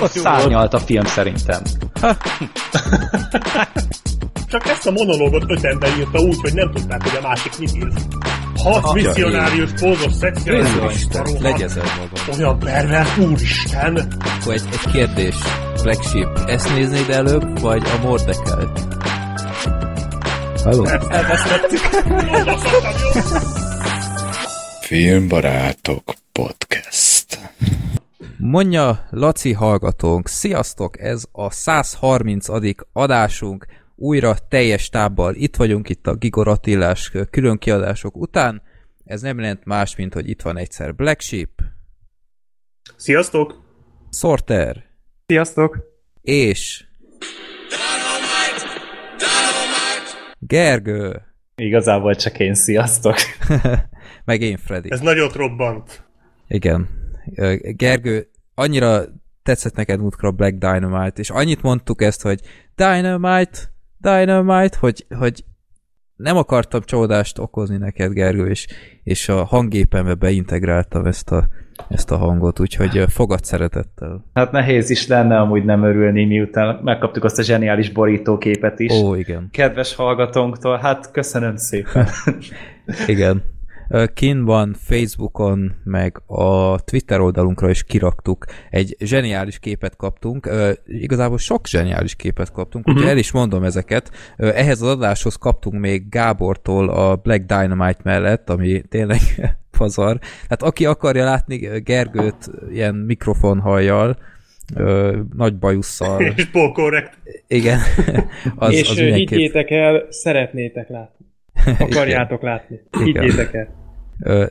Ott szárnyalt a film szerintem. Csak ezt a monológot öt ember írta úgy, hogy nem tudták, hogy a másik mit ír. Hat misszionárius, pózos, szexuális, Legyezel magam. olyan pervers, úristen! Akkor egy, egy kérdés. Black Sheep, ezt néznéd előbb, vagy a Mordekelt? Halló? Elbeszéltük. Filmbarátok podcast. Mondja Laci hallgatónk, sziasztok, ez a 130. adásunk, újra teljes tábbal itt vagyunk itt a Gigor Attilás külön kiadások után, ez nem jelent más, mint hogy itt van egyszer Black Sheep, Sziasztok! Sorter Sziasztok! és Gergő, Igazából csak én, sziasztok. meg én Freddy. Ez nagyot robbant. Igen. Gergő, annyira tetszett neked múltkor a Black Dynamite, és annyit mondtuk ezt, hogy Dynamite, Dynamite, hogy, hogy nem akartam csalódást okozni neked, Gergő, és, és a hanggépembe beintegráltam ezt a, ezt a hangot, úgyhogy fogad szeretettel. Hát nehéz is lenne amúgy nem örülni, miután megkaptuk azt a zseniális borítóképet is. Ó, igen. Kedves hallgatónktól, hát köszönöm szépen. Igen. Ö, Kin van Facebookon, meg a Twitter oldalunkra is kiraktuk. Egy zseniális képet kaptunk. Igazából sok zseniális képet kaptunk, úgyhogy el is mondom ezeket. Ehhez az adáshoz kaptunk még Gábortól a Black Dynamite mellett, ami tényleg pazar. Hát aki akarja látni Gergőt ilyen mikrofonhajjal, ö, nagy bajusszal, És polkorrekt. igen, az, és az mindenképp higgyétek el, szeretnétek látni. Akarjátok látni. Higgyétek el.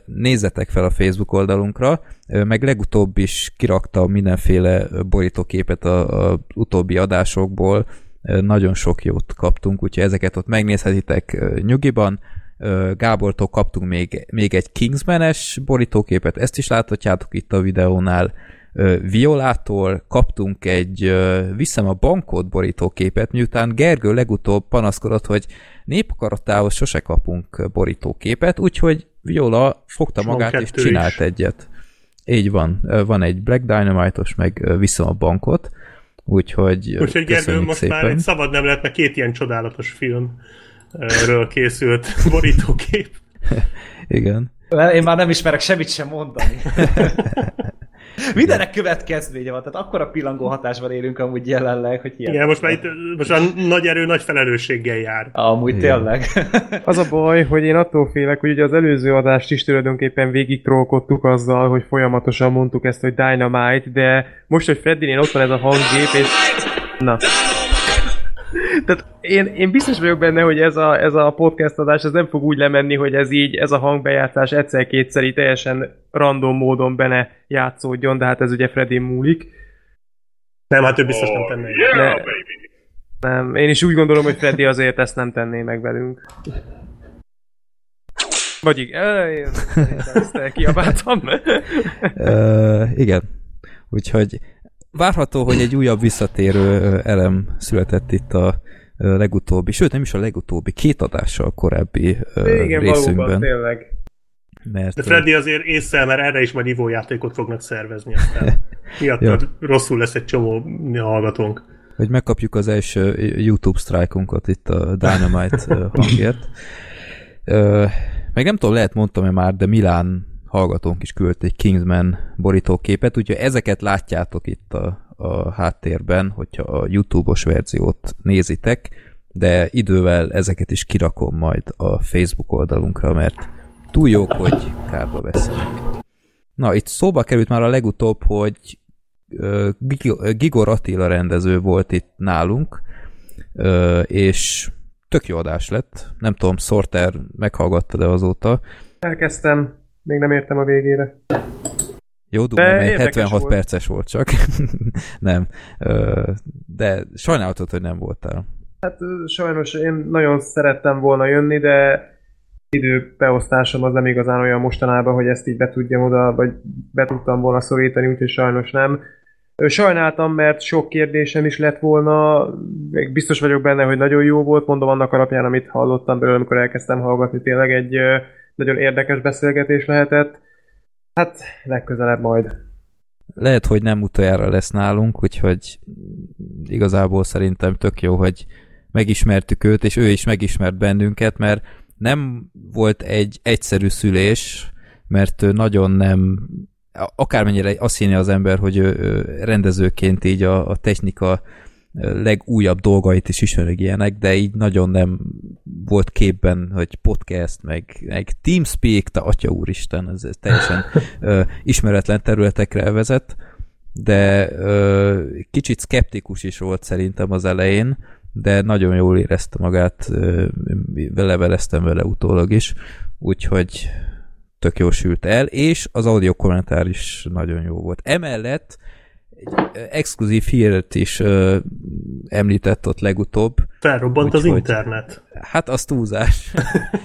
Nézzetek fel a Facebook oldalunkra, meg legutóbb is kiraktam mindenféle borítóképet a, utóbbi adásokból, nagyon sok jót kaptunk, úgyhogy ezeket ott megnézhetitek nyugiban. Gábortól kaptunk még, még egy Kingsman-es borítóképet, ezt is láthatjátok itt a videónál. Violától kaptunk egy Viszem a bankot borítóképet, miután Gergő legutóbb panaszkodott, hogy népakaratához sose kapunk borítóképet, úgyhogy Viola fogta magát és csinált is. egyet. Így van. Van egy Black Dynamite-os, meg ö, Viszem a bankot, úgyhogy Úgyhogy Gergő, most szépen. már egy szabad nem lehet, mert két ilyen csodálatos filmről készült borítókép. Igen. Én már nem ismerek semmit sem mondani. Mindenek következménye van, tehát akkora pillangó hatásban élünk amúgy jelenleg, hogy ilyen. Igen, most már itt most a nagy erő nagy felelősséggel jár. Amúgy Igen. tényleg. Az a baj, hogy én attól félek, hogy ugye az előző adást is tulajdonképpen végig trollkodtuk azzal, hogy folyamatosan mondtuk ezt, hogy Dynamite, de most, hogy Freddynél ott van ez a hanggép, és... Na. Tehát én, én biztos vagyok benne, hogy ez a, ez a podcast adás ez nem fog úgy lemenni, hogy ez így, ez a hangbejátszás egyszer-kétszer így teljesen random módon benne játszódjon, de hát ez ugye Freddy múlik. Nem, hát ő biztos nem tenne. ilyet. De, nem, én is úgy gondolom, hogy Freddy azért ezt nem tenné meg velünk. Vagy igen, én ezt kiabáltam. Ö, igen. Úgyhogy várható, hogy egy újabb visszatérő elem született itt a legutóbbi, sőt nem is a legutóbbi, két adással korábbi ö, Igen, valóban, részünkben. tényleg. Mert De Freddy azért észre, mert erre is majd ivójátékot fognak szervezni. Aztán miattad rosszul lesz egy csomó hallgatónk. hogy megkapjuk az első YouTube sztrájkunkat itt a Dynamite hangért. Meg nem tudom, lehet mondtam-e már, de Milán hallgatónk is küldte egy Kingsman borítóképet, úgyhogy ezeket látjátok itt a, a háttérben, hogyha a YouTube-os verziót nézitek, de idővel ezeket is kirakom majd a Facebook oldalunkra, mert túl jók, hogy kárba veszenek. Na, itt szóba került már a legutóbb, hogy Gigor Attila rendező volt itt nálunk, és tök jó adás lett. Nem tudom, Sorter meghallgatta de azóta. Elkezdtem, még nem értem a végére. Jó, duma, mert érdekes 76 volt. perces volt csak. nem. De sajnáltad, hogy nem voltál. Hát sajnos én nagyon szerettem volna jönni, de időbeosztásom az nem igazán olyan mostanában, hogy ezt így be tudjam oda, vagy be tudtam volna szorítani, úgyhogy sajnos nem. Sajnáltam, mert sok kérdésem is lett volna, biztos vagyok benne, hogy nagyon jó volt, mondom annak alapján, amit hallottam belőle, amikor elkezdtem hallgatni, tényleg egy nagyon érdekes beszélgetés lehetett. Hát legközelebb majd. lehet, hogy nem utoljára lesz nálunk, úgyhogy igazából szerintem tök jó, hogy megismertük őt, és ő is megismert bennünket, mert nem volt egy egyszerű szülés, mert nagyon nem akármennyire azt hinni az ember, hogy rendezőként így a, a technika legújabb dolgait is ismerik ilyenek, de így nagyon nem volt képben, hogy podcast, meg, meg Teamspeak, te atya úristen, ez, ez teljesen ö, ismeretlen területekre vezet, de ö, kicsit skeptikus is volt szerintem az elején, de nagyon jól érezte magát, leveleztem vele utólag is, úgyhogy tök jó sült el, és az audio kommentár is nagyon jó volt. Emellett egy exkluzív hírt is ö, említett ott legutóbb. Felrobbant az internet. Hát az túlzás.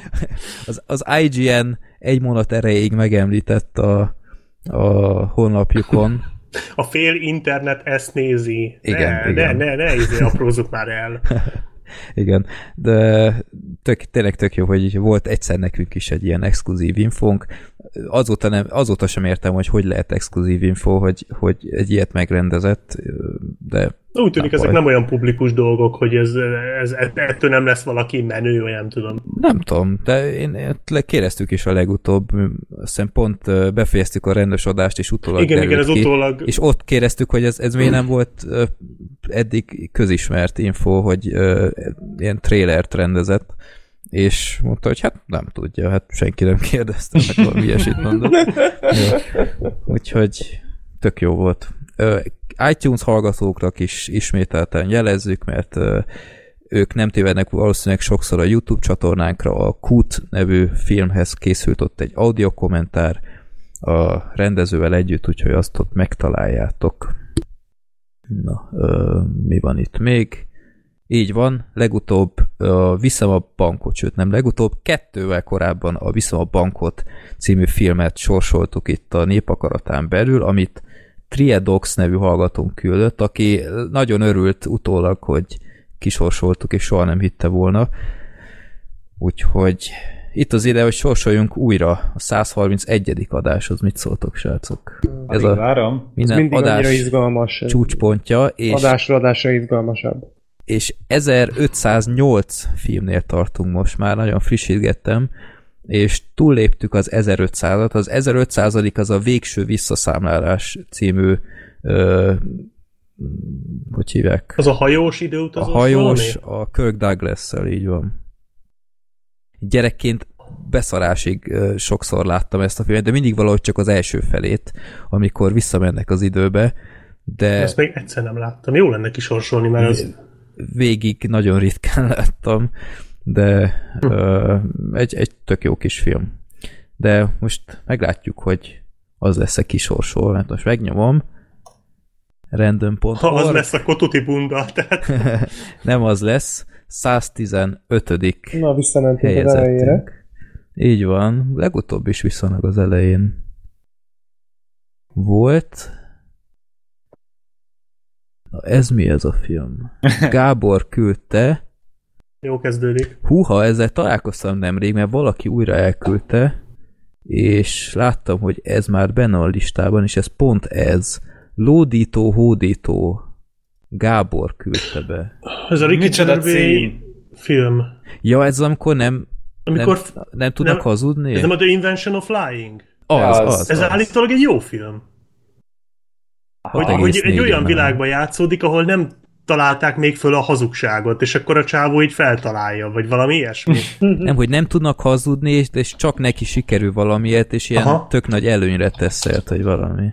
az, az IGN egy monat erejéig megemlített a, a honlapjukon. A fél internet ezt nézi. Igen, ne, igen. ne, ne, ne, izé aprózzuk már el. Igen, de tök, tényleg tök jó, hogy volt egyszer nekünk is egy ilyen exkluzív infónk. Azóta, nem, azóta sem értem, hogy hogy lehet exkluzív info, hogy, hogy egy ilyet megrendezett, de Úgy tűnik, Nem ezek baj. nem olyan publikus dolgok, hogy ez, ez, ettől nem lesz valaki menő, vagy nem tudom. Nem tudom, de én kérdeztük is a legutóbb, azt hiszem pont befejeztük a rendes adást, és utólag Igen, igen, ez ki, utólag... És ott kérdeztük, hogy ez, ez miért nem volt eddig közismert info, hogy ilyen trélert rendezett, és mondta, hogy hát nem tudja, hát senki nem kérdezte, meg valami ilyesmit mondott. Úgyhogy tök jó volt. ITunes hallgatóknak is ismételten jelezzük, mert ők nem tévednek valószínűleg sokszor a YouTube csatornánkra, a Kut nevű filmhez készült ott egy audio kommentár a rendezővel együtt, úgyhogy azt ott megtaláljátok. Na, ö, mi van itt még? Így van, legutóbb ö, Viszem a bankot, sőt nem legutóbb, kettővel korábban a Viszem a bankot című filmet sorsoltuk itt a népakaratán belül, amit Triedox nevű hallgatónk küldött, aki nagyon örült utólag, hogy kisorsoltuk, és soha nem hitte volna. Úgyhogy itt az ide, hogy sorsoljunk újra a 131. adáshoz. Mit szóltok, srácok? Ez a várom. Ez minden mindig annyira adás izgalmas. ez csúcspontja, és, Adásra adásra izgalmasabb. És 1508 filmnél tartunk most már, nagyon frissítgettem, és túlléptük az 1500-at. Az 1500 az a Végső Visszaszámlálás című ö, hogy hívják? Az a hajós A időutazó hajós, a Kirk douglas így van. Gyerekként beszarásig sokszor láttam ezt a filmet, de mindig valahogy csak az első felét, amikor visszamennek az időbe, de Ezt még egyszer nem láttam. Jó lenne kisorsolni, mert az... végig nagyon ritkán láttam, de ö, egy, egy tök jó kis film. De most meglátjuk, hogy az lesz-e kisorsol, mert most megnyomom, random.org, Ha az lesz, akkor tuti bunda. Tehát nem az lesz, 115. Na, visszamentünk az elejére. Így van, legutóbb is viszonylag az elején volt. Na ez mi ez a film? Gábor küldte. jó kezdődik. Húha, ezzel találkoztam nemrég, mert valaki újra elküldte, és láttam, hogy ez már benne a listában, és ez pont ez. Lódító, hódító. Gábor küldte be. Ez a Ricky Gervais film. Ja, ez amikor nem, Amikor nem, nem tudnak nem- hazudni? ez nem a The Invention of Ja, az, az- az, Ez az. állítólag egy jó film. Hogy, hogy egy olyan nem. világban játszódik, ahol nem találták még föl a hazugságot, és akkor a csávó így feltalálja, vagy valami ilyesmi. Nem, hogy nem tudnak hazudni, és, és csak neki sikerül valamiért, és ilyen Aha. tök nagy előnyre tesz szert, vagy valami.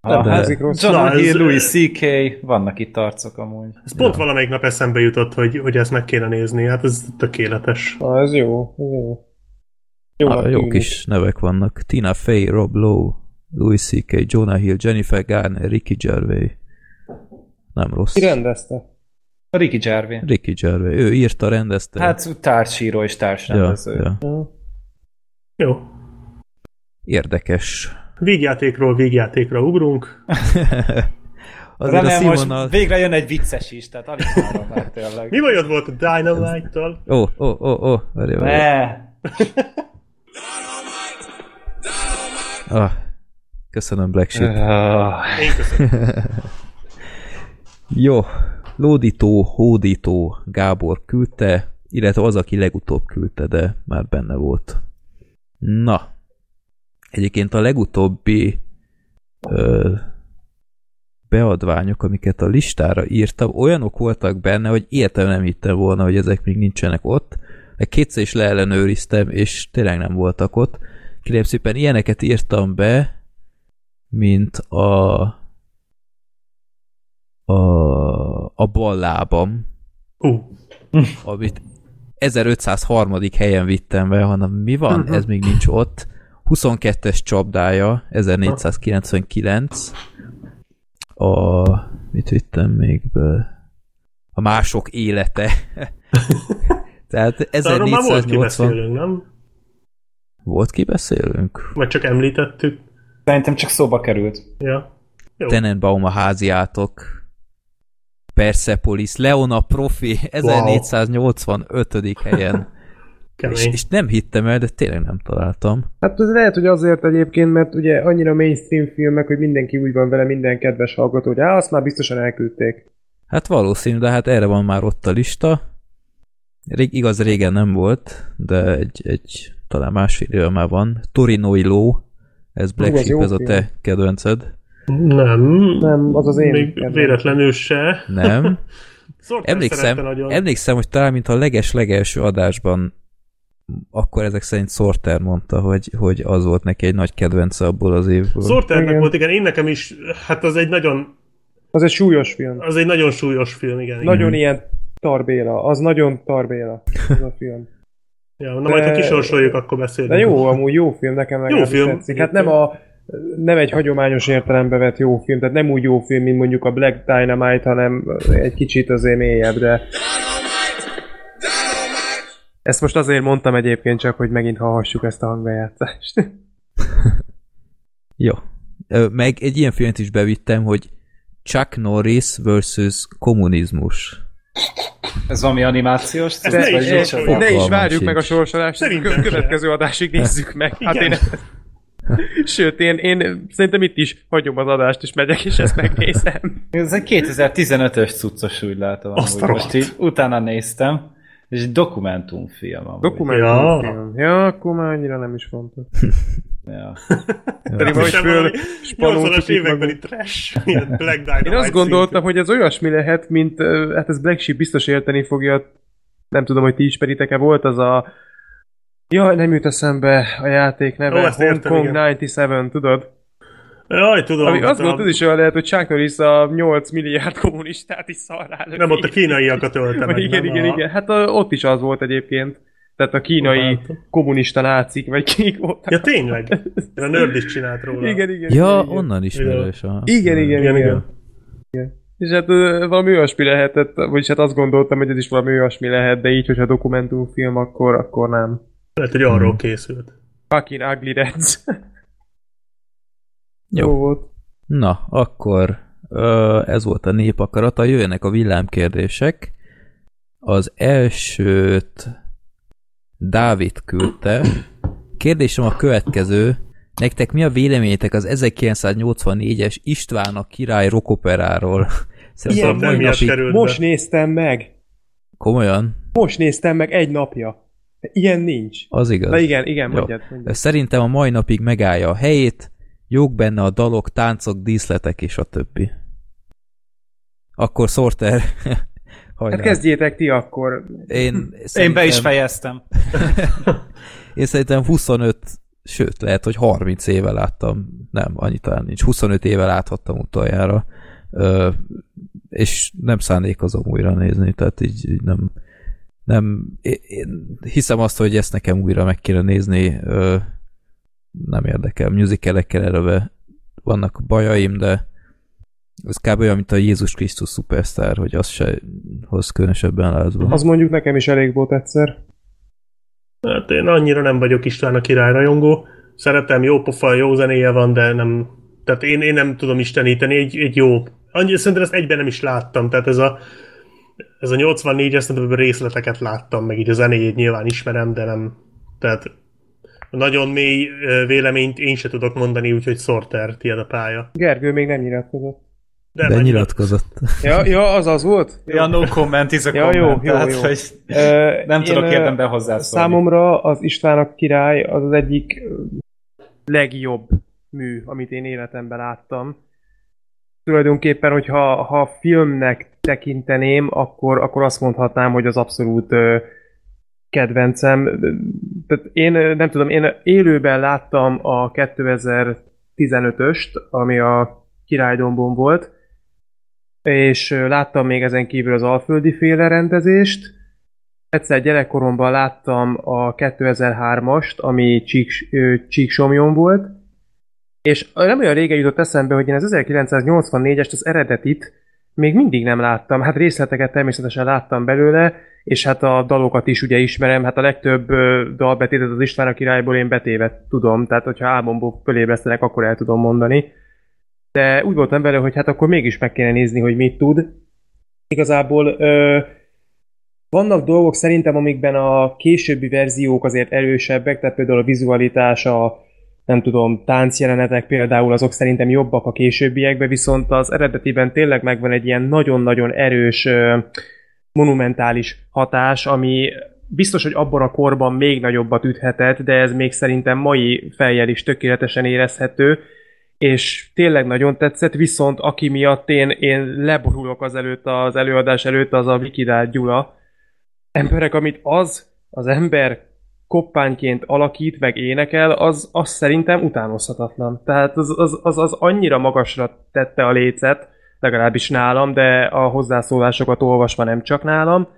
Ah, de- hangzik rossz. John Na, ez- Hill, Louis C.K. Vannak itt arcok amúgy. Ez pont valamelyik nap eszembe jutott, hogy, hogy ezt meg kéne nézni, hát ez tökéletes. Ah, ez jó, jó. Jó, Ah, jó kis nevek vannak. Tina Fey, Rob Lowe, Louis C.K., Jonah Hill, Jennifer Garner, Ricky Gervais. Nem rossz. Ki rendezte? A Ricky Gervais. Ricky Gervais. Ő írta, rendezte. Hát társíró és társrendező. ja. Ja. Jó. Érdekes. Vígjátékról vígjátékra ugrunk. Azért a Remélem Simonnal... most végre jön egy vicces is, tehát alig várom már tényleg. Mi bajod volt a Dynamite-tal? Ó, ó, ó, ó, várj, várj. Ne! Ah, Köszönöm, Black Sheep. Ah, Én köszönöm. Jó, Lódító, Hódító Gábor küldte, illetve az, aki legutóbb küldte, de már benne volt. Na, egyébként a legutóbbi ö, beadványok, amiket a listára írtam, olyanok voltak benne, hogy értem nem hittem volna, hogy ezek még nincsenek ott. Kétszer is leellenőriztem, és tényleg nem voltak ott. Kérem szépen, ilyeneket írtam be, mint a a, a bal lábam, Hú, amit 1503. helyen vittem be, hanem mi van? Mhm. Ez még nincs ott. 22-es csapdája, 1499. A... Mit vittem még be? A mások élete. Tehát de arról már volt 1480... kibeszélünk, nem? Volt ki beszélünk? Vagy csak említettük. Szerintem csak szóba került. Ja. Jó. Tenenbaum a háziátok. Persepolis, Leona Profi, 1485. helyen. És, és nem hittem el, de tényleg nem találtam. Hát ez lehet, hogy azért egyébként, mert ugye annyira mainstream filmek, hogy mindenki úgy van vele, minden kedves hallgató, hogy á, azt már biztosan elküldték. Hát valószínű, de hát erre van már ott a lista. Rég, igaz, régen nem volt, de egy, egy talán másfél éve már van. Torinoi Ló, ez Black Sheep, ez a te kedvenced. Nem. Nem, az az én Még kedvencem. véletlenül se. Nem? Sorter Emlékszem, szerette nagyon. emlékszem, hogy talán mint a leges-legelső adásban akkor ezek szerint Sorter mondta, hogy, hogy az volt neki egy nagy kedvence abból az évből. Sorternek Igen. volt, igen, én nekem is, hát az egy nagyon, Az egy súlyos film. az egy nagyon súlyos film, igen. Nagyon igen. ilyen tarbéla. Az nagyon tarbéla. Az a film. Ja, na majd, ha De- kisorsoljuk, akkor beszélünk. De jó, amúgy jó film, nekem legalábbis film. tetszik. Hát nem a nem egy hagyományos értelembe vett jó film, tehát nem úgy jó film, mint mondjuk a Black Dynamite, hanem egy kicsit azért mélyebb, de ezt most azért mondtam egyébként csak, hogy megint hallhassuk ezt a hangbejátszást. Jó. Meg egy ilyen filmet is bevittem, hogy Chuck Norris versus kommunizmus. Ez valami animációs? Cucc, ne vagy is. Ne is várjuk meg a sorsolást, Szerintem következő adásig nézzük meg. Hát Igen. én, sőt, én, én szerintem itt is hagyom az adást, és megyek, és ezt megnézem. Ez egy 2015-ös cuccos, úgy látom. Azt amúgy. a Most így utána néztem, és egy dokumentumfilm. Dokumentumfilm. Ja, akkor már annyira nem is fontos. Ja. Pedig Sem föl valami spanoltuk 80-as itt trash, Black Dynamite Én azt gondoltam, szintű. hogy ez olyasmi lehet, mint, hát ez Black Sheep biztos érteni fogja, nem tudom, hogy ti ismeritek-e, volt az a Jaj, nem jut eszembe a játék neve, Ó, Hong értem, Kong igen. 97, tudod? Jaj, tudom. Ami azt a- gondolod, is olyan lehet, hogy Chuck Norris a 8 milliárd kommunistát is szarrá Nem, ott a kínaiakat ölte meg. Igen, nem igen, a... igen. Hát a, ott is az volt egyébként. Tehát a kínai Látom. kommunista nácik, vagy kik voltak. Ja, tényleg? Ez a nerd is csinált róla. Igen, igen. Ja, igen, onnan ismerős a... Igen, igen, igen. Igen, igen. És hát valami olyasmi lehetett, vagyis hát azt gondoltam, hogy ez is valami olyasmi lehet, de így, hogyha dokumentumfilm, akkor, akkor nem. Lehet, hogy arról készült. Fucking Ugly Reds. Jó. Jó volt. Na, akkor ö, ez volt a népakarata, jöjjenek a villámkérdések. Az elsőt Dávid küldte. Kérdésem a következő. Nektek mi a véleményetek az 1984-es István a király rockoperáról? Szerintem Ilyen mai miatt napig... került Most néztem meg. Komolyan? Most néztem meg egy napja. Ilyen nincs. Az igaz. Na igen, igen, mondjad. mondjad. Szerintem a mai napig megállja a helyét, jók benne a dalok, táncok, díszletek és a többi. Akkor Sorter, hajrá. Hát kezdjétek ti akkor. Én, Én be is szerintem- fejeztem. Én szerintem 25, sőt, lehet, hogy 30 éve láttam, nem, annyi talán nincs, 25 éve láthattam utoljára, Ö, és nem szándékozom újra nézni, tehát így, így nem, nem, én- hiszem azt, hogy ezt nekem újra meg kéne nézni, ö, nem érdekel, musicalekkel eleve vannak bajaim, de ez kb. olyan, mint a Jézus Krisztus Superstar, hogy az se hoz különösebben lázba. Az mondjuk nekem is elég volt egyszer. Hát én annyira nem vagyok István a király rajongó. Szeretem, jó pofa, jó zenéje van, de nem... Tehát én, én nem tudom isteníteni, egy, egy jó... Annyi, szerintem ezt egyben nem is láttam, tehát ez a, ez a 84 ezt szerintem részleteket láttam, meg így a zenéjét nyilván ismerem, de nem... Tehát nagyon mély véleményt én se tudok mondani, úgyhogy Sorter, tiéd a pálya. Gergő még nem nyilatkozott. De, mennyire- nyilatkozott. Ja, ja az az volt? Ja, no comment is a Ja, jó, comment, jó, tehát, jó. hogy nem én, tudok érdemben hozzászólni. Számomra az István a király az az egyik legjobb mű, amit én életemben láttam. Tulajdonképpen, hogyha ha filmnek tekinteném, akkor, akkor azt mondhatnám, hogy az abszolút ö, kedvencem. Tehát én nem tudom, én élőben láttam a 2015-öst, ami a királydombon volt, és láttam még ezen kívül az Alföldi féle rendezést, Egyszer gyerekkoromban láttam a 2003-ast, ami Csík, Csíksomjon volt, és nem olyan régen jutott eszembe, hogy én az 1984-est, az eredetit még mindig nem láttam. Hát részleteket természetesen láttam belőle, és hát a dalokat is ugye ismerem, hát a legtöbb dalbetétet az István a királyból én betévet tudom, tehát hogyha álmomból fölébresztenek, akkor el tudom mondani. De úgy voltam vele, hogy hát akkor mégis meg kéne nézni, hogy mit tud. Igazából ö, vannak dolgok szerintem, amikben a későbbi verziók azért erősebbek, tehát például a vizualitás, a nem tudom, táncjelenetek például azok szerintem jobbak a későbbiekben, viszont az eredetiben tényleg megvan egy ilyen nagyon-nagyon erős ö, monumentális hatás, ami biztos, hogy abban a korban még nagyobbat üthetett, de ez még szerintem mai fejjel is tökéletesen érezhető, és tényleg nagyon tetszett, viszont aki miatt én, én leborulok az előtt, az előadás előtt, az a Vikidál Gyula. Emberek, amit az az ember koppányként alakít, meg énekel, az, az szerintem utánozhatatlan. Tehát az, az, az, az annyira magasra tette a lécet, legalábbis nálam, de a hozzászólásokat olvasva nem csak nálam,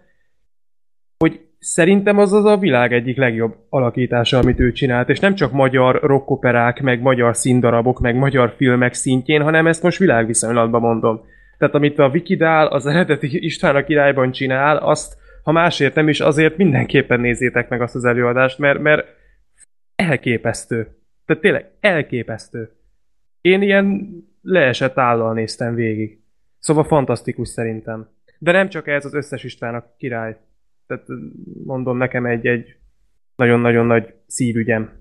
szerintem az az a világ egyik legjobb alakítása, amit ő csinált, és nem csak magyar rockoperák, meg magyar színdarabok, meg magyar filmek szintjén, hanem ezt most világviszonylatban mondom. Tehát amit a Vikidál az eredeti István a királyban csinál, azt, ha másért nem is, azért mindenképpen nézzétek meg azt az előadást, mert, mert elképesztő. Tehát tényleg elképesztő. Én ilyen leesett állal néztem végig. Szóval fantasztikus szerintem. De nem csak ez az összes István a király. Tehát mondom, nekem egy, egy nagyon-nagyon nagy szívügyem.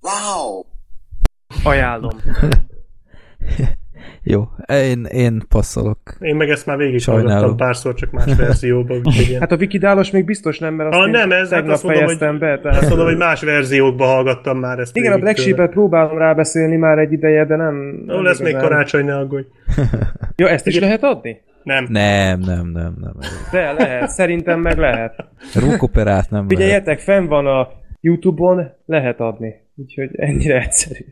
Wow! Ajánlom. Jó, én, én passzolok. Én meg ezt már végig hallgattam párszor, csak más verzióban. úgyhogy Hát a Wikidálos még biztos nem, mert azt Ha én nem, ez, hát tegnap azt mondom, hogy, fejeztem be. azt Tehát... mondom, hogy más verziókban hallgattam már ezt. Igen, a Black. Sheep-et próbálom rábeszélni már egy ideje, de nem... Ó, nem lesz még karácsony, ne aggódj. Ja, ezt is lehet adni? Nem. Nem, nem, nem, nem. De lehet, szerintem meg lehet. Rúkoperát nem. Figyeljetek, fenn van a Youtube-on, lehet adni. Úgyhogy ennyire egyszerű.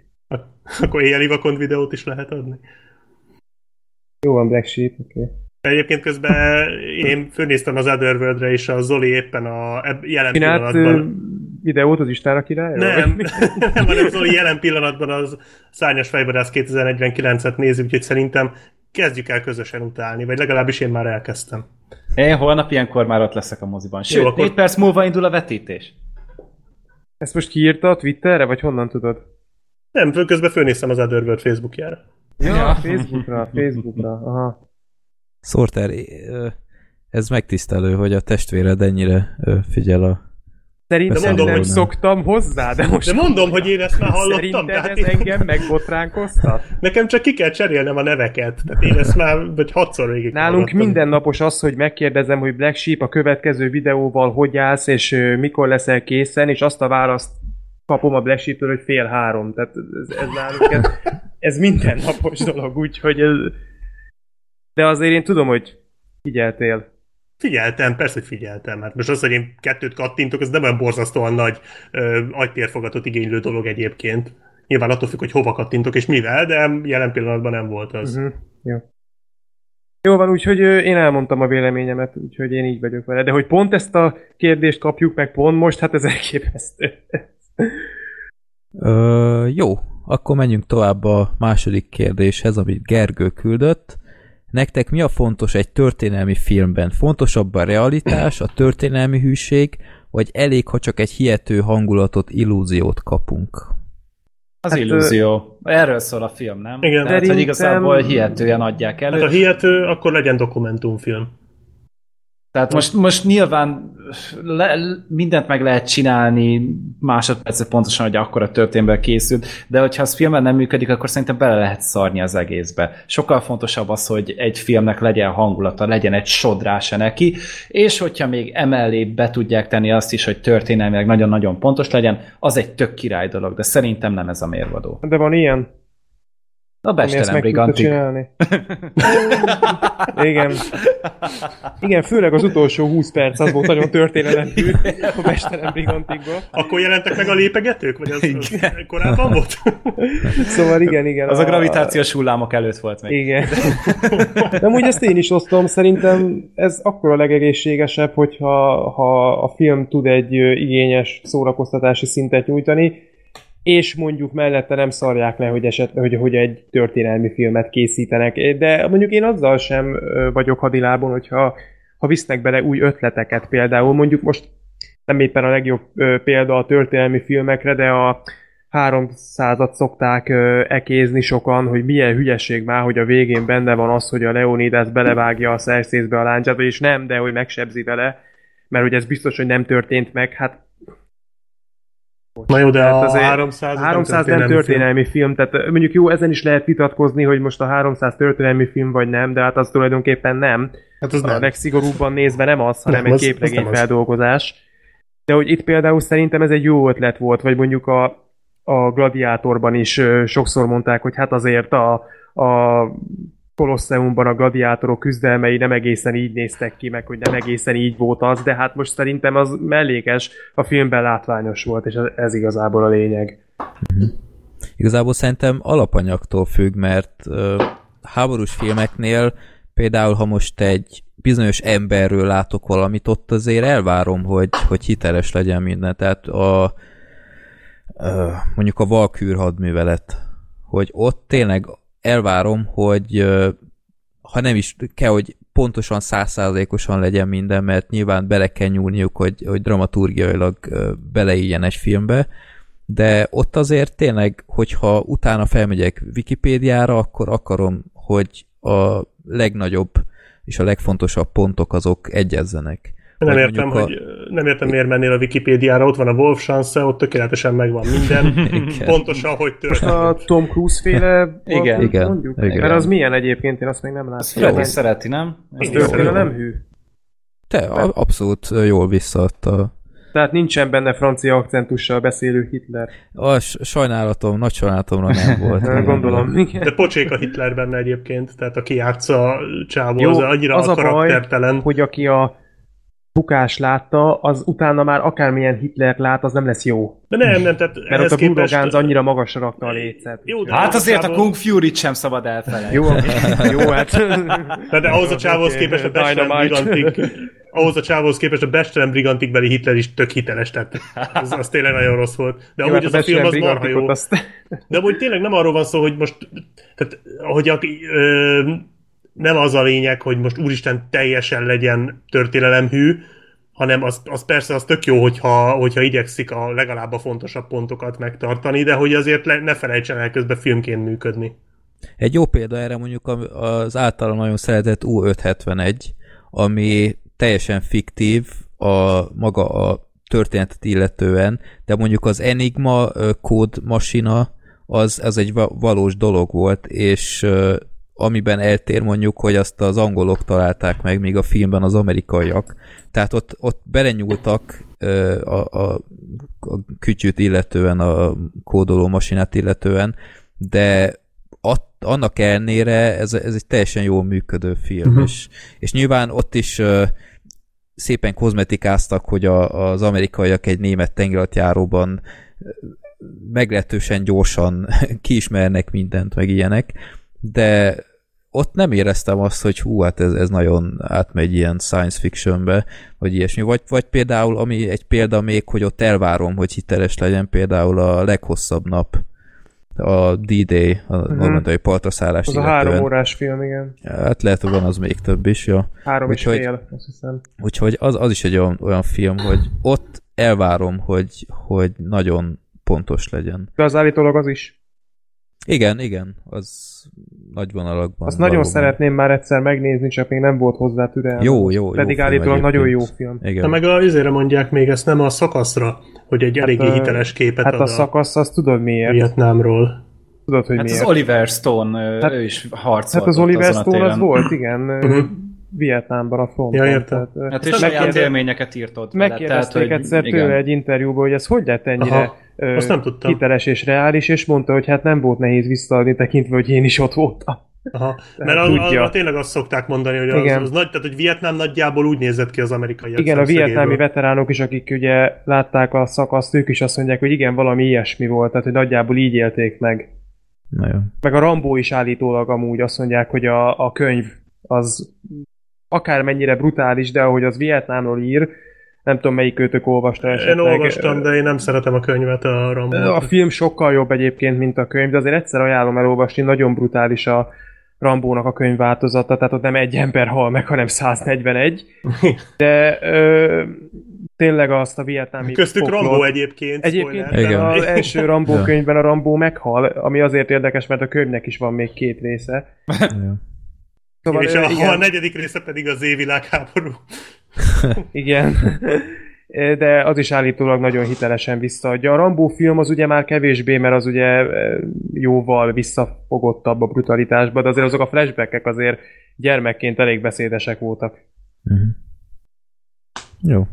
Akkor éjjeli vakond videót is lehet adni. Jó van, Black Sheep, oké. Okay. Egyébként közben én fölnéztem az Otherworld-re, és a Zoli éppen a jelen Csinált ö, pillanatban... videót az Istára király? Nem, nem, hanem Zoli jelen pillanatban az Szárnyas Fejvadász 2049-et nézi, úgyhogy szerintem kezdjük el közösen utálni, vagy legalábbis én már elkezdtem. Én holnap ilyenkor már ott leszek a moziban. Sőt, Jó, akkor- négy perc múlva indul a vetítés. Ezt most kiírta a Twitterre, vagy honnan tudod? Nem, közben fölnéztem az Otherworld Facebookjára. Ja, Ja. Facebookra, Facebookra, aha. Sorter, ez megtisztelő, hogy a testvéred ennyire figyel a... Szerintem nem mondom, hogy szoktam hozzá, de most... De mondom, hogy én ezt már hallottam. Szerinted tehát ez én- engem megbotránkoztat? Nekem csak ki kell cserélnem a neveket. Tehát én ezt már vagy hatszor végig Nálunk hallottam. mindennapos az, hogy megkérdezem, hogy Black Sheep a következő videóval hogy állsz, és mikor leszel készen, és azt a választ kapom a Sheep-től, hogy fél három. Tehát ez, ez nálunk, ez, ez mindennapos dolog, úgyhogy ez... De azért én tudom, hogy figyeltél. Figyeltem, persze, hogy figyeltem. Hát most az, hogy én kettőt kattintok, ez nem olyan borzasztóan nagy ö, agytérfogatot igénylő dolog egyébként. Nyilván attól függ, hogy hova kattintok és mivel, de jelen pillanatban nem volt az. Uh-huh. Jó. Jó van, úgyhogy én elmondtam a véleményemet, úgyhogy én így vagyok vele. De hogy pont ezt a kérdést kapjuk meg pont most, hát ez elképesztő. Ö, jó, akkor menjünk tovább a második kérdéshez, amit Gergő küldött. Nektek mi a fontos egy történelmi filmben? Fontosabb a realitás, a történelmi hűség, vagy elég, ha csak egy hihető hangulatot, illúziót kapunk? Az Hát, illúzió. Erről szól a film, nem? Igen. Tehát, hogy Szerintem- igazából hihetően adják elő. Hát a hihető, akkor legyen dokumentumfilm. Tehát most, most nyilván le, mindent meg lehet csinálni másodpercet pontosan, hogy akkor a történetben készült, de hogyha az filmben nem működik, akkor szerintem bele lehet szarni az egészbe. Sokkal fontosabb az, hogy egy filmnek legyen hangulata, legyen egy sodrása neki, és hogyha még emellé be tudják tenni azt is, hogy történelmileg nagyon-nagyon pontos legyen, az egy tök király dolog, de szerintem nem ez a mérvadó. De van ilyen, A tudta Brigantik. csinálni. Igen. Igen, főleg az utolsó 20 perc, az volt nagyon történelemű a Mesteren Brigantikban. Akkor jelentek meg a lépegetők? Vagy az, az korábban volt? Szóval igen, igen. Az a gravitációs hullámok előtt volt még. Igen. De amúgy ezt én is osztom, szerintem ez akkor a legegészségesebb, hogyha ha a film tud egy igényes szórakoztatási szintet nyújtani, és mondjuk mellette nem szarják le, hogy, eset, hogy, hogy egy történelmi filmet készítenek. De mondjuk én azzal sem vagyok hadilában, hogyha ha visznek bele új ötleteket például, mondjuk most nem éppen a legjobb példa a történelmi filmekre, de a 300-at szokták ekézni sokan, hogy milyen hülyeség már, hogy a végén benne van az, hogy a Leonidas belevágja a szerszészbe a láncsát, és nem, de hogy megsebzi vele, mert hogy ez biztos, hogy nem történt meg, hát Na jó, de Tehát a azért 300, 300 nem történelmi film, tehát ö, mondjuk jó, ezen is lehet vitatkozni, hogy most a 300 történelmi film vagy nem, de hát az tulajdonképpen nem. Hát az A nem. legszigorúbban nézve nem az, hanem Nem, egy az- az képregény nem az. feldolgozás. De hogy itt például szerintem ez egy jó ötlet volt, vagy mondjuk a, a Gladiátorban is sokszor mondták, hogy hát azért a, a Kolosseumban a gladiátorok küzdelmei nem egészen így néztek ki, meg hogy nem egészen így volt az, de hát most szerintem az mellékes, a filmben látványos volt, és ez, igazából a lényeg. Igazából szerintem alapanyagtól függ, mert háborús filmeknél például, ha most egy bizonyos emberről látok valamit, ott azért elvárom, hogy, hogy hiteles legyen minden. Tehát a, mondjuk a Valkür hadművelet, hogy ott tényleg elvárom, hogy ha nem is kell, hogy pontosan százszázalékosan legyen minden, mert nyilván bele kell nyúlniuk, hogy, hogy dramaturgiailag beleígyen egy filmbe, de ott azért tényleg, hogyha utána felmegyek Wikipédiára, akkor akarom, hogy a legnagyobb és a legfontosabb pontok azok egyezzenek. Nem értem, mondjuk hogy nem értem, miért mennél a Wikipédiára, ott van a Wolf Chance, ott tökéletesen megvan minden, Igen. pontosan, hogy A történt. Tom Cruise féle Igen. Igen. mondjuk? Igen. Mert az milyen egyébként, én azt még nem Azt láttam. Freddy szereti, nem? Az Igen. történelem hű. Te a- abszolút jól visszaadta. Tehát nincsen benne francia akcentussal beszélő Hitler. A sajnálatom, nagy sajnálatomra nem volt. Gondolom, igen. De pocsék a Hitler benne egyébként, tehát aki játsza csávó, Jó, az annyira az a a baj, karaktertelen. Hogy aki a bukás látta, az utána már akármilyen Hitler lát, az nem lesz jó. De nem, nem, tehát Mert ott a képest... Annyira magasra rakta a lécet. Jó, de Hát azért a Kung Fury-t sem szabad elfelejteni. Jó, jó, hát... De, de ahhoz a csávóhoz képest a Bestelen. Brigantik, ahhoz a csávóhoz képest a Bestelen Brigantik beli Hitler is tök hiteles, tehát az, az tényleg nagyon rossz volt. De Jó, amúgy hát ez a film az marha jó. Azt... De amúgy tényleg nem arról van szó, hogy most, tehát, hogy a, ö, nem az a lényeg, hogy most úristen teljesen legyen történelemhű, hanem az, az persze az tök jó, hogyha, hogyha igyekszik a legalább a fontosabb pontokat megtartani, de hogy azért le, ne felejtsen el közben filmként működni. Egy jó példa erre mondjuk az általam nagyon szeretett U571, ami teljesen fiktív a maga a történetet illetően, de mondjuk az Enigma kódmasina az, az egy va- valós dolog volt, és amiben eltér mondjuk, hogy azt az angolok találták meg, míg a filmben az amerikaiak. Tehát ott, ott belenyúltak a, a, a kütyűt illetően, a kódoló masinát illetően, de att, annak ellenére ez, ez egy teljesen jól működő film, uh-huh. és, és nyilván ott is uh, szépen kozmetikáztak, hogy a, az amerikaiak egy német tengeralattjáróban meglehetősen gyorsan kiismernek mindent, meg ilyenek, de ott nem éreztem azt, hogy hú, hát ez, ez nagyon átmegy ilyen science fictionbe, vagy ilyesmi. Vagy, vagy például, ami egy példa még, hogy ott elvárom, hogy hiteles legyen például a leghosszabb nap, a D-Day, a uh-huh. normandai partraszállás Az a három órás film, igen. Hát lehet, hogy van az még több is, ja. Három és Úgyhogy- fél, azt hiszem. Úgyhogy az, az is egy olyan, olyan film, hogy ott elvárom, hogy, hogy nagyon pontos legyen. De az állítólag az is. Igen, igen, az nagy vonalakban. Azt nagyon valóban. szeretném már egyszer megnézni, csak még nem volt hozzá türelme. Jó, jó, jó Pedig film állítólag nagyon jó film. De Igen. meg a izére mondják még ezt nem a szakaszra, hogy egy eléggé ö, hiteles képet Hát ad a a szakasz, azt tudod miért? Vietnámról. Tudod, hogy Hát miért? az Oliver Stone, Hát- ő is harcolt Hát az Oliver azon a Stone az volt, igen, Mhm. Vietnámban a fronton. Ja, értem. Tehát, Hát és saját élményeket írt vele, megkérdezték tehát, egyszer igen. tőle egy interjúban, hogy ez hogy lett ennyire Aha, ö, azt nem tudtam. hiteles és reális, és mondta, hogy hát nem volt nehéz visszaadni, tekintve, hogy én is ott voltam. Aha. Mert az, az, az, tényleg azt szokták mondani, hogy az, Igen. az nagy, tehát hogy Vietnám nagyjából úgy nézett ki az amerikai Igen, a vietnámi veteránok is, akik ugye látták a szakaszt, ők is azt mondják, hogy igen, valami ilyesmi volt, tehát hogy nagyjából így élték meg. Na jó. Meg a Rambó is állítólag amúgy azt mondják, hogy a, a könyv az akármennyire brutális, de ahogy az Vietnámról ír, nem tudom melyik őtök olvasta esetleg. Én olvastam, de én nem szeretem a könyvet a Rambo. A film sokkal jobb egyébként, mint a könyv, de azért egyszer ajánlom elolvasni, nagyon brutális a Rambónak a könyvváltozata, tehát ott nem egy ember hal meg, hanem 141. De ö, tényleg azt a vietnámi Köztük folklórt- Rambo egyébként. Egyébként az első Rambó Ja. könyvben a Rambó meghal, ami azért érdekes, mert a könyvnek is van még két része. jó. Szóval, és ö, a, igen, a negyedik része pedig az évvilágháború. igen. De az is állítólag nagyon hitelesen visszaadja. A Rambó film az ugye már kevésbé, mert az ugye jóval visszafogottabb a brutalitásba, de azért azok a flashbackek azért gyermekként elég beszédesek voltak. Mhm. Jó.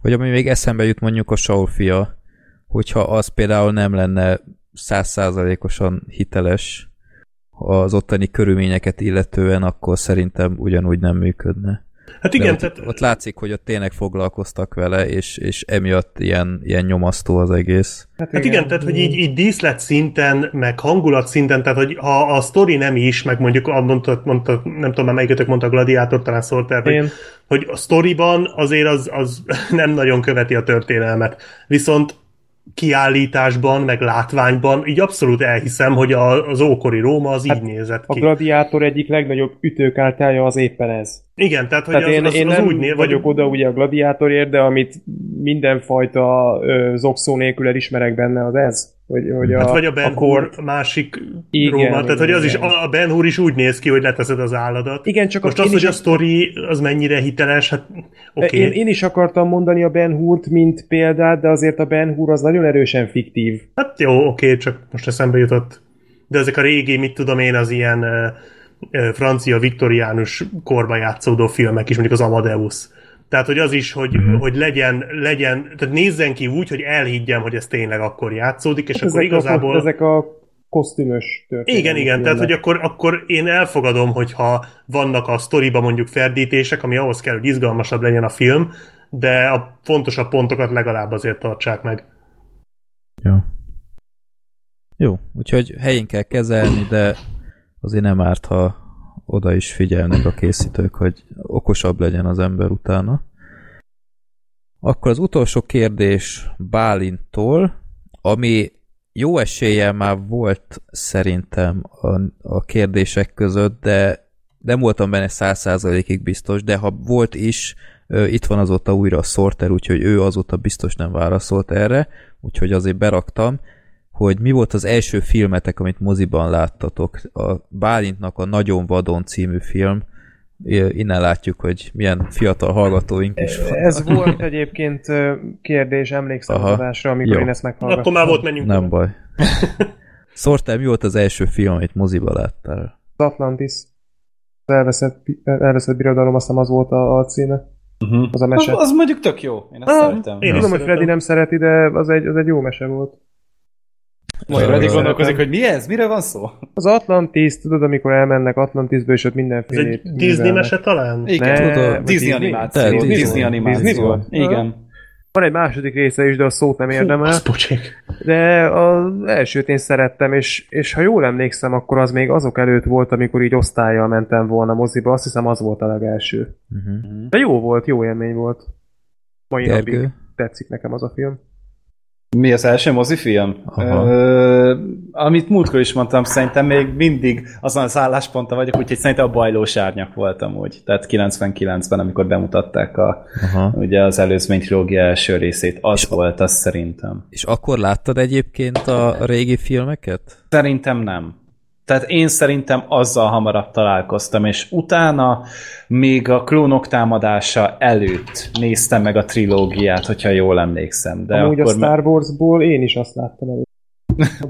Hogy ami még eszembe jut mondjuk a Saul fia, hogyha az például nem lenne százszázalékosan hiteles az ottani körülményeket illetően, akkor szerintem ugyanúgy nem működne. Hát De igen, ott, tehát ott látszik, hogy ott tényleg foglalkoztak vele, és, és emiatt ilyen, ilyen nyomasztó az egész. Hát igen, tehát hogy így, így díszlet szinten, meg hangulat szinten, tehát hogy ha a sztori nem is, meg mondjuk mondta, mondta nem tudom már melyikötök mondta a Gladiátor, talán Szolter, hogy, Én. hogy a sztoriban azért az, az nem nagyon követi a történelmet. Viszont kiállításban, meg látványban így abszolút elhiszem, hogy a, az ókori Róma az így nézett A ki. gladiátor egyik legnagyobb ütőkártyája az éppen ez. Igen, tehát hogy Tehát az, én, az, én az nem úgy néz, vagyok oda ugye a gladiátorért, de amit mindenfajta ö, zokszó nélkül elismerek benne, az ez. Hogy, hogy a, Hát vagy a Ben a. Hur másik Igen, Róma, tehát igen, hogy az is, igen. a Ben Hur is úgy néz ki, hogy leteszed az álladat. Igen, csak Most az, is hogy a sztori az mennyire hiteles, hát oké. Okay. Én, én is akartam mondani a Ben Hurt, mint példát, de azért a Ben Hur az nagyon erősen fiktív. Hát jó, oké, csak most eszembe jutott. De ezek a régi, mit tudom én, az ilyen uh, uh, francia viktoriánus korban játszódó filmek is, mondjuk az Amadeus. Tehát, hogy az is, hogy, Mhm. hogy legyen, legyen, tehát nézzen ki úgy, hogy elhiggyem, hogy ez tényleg akkor játszódik, és Hát akkor ezek, igazából... a, ezek a kosztümös történetek. Igen, igen, tehát hogy akkor, akkor én elfogadom, hogyha vannak a sztoriba mondjuk ferdítések, ami ahhoz kell, hogy izgalmasabb legyen a film, de a fontosabb pontokat legalább azért tartsák meg. Jó. Jó, úgyhogy helyén kell kezelni, de azért nem árt, ha oda is figyelnek a készítők, hogy okosabb legyen az ember utána. Akkor az utolsó kérdés Bálintól, ami jó eséllyel már volt szerintem a, a kérdések között, de nem voltam benne száz százalékig biztos, de ha volt is, itt van azóta újra a Sorter, úgyhogy ő azóta biztos nem válaszolt erre, úgyhogy azért beraktam, hogy mi volt az első filmetek, amit moziban láttatok. A Bálintnak a Nagyon vadon című film, innen látjuk, hogy milyen fiatal hallgatóink is vannak. Ez volt egyébként kérdés, emlékszem Aha. az adásra, amikor Jó. én ezt meghallgattam. Akkor már volt menjünk. Nem baj. Szortál, mi volt az első film, amit moziba láttál? Az Atlantis. Az elveszett, elveszett birodalom, azt hiszem az volt a, a címe. Uh-huh. Az a Az, mese. az mondjuk tök jó. Én ezt Ah, szeretem. én Tudom, hogy. Freddy nem szereti, de az egy, az egy jó mese volt. Majd Ö, addig gondolkozik, hogy mi ez? Mire van szó? Az Atlantis, tudod, amikor elmennek Atlantisba, és ott Ez mindenféle egy Disney mese talán? Igen. Ne, vagy Disney animáció. Disney, Disney. Animáció. Disney volt? Igen. Van egy második része is, de a szót nem érdemel. Pocsék. De az elsőt én szerettem, és, és ha jól emlékszem, akkor az még azok előtt volt, amikor így osztályjal mentem volna moziba. Azt hiszem az volt a legelső. Uh-huh. De jó volt, jó élmény volt. Mai napig Gergő? tetszik nekem az a film. Mi az első mozifilm? Ö, amit múltkor is mondtam, szerintem még mindig azon az állásponton vagyok, úgyhogy szerintem a bajlós árnyak voltam úgy. Tehát 99-ben, amikor bemutatták a, Aha. ugye az előzmény trilógia első részét, az És volt az szerintem. És akkor láttad egyébként a régi filmeket? Szerintem nem. Tehát én szerintem azzal hamarabb találkoztam, és utána még a klónok támadása előtt néztem meg a trilógiát, hogyha jól emlékszem. De Amúgy akkor a Star Warsból én is azt láttam elő.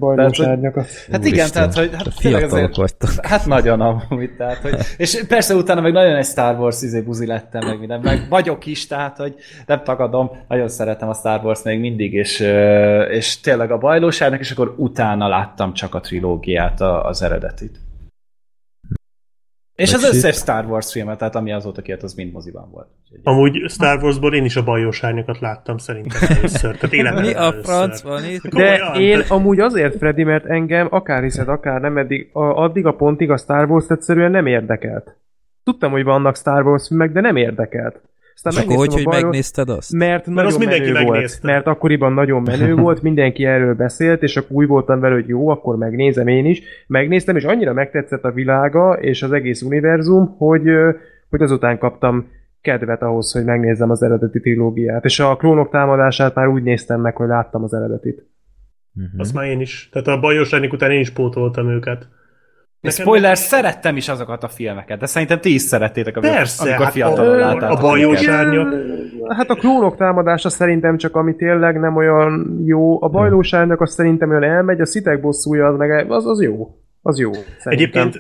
A hogy- árnyakat. Hát igen, Úristen, tehát, hogy hát tényleg Fiatalok azért, vagytok. Hát nagyon amúgy, tehát, hogy, és persze utána meg nagyon egy Star Wars izé buzi lettem, meg minden, meg vagyok is, tehát, hogy nem tagadom, nagyon szeretem a Star Wars még mindig, és, és tényleg a bajlóságnak, és akkor utána láttam csak a trilógiát, a, az eredetit. És az összes Star Wars filmet, tehát ami azóta kijött, az mind moziban volt. Amúgy Star Warsból én is a bajós árnyakat láttam szerintem először. Tehát életemben Mi a franc van itt? De Komolyan, én amúgy azért, Freddy, mert engem akár hiszed, akár nem, eddig, a, addig a pontig a Star Wars egyszerűen nem érdekelt. Tudtam, hogy vannak Star Wars filmek, de nem érdekelt. Aztán És akkor hogy, bajról- megnézted azt? Mert, Mert azt nagyon mindenki menő volt. megnézte. Mert akkoriban nagyon menő volt, mindenki erről beszélt, és akkor úgy voltam vele, hogy jó, akkor megnézem én is. Megnéztem, és annyira megtetszett a világa, és az egész univerzum, hogy, hogy azután kaptam kedvet ahhoz, hogy megnézzem az eredeti trilógiát. És a klónok támadását már úgy néztem meg, hogy láttam az eredetit. Mhm. Azt már én is. Tehát a bajós árnyak után én is pótoltam őket. Nekem- Spoiler, szerettem is azokat a filmeket, de szerintem ti is szerettétek, amikor, Persze, amikor hát fiatalon a- láttátok. a bajós árnyak. Hát a klónok támadása szerintem csak ami tényleg nem olyan jó. A bajlós árnyak az szerintem olyan elmegy, a szitek bosszúja az meg az, az jó. Az jó. Szerintem. Egyébként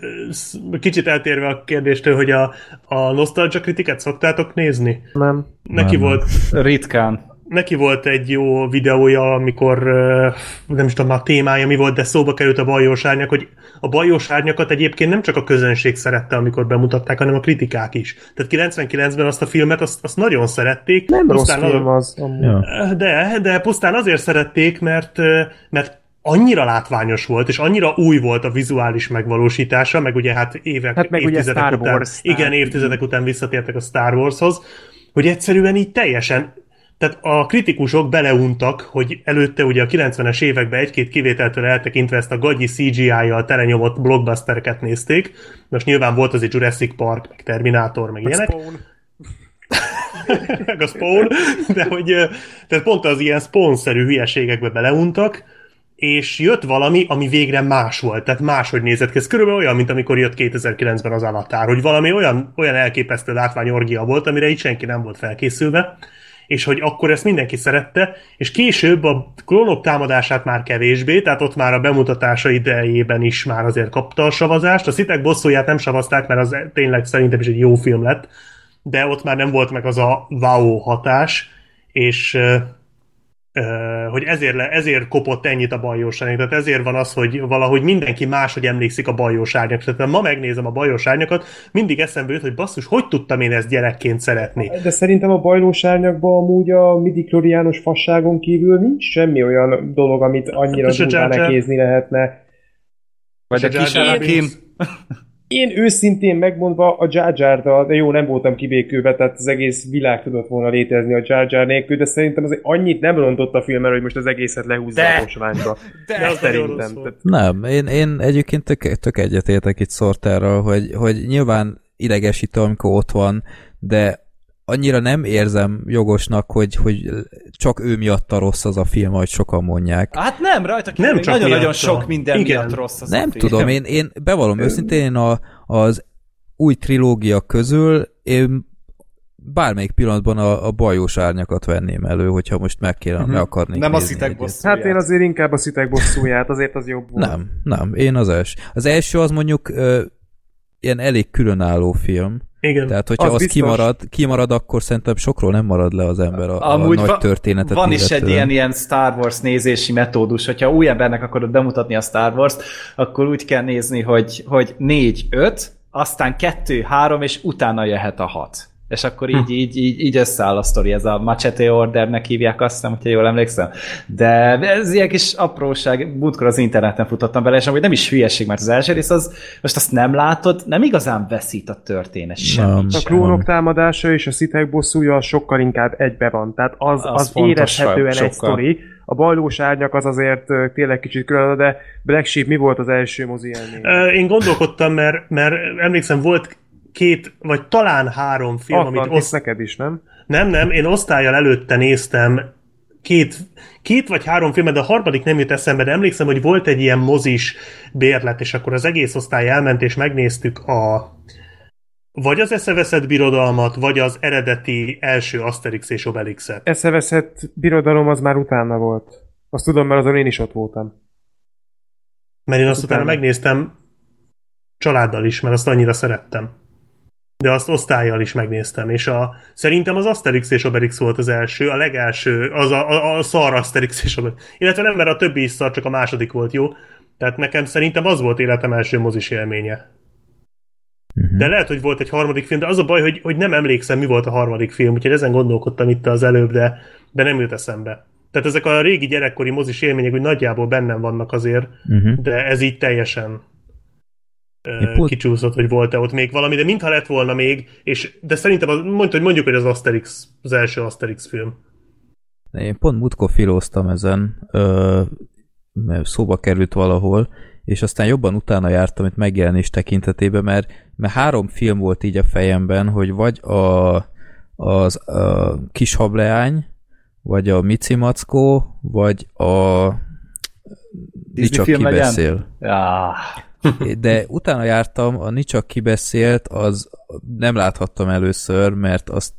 kicsit eltérve a kérdéstől, hogy a, a nostalgia kritiket szoktátok nézni? nem. Neki Nem. volt Ritkán. Neki volt egy jó videója, amikor nem is tudom már a témája mi volt, de szóba került a bajós árnyak, hogy a bajós árnyakat egyébként nem csak a közönség szerette, amikor bemutatták, hanem a kritikák is. Tehát 99-ben azt a filmet, azt, azt nagyon szerették. Nem rossz Pusztán film az. Amúgy. De, de pusztán azért szerették, mert, mert annyira látványos volt, és annyira új volt a vizuális megvalósítása, meg ugye hát évek, Hát meg ugye évtizedek Star után, Wars, igen, évtizedek után visszatértek a Star Warshoz, hogy egyszerűen így teljesen tehát a kritikusok beleuntak, hogy előtte ugye a 90-es években egy-két kivételtől eltekintve ezt a gagyi CGI-jal telenyomott blockbustereket nézték. Most nyilván volt az egy Jurassic Park, meg Terminator, meg ilyenek. Meg a Spawn, de hogy tehát pont az ilyen Spawn-szerű hülyeségekbe beleuntak, és jött valami, ami végre más volt, tehát máshogy nézett ki. Ez körülbelül olyan, mint amikor jött 2009-ben az Avatar, hogy valami olyan, olyan elképesztő látványorgia volt, amire így senki nem volt felkészülve, és hogy akkor ezt mindenki szerette, és később a klónok támadását már kevésbé, tehát ott már a bemutatása idejében is már azért kapta a savazást. A szitek bosszúját nem savazták, mert az tényleg szerintem is egy jó film lett, de ott már nem volt meg az a wow hatás, és hogy ezért, le, ezért kopott ennyit a bajós árnyak. Tehát ezért van az, hogy valahogy mindenki máshogy emlékszik a bajós árnyak. Tehát ma megnézem a bajós árnyakat, mindig eszembe jut, hogy basszus, hogy tudtam én ezt gyerekként szeretni. De szerintem a bajlós árnyakban amúgy a midikloriános fasságon kívül nincs semmi olyan dolog, amit annyira durván lekézni lehetne. Vagy a kis Én őszintén megmondva a Jar de jó, nem voltam kibékülve, tehát az egész világ tudott volna létezni a Jar Jar nélkül, de szerintem azért annyit nem rontott a filmen, hogy most az egészet lehúzza De! a posványba. De, De az Szerintem. Tehát Nem, én, én egyébként tök, tök egyetértek itt Sorterral, hogy, hogy nyilván idegesítő, amikor ott van, de annyira nem érzem jogosnak, hogy, hogy csak ő miatta rossz az a film, ahogy sokan mondják. Hát nem, rajta Nem nem nagyon-nagyon sok minden Igen. miatt rossz az a Nem film. tudom, én, én bevallom őszintén, én a, az új trilógia közül én bármelyik pillanatban a, a bajós árnyakat venném elő, hogyha most meg kéne, Mhm. meg akarnék Nem a szitek bosszúját. Hát én azért inkább a szitek bosszúját, azért az jobb volt. Nem, nem, én az első. Az első az mondjuk ö, ilyen elég különálló film, Igen. tehát hogyha Az az, biztos. kimarad, kimarad, akkor szerintem sokról nem marad le az ember a, a Amúgy nagy va- történetet Van is egy illetően. ilyen, ilyen Star Wars nézési metódus, hogyha új embernek akarod bemutatni a Star Wars-t, akkor úgy kell nézni, hogy, hogy 4-5, aztán 2-3, és utána jöhet a 6. És akkor így, így, így, így összeáll a sztori, ez a Machete Ordernek hívják azt hiszem, hogyha jól emlékszem. De ez ilyen kis apróság, múltkor az interneten futottam bele, és amúgy nem is hülyeség, mert az első rész az, most azt nem látod, nem igazán veszít a történet Nem. semmit A klónok támadása és a szitek bosszúja sokkal inkább egybe van. Tehát az, Az az, érezhetően egy sztori. A ballós árnyak az azért tényleg kicsit külön, de Black Sheep mi volt az első mozi élmény? Én gondolkodtam, mert, mert emlékszem, volt két, vagy talán három film, amit Atlantis oszt... neked is, nem? Nem, nem, én osztályjal előtte néztem két, két vagy három filmet, de a harmadik nem jut eszembe, de emlékszem, hogy volt egy ilyen mozis bérlet, és akkor az egész osztály elment, és megnéztük a vagy az eszeveszett birodalmat, vagy az eredeti első Asterix és Obelixet. Eszeveszett birodalom az már utána volt. Azt tudom, mert azon én is ott voltam. Mert én azt utána utána. megnéztem családdal is, mert azt annyira szerettem. De azt osztályjal is megnéztem, és a, szerintem az Asterix és Obelix volt az első, a legelső, az a, a, a szar Asterix és Obelix. Illetve nem, mert a többi is szar, csak a második volt jó. Tehát nekem szerintem az volt életem első mozis élménye. Uh-huh. De lehet, hogy volt egy harmadik film, de az a baj, hogy, hogy nem emlékszem, mi volt a harmadik film, úgyhogy ezen gondolkodtam itt az előbb, de, de nem jut eszembe. Tehát ezek a régi gyerekkori mozis élmények úgy nagyjából bennem vannak azért, Uh-huh. de ez így teljesen pont- kicsúszott, hogy volt-e ott még valami, de mintha lett volna még, és, de szerintem az, mondta, hogy mondjuk, hogy az Asterix, az első Asterix film. Én pont múltkor filóztam ezen, ö, mert szóba került valahol, és aztán jobban utána jártam itt megjelenés tekintetében, mert, mert három film volt így a fejemben, hogy vagy a, az a kis hableány, vagy a Mici Mackó, vagy a Nicsak film legyen? kibeszél. Ja, De utána jártam, a Nicsak kibeszélt, az nem láthattam először, mert azt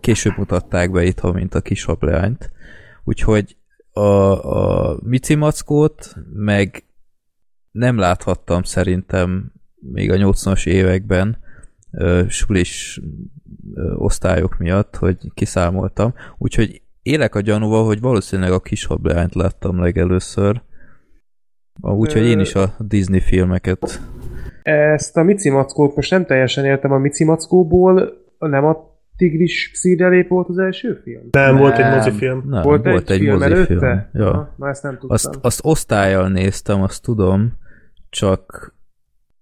később mutatták be itthon, mint a kis hableányt. Úgyhogy a, a Mici Mackót meg nem láthattam szerintem még a 80-as években ö, sulis osztályok miatt, hogy kiszámoltam. Úgyhogy élek a gyanúval, hogy valószínűleg a kis hableányt láttam legelőször. Úgyhogy én is a Disney filmeket Ezt a Mici Mackót most nem teljesen értem a Mici Mackóból, nem a Tigris szírelép volt az első film? Nem, nem. volt egy mozifilm. Nem, volt, volt, egy, film mozifilm. előtte? Ja. Na, ezt nem tudtam. Azt, azt osztályjal néztem, azt tudom, csak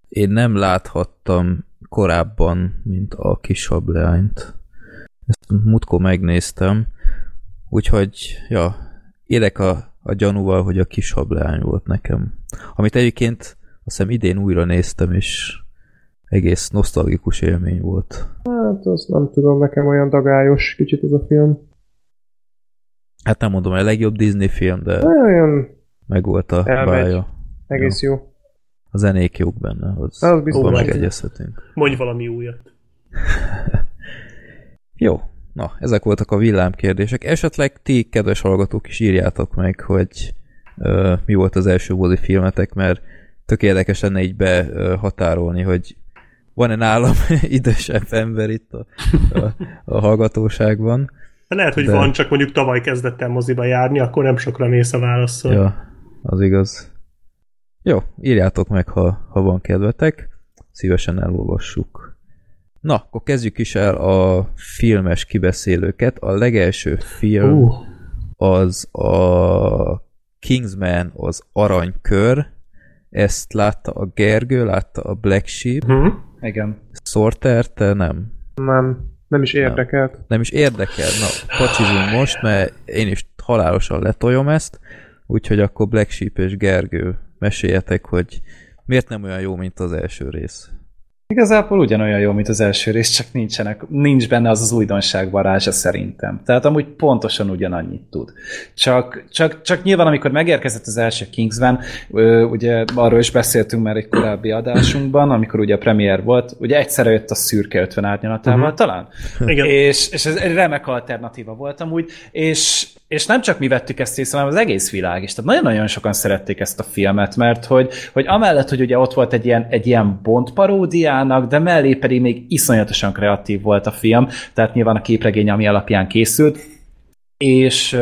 én nem láthattam korábban, mint a kis hableányt. Ezt múltkor megnéztem, úgyhogy, ja, élek a, a gyanúval, hogy a kis hableány volt nekem. Amit egyébként azt hiszem idén újra néztem, és egész nosztalgikus élmény volt. Hát azt nem tudom, nekem olyan dagályos kicsit ez a film. Hát nem mondom, a legjobb Disney film, de Olyan meg volt a Elmegy. bája. egész jó. A zenék jók benne, az, Az biztos. megegyezhetünk. Mondj valami újat. Jó, na, ezek voltak a villámkérdések. Esetleg ti, kedves hallgatók is írjátok meg, hogy ö, mi volt az első mozi filmetek, mert tök érdekes lenne így behatárolni, hogy van-e nálam idősebb ember itt a, a, a hallgatóságban. Lehet, hogy De- van, csak mondjuk tavaly kezdett el moziba járni, akkor nem sokra mész a válaszol. Ja, az igaz. Jó, írjátok meg, ha, ha van kedvetek. Szívesen elolvassuk. Na, akkor kezdjük is el a filmes kibeszélőket. A legelső film Uh, az a Kingsman, az Aranykör. Ezt látta a Gergő, látta a Black Sheep. hm? igen. Sorter, te nem. Nem, nem is érdekelt. Nem is érdekel. Na, pacsizunk most, mert én is halálosan letoljom ezt, úgyhogy akkor Black Sheep és Gergő meséljetek, hogy miért nem olyan jó, mint az első rész. Igazából ugyanolyan jó, mint az első rész, csak nincsenek, nincs benne az az újdonság varázsa szerintem. Tehát amúgy pontosan ugyanannyit tud. Csak, csak, csak nyilván, amikor megérkezett az első Kingsman, ö, ugye arról is beszéltünk már egy korábbi adásunkban, amikor ugye a premier volt, ugye egyszerre jött a szürke 50 árnyalatával, uh-huh. talán? Igen. És, és ez egy remek alternatíva volt amúgy, és, és nem csak mi vettük ezt észre, hanem az egész világ is. Tehát nagyon-nagyon sokan szerették ezt a filmet, mert hogy, hogy amellett, hogy ugye ott volt egy ilyen, egy ilyen Bond paródiának, de mellé pedig még iszonyatosan kreatív volt a film, tehát nyilván a képregény, ami alapján készült, és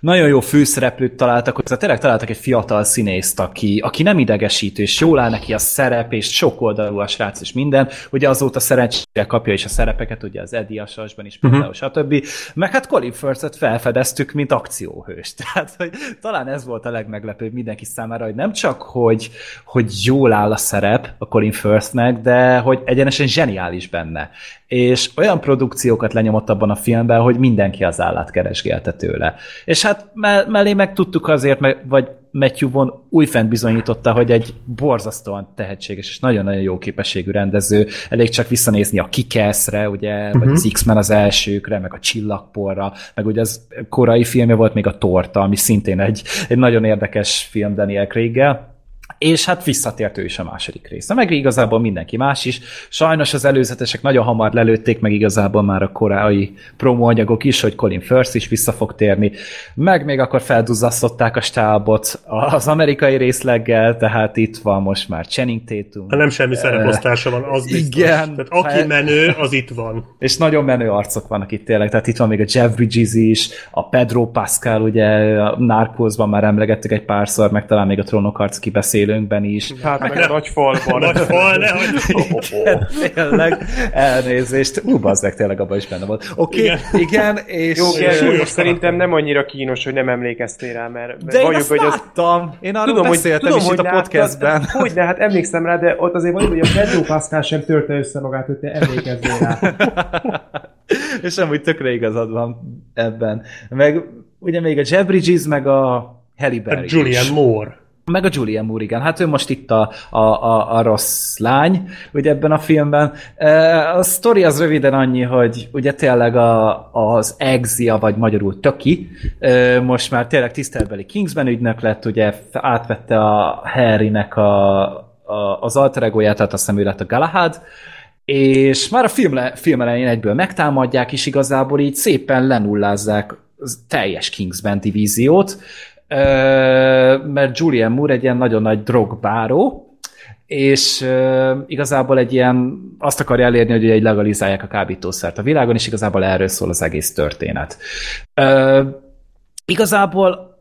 nagyon jó főszereplőt találtak, hogy tényleg találtak egy fiatal színészt, aki, aki nem idegesítő, és jól áll neki a szerep, és sok oldalú a srác, és minden. Ugye azóta szerencsére kapja is a szerepeket, ugye az Eddie a Sasban is például, uh-huh. stb. Meg hát Colin Firth-et felfedeztük, mint akcióhős. Tehát, hogy talán ez volt a legmeglepőbb mindenki számára, hogy nem csak, hogy, hogy jól áll a szerep a Colin Firthnek, de hogy egyenesen zseniális benne. És olyan produkciókat lenyomott abban a filmben, hogy mindenki az állát keresgélte. Keresgélte tőle. És hát me- mellé meg tudtuk azért, vagy Matthew Vaughn újfent bizonyította, hogy egy borzasztóan tehetséges és nagyon-nagyon jó képességű rendező. Elég csak visszanézni a Kikeszre, ugye, uh-huh. vagy az X-Men az elsőkre, meg a Csillagporra, meg ugye az korai filmje volt még a Torta, ami szintén egy, egy nagyon érdekes film Daniel Craig-gel és hát visszatért ő is a második része. Meg igazából mindenki más is. Sajnos az előzetesek nagyon hamar lelőtték meg igazából már a korai promóanyagok is, hogy Colin Firth is vissza fog térni. Meg még akkor felduzzasztották a stábot az amerikai részleggel, tehát itt van most már Channing Tatum. Ha nem semmi szereposztása van, az biztos. Igen. Tehát aki Hát- menő, az itt van. És nagyon menő arcok vannak itt tényleg, tehát itt van még a Jeff Bridges is, a Pedro Pascal, ugye a Narcosban már emlegettük egy párszor, meg talán még a Trónok arc kibeszélőnkben is. Hát meg a nagy falban. Nagy fal, ne. Igen, tényleg, elnézést. Ú, bazzeg, tényleg abban is benne volt. Oké, okay, igen. igen, és... Jó, súlyos most szerintem nem annyira kínos, hogy nem emlékeztél rá, mert de én azt hogy az... láttam. Én arról Tudom, hogy, beszéltem tudom, is hogy itt a podcastben. Hogy ne, hát emlékszem rá, de ott azért van, hogy a Pedro Pascal sem törte össze magát, hogy te emlékezzél rá. és amúgy tökre igazad van ebben. Meg ugye még a Jeff Bridges, meg a Halle Berry Hát Julian is. Moore. Meg a Julian Moore, igen. Hát ő most itt a, a, a, a rossz lány, ugye ebben a filmben. A sztori az röviden annyi, hogy ugye tényleg a, az Exia, vagy magyarul Töki, most már tényleg tisztelbeli Kingsman ügynök lett, ugye átvette a Harrynek a, a, az alter egóját, tehát azt hiszem ő lett a Galahad, és már a film, le, film elején egyből megtámadják, és igazából így szépen lenullázzák az teljes Kingsman divíziót, mert Julian Moore egy ilyen nagyon nagy drogbáró, és ö, igazából egy ilyen, azt akarja elérni, hogy egy legalizálják a kábítószert a világon, és igazából erről szól az egész történet. Ö, igazából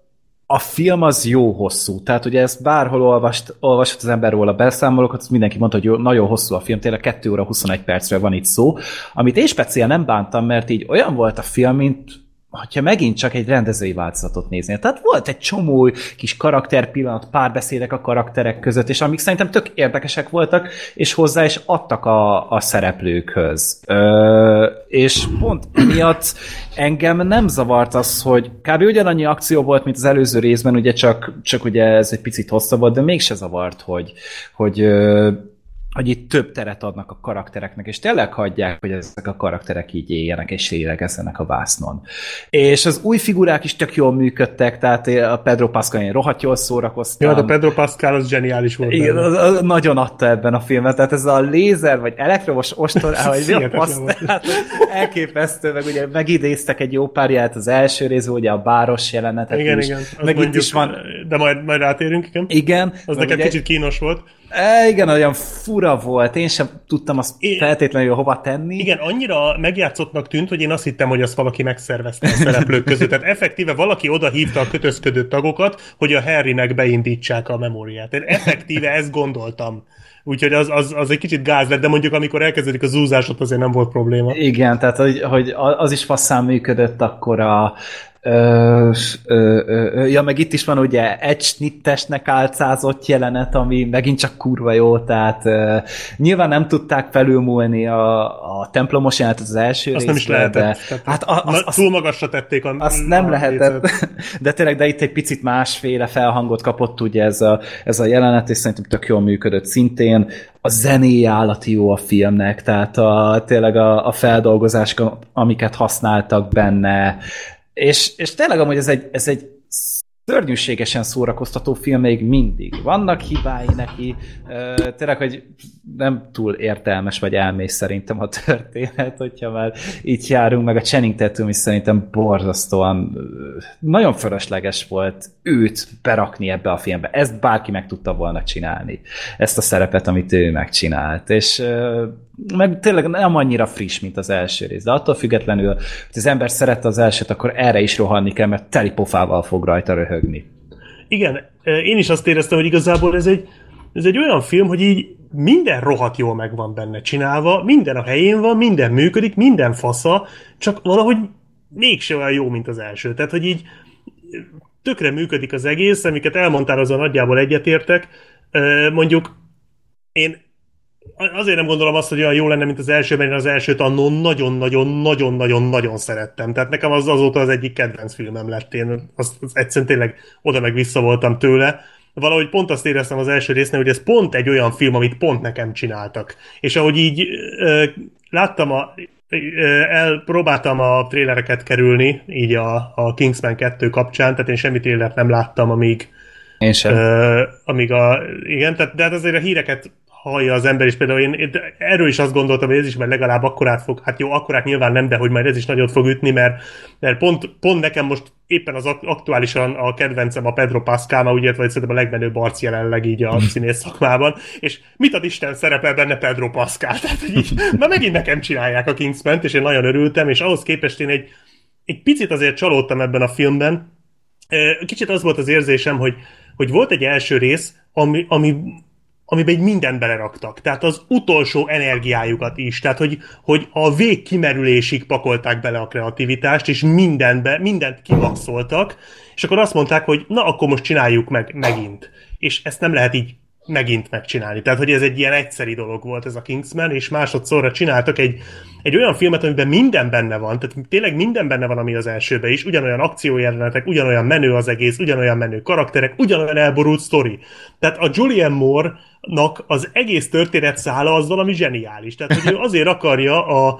a film az jó hosszú, tehát ugye ezt bárhol olvast, olvasott az ember róla beszámolókat, az mindenki mondta, hogy jó, nagyon hosszú a film, tényleg 2 óra 21 percről van itt szó, amit én speciál nem bántam, mert így olyan volt a film, mint hogyha megint csak egy rendezői változatot nézni. Tehát volt egy csomó kis karakterpillanat, párbeszédek a karakterek között, és amik szerintem tök érdekesek voltak, és hozzá is adtak a, a szereplőkhöz. Ö, és pont emiatt engem nem zavart az, hogy kb. ugyanannyi akció volt, mint az előző részben, ugye csak, csak ugye ez egy picit hosszabb volt, de mégse zavart, hogy, hogy hogy itt több teret adnak a karaktereknek, és tényleg hagyják, hogy ezek a karakterek így éljenek és lélegezzenek a vásznon. És az új figurák is tök jól működtek, tehát a Pedro Pascal én rohadt jól szórakoztam. Jó, de Pedro Pascal az zseniális volt. Igen, az, az nagyon adta ebben a filmet, tehát ez a lézer, vagy elektromos ostor, vagy mi a volt. tehát elképesztő, meg ugye megidéztek egy jó párját az első részből, ugye a báros jelenetet Igen, is, igen. Meg itt mondjuk, is van, De majd, majd rátérünk, igen. igen. Az nekem ugye- kicsit kínos volt. E, igen, olyan fura volt, én sem tudtam azt É- feltétlenül hova tenni. Igen, annyira megjátszottnak tűnt, hogy én azt hittem, hogy azt valaki megszervezte a szereplők között. Tehát effektíve valaki oda hívta a kötözködő tagokat, hogy a Harrynek beindítsák a memóriát. Én effektíve ezt gondoltam. Úgyhogy az, az, az egy kicsit gáz lett, de mondjuk amikor elkezdődik a zúzás, ott azért nem volt probléma. Igen, tehát hogy, hogy az is faszán működött akkor a Ö, ö, ö, ja, meg itt is van ugye egy snittesnek álcázott jelenet, ami megint csak kurva jó, tehát ö, nyilván nem tudták felülmúlni a, a templomos jelenetet az első Azt nem is részben, lehetett. De, hát a, az, az, túl magasra tették a azt nem a lehetett, de tényleg, de itt egy picit másféle felhangot kapott ugye ez a, ez a jelenet, és szerintem tök jól működött szintén. A zenéje állati jó a filmnek, tehát a, tényleg a, a feldolgozások, amiket használtak benne, és, és tényleg amúgy ez egy, ez egy szörnyűségesen szórakoztató film még mindig. Vannak hibái neki, tényleg, hogy nem túl értelmes vagy elmész szerintem a történet, hogyha már így járunk, meg a Channing Tatum is szerintem borzasztóan nagyon fölösleges volt őt berakni ebbe a filmbe. Ezt bárki meg tudta volna csinálni. Ezt a szerepet, amit ő megcsinált. És meg tényleg nem annyira friss, mint az első rész, de attól függetlenül, hogy az ember szerette az elsőt, akkor erre is rohanni kell, mert teli pofával fog rajta röhögni. Igen, én is azt éreztem, hogy igazából ez egy, ez egy olyan film, hogy így minden rohadt jól meg van benne csinálva, minden a helyén van, minden működik, minden fasza, csak valahogy mégse olyan jó, mint az első. Tehát, hogy így tökre működik az egész, amiket elmondtál, azon nagyjából egyetértek. Mondjuk én azért nem gondolom azt, hogy olyan jó lenne, mint az elsőben, én az elsőt annó nagyon-nagyon-nagyon-nagyon-nagyon szerettem. Tehát nekem az azóta az egyik kedvenc filmem lett. Én azt, az egyszerűen tényleg oda meg vissza voltam tőle. Valahogy pont azt éreztem az első résznél, hogy ez pont egy olyan film, amit pont nekem csináltak. És ahogy így ö, láttam a elpróbáltam a trélereket kerülni, így a, a Kingsman 2 kapcsán, tehát én semmi trélert nem láttam, amíg én sem. Uh, amíg a, igen, tehát, de hát azért a híreket hallja az ember, és például én, én erről is azt gondoltam, hogy ez is már legalább akkorát fog, hát jó, akkorát nyilván nem, de hogy majd ez is nagyot fog ütni, mert, mert pont, pont nekem most éppen az aktuálisan a kedvencem a Pedro Pascal, úgy értve, hogy szerintem a legmenőbb arc jelenleg így a színész szakmában, és mit ad Isten szerepel benne Pedro Pascal, tehát hogy így, na megint nekem csinálják a Kingsman-t, és én nagyon örültem, és ahhoz képest én egy, egy picit azért csalódtam ebben a filmben, Kicsit az volt az érzésem, hogy, hogy volt egy első rész, ami, ami amiben mindent beleraktak. Tehát az utolsó energiájukat is. Tehát, hogy, hogy a vég kimerülésig pakolták bele a kreativitást, és mindenbe, mindent kimaxoltak, és akkor azt mondták, hogy na, akkor most csináljuk meg megint. És ezt nem lehet így megint megcsinálni. Tehát, hogy ez egy ilyen egyszeri dolog volt ez a Kingsman, és másodszorra csináltak egy, egy olyan filmet, amiben minden benne van, tehát tényleg minden benne van, ami az elsőben is, ugyanolyan akciójelenetek, ugyanolyan menő az egész, ugyanolyan menő karakterek, ugyanolyan elborult sztori. Tehát a Julian Moore-nak az egész történetszála az valami zseniális. Tehát, hogy ő azért akarja a,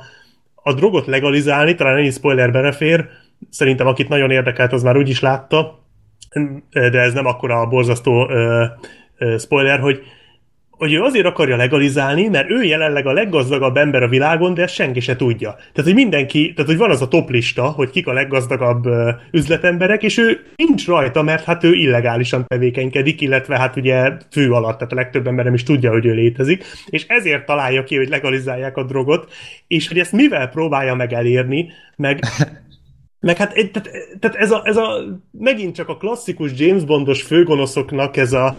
a drogot legalizálni, talán ennyi spoiler belefér, szerintem akit nagyon érdekelt, az már úgy is látta, de ez nem akkora a borzasztó spoiler, hogy, hogy ő azért akarja legalizálni, mert ő jelenleg a leggazdagabb ember a világon, de ezt senki se tudja. Tehát, hogy mindenki, tehát, hogy van az a top lista, hogy kik a leggazdagabb uh, üzletemberek, és ő nincs rajta, mert hát ő illegálisan tevékenykedik, illetve hát ugye fő alatt, tehát a legtöbb ember nem is tudja, hogy ő létezik, és ezért találja ki, hogy legalizálják a drogot, és hogy ezt mivel próbálja meg elérni, meg meg hát tehát, tehát ez, a, ez a megint csak a klasszikus James Bondos főgonoszoknak ez a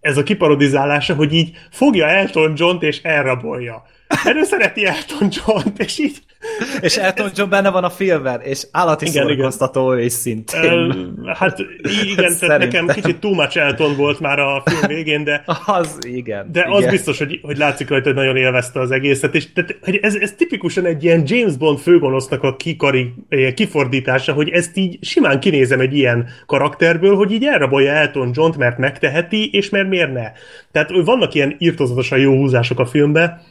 ez a kiparodizálása, hogy így fogja Elton John-t és elrabolja. Mert ő szereti Elton John-t, és így... És Elton John benne van a filmben, és állati igen, szórakoztató és szintén. Hát igen, tehát nekem kicsit too much Elton volt már a film végén, de... Az igen. De igen. az biztos, hogy, hogy látszik rajta, hogy nagyon élvezte az egészet, és tehát, hogy ez, ez tipikusan egy ilyen James Bond főgonosznak a kikari, kifordítása, hogy ezt így simán kinézem egy ilyen karakterből, hogy így elrabolja Elton John-t, mert megteheti, és mert miért ne. Tehát vannak ilyen írtozatosan jó húzások a filmbe,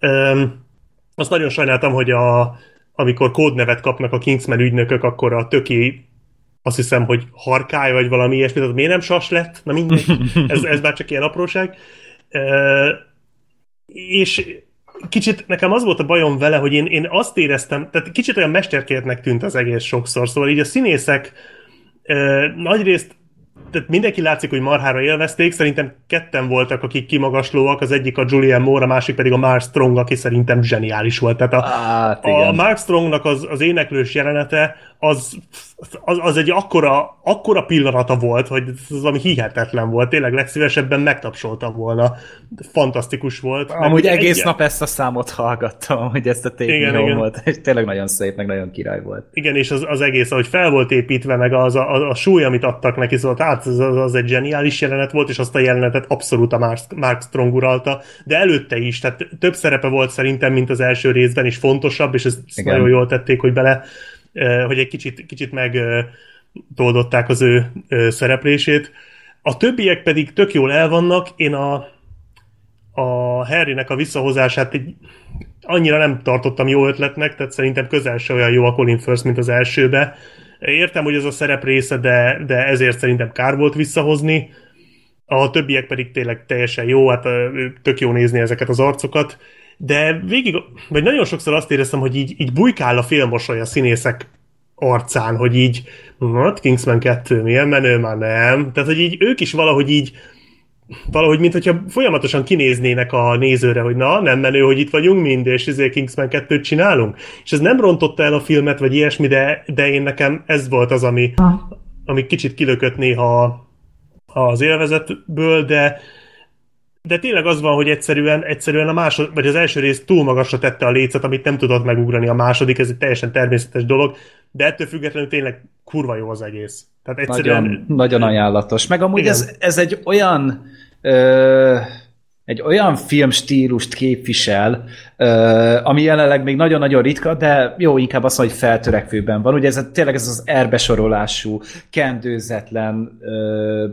Um, azt nagyon sajnáltam, hogy a, amikor kódnevet kapnak a Kingsman ügynökök, akkor a töki azt hiszem, hogy harkály, vagy valami ilyesmi, tehát miért nem sas lett? Na mindegy, ez, ez már csak ilyen apróság. Uh, és kicsit nekem az volt a bajom vele, hogy én, én azt éreztem, tehát kicsit olyan mesterkértnek tűnt az egész sokszor, szóval így a színészek uh, nagyrészt tehát mindenki látszik, hogy marhára élvezték, szerintem ketten voltak, akik kimagaslóak, az egyik a Julian Moore, a másik pedig a Mark Strong, aki szerintem zseniális volt. Tehát a, hát, a Mark Strongnak az, az éneklős jelenete, az, az, az egy akkora, akkora pillanata volt, hogy az ami hihetetlen volt. Tényleg legszívesebben megtapsoltam volna. Fantasztikus volt. Amúgy egész egy... nap ezt a számot hallgattam, hogy ezt a tépni volt. És tényleg nagyon szép, meg nagyon király volt. Igen, és az, az egész, ahogy fel volt építve, meg az a, a, a súly, amit adtak neki, szóval hát az, az, az egy zseniális jelenet volt, és azt a jelenetet abszolút a Mark, Mark Strong uralta, de előtte is, tehát több szerepe volt szerintem, mint az első részben, és fontosabb, és ezt Igen. nagyon jól tették, hogy bele hogy egy kicsit, kicsit megtoldották az ő szereplését. A többiek pedig tök jól elvannak, én a, a Harrynek a visszahozását egy, annyira nem tartottam jó ötletnek, tehát szerintem közel se olyan jó a Colin First, mint az elsőbe. Értem, hogy ez a szerep része, de, de ezért szerintem kár volt visszahozni. A többiek pedig tényleg teljesen jó, hát tök jó nézni ezeket az arcokat de végig, vagy nagyon sokszor azt éreztem, hogy így, így bujkál a filmosoly a színészek arcán, hogy így, hát Kingsman 2, milyen menő, már nem. Tehát, hogy így ők is valahogy így, valahogy, mint hogyha folyamatosan kinéznének a nézőre, hogy na, nem menő, hogy itt vagyunk mind, és ezért Kingsman 2-t csinálunk. És ez nem rontotta el a filmet, vagy ilyesmi, de, de én nekem ez volt az, ami, ami kicsit kilökött néha az élvezetből, de, de tényleg az van, hogy egyszerűen, egyszerűen a másod, vagy az első rész túl magasra tette a lécet, amit nem tudott megugrani a második, ez egy teljesen természetes dolog, de ettől függetlenül tényleg kurva jó az egész. Tehát egyszerűen... Nagyon, nagyon ajánlatos. Meg amúgy ez, ez egy olyan ö, egy olyan filmstílust képvisel, ami jelenleg még nagyon-nagyon ritka, de jó, inkább azt mondja, hogy feltörekvőben van. Ugye ez tényleg ez az erbesorolású, kendőzetlen,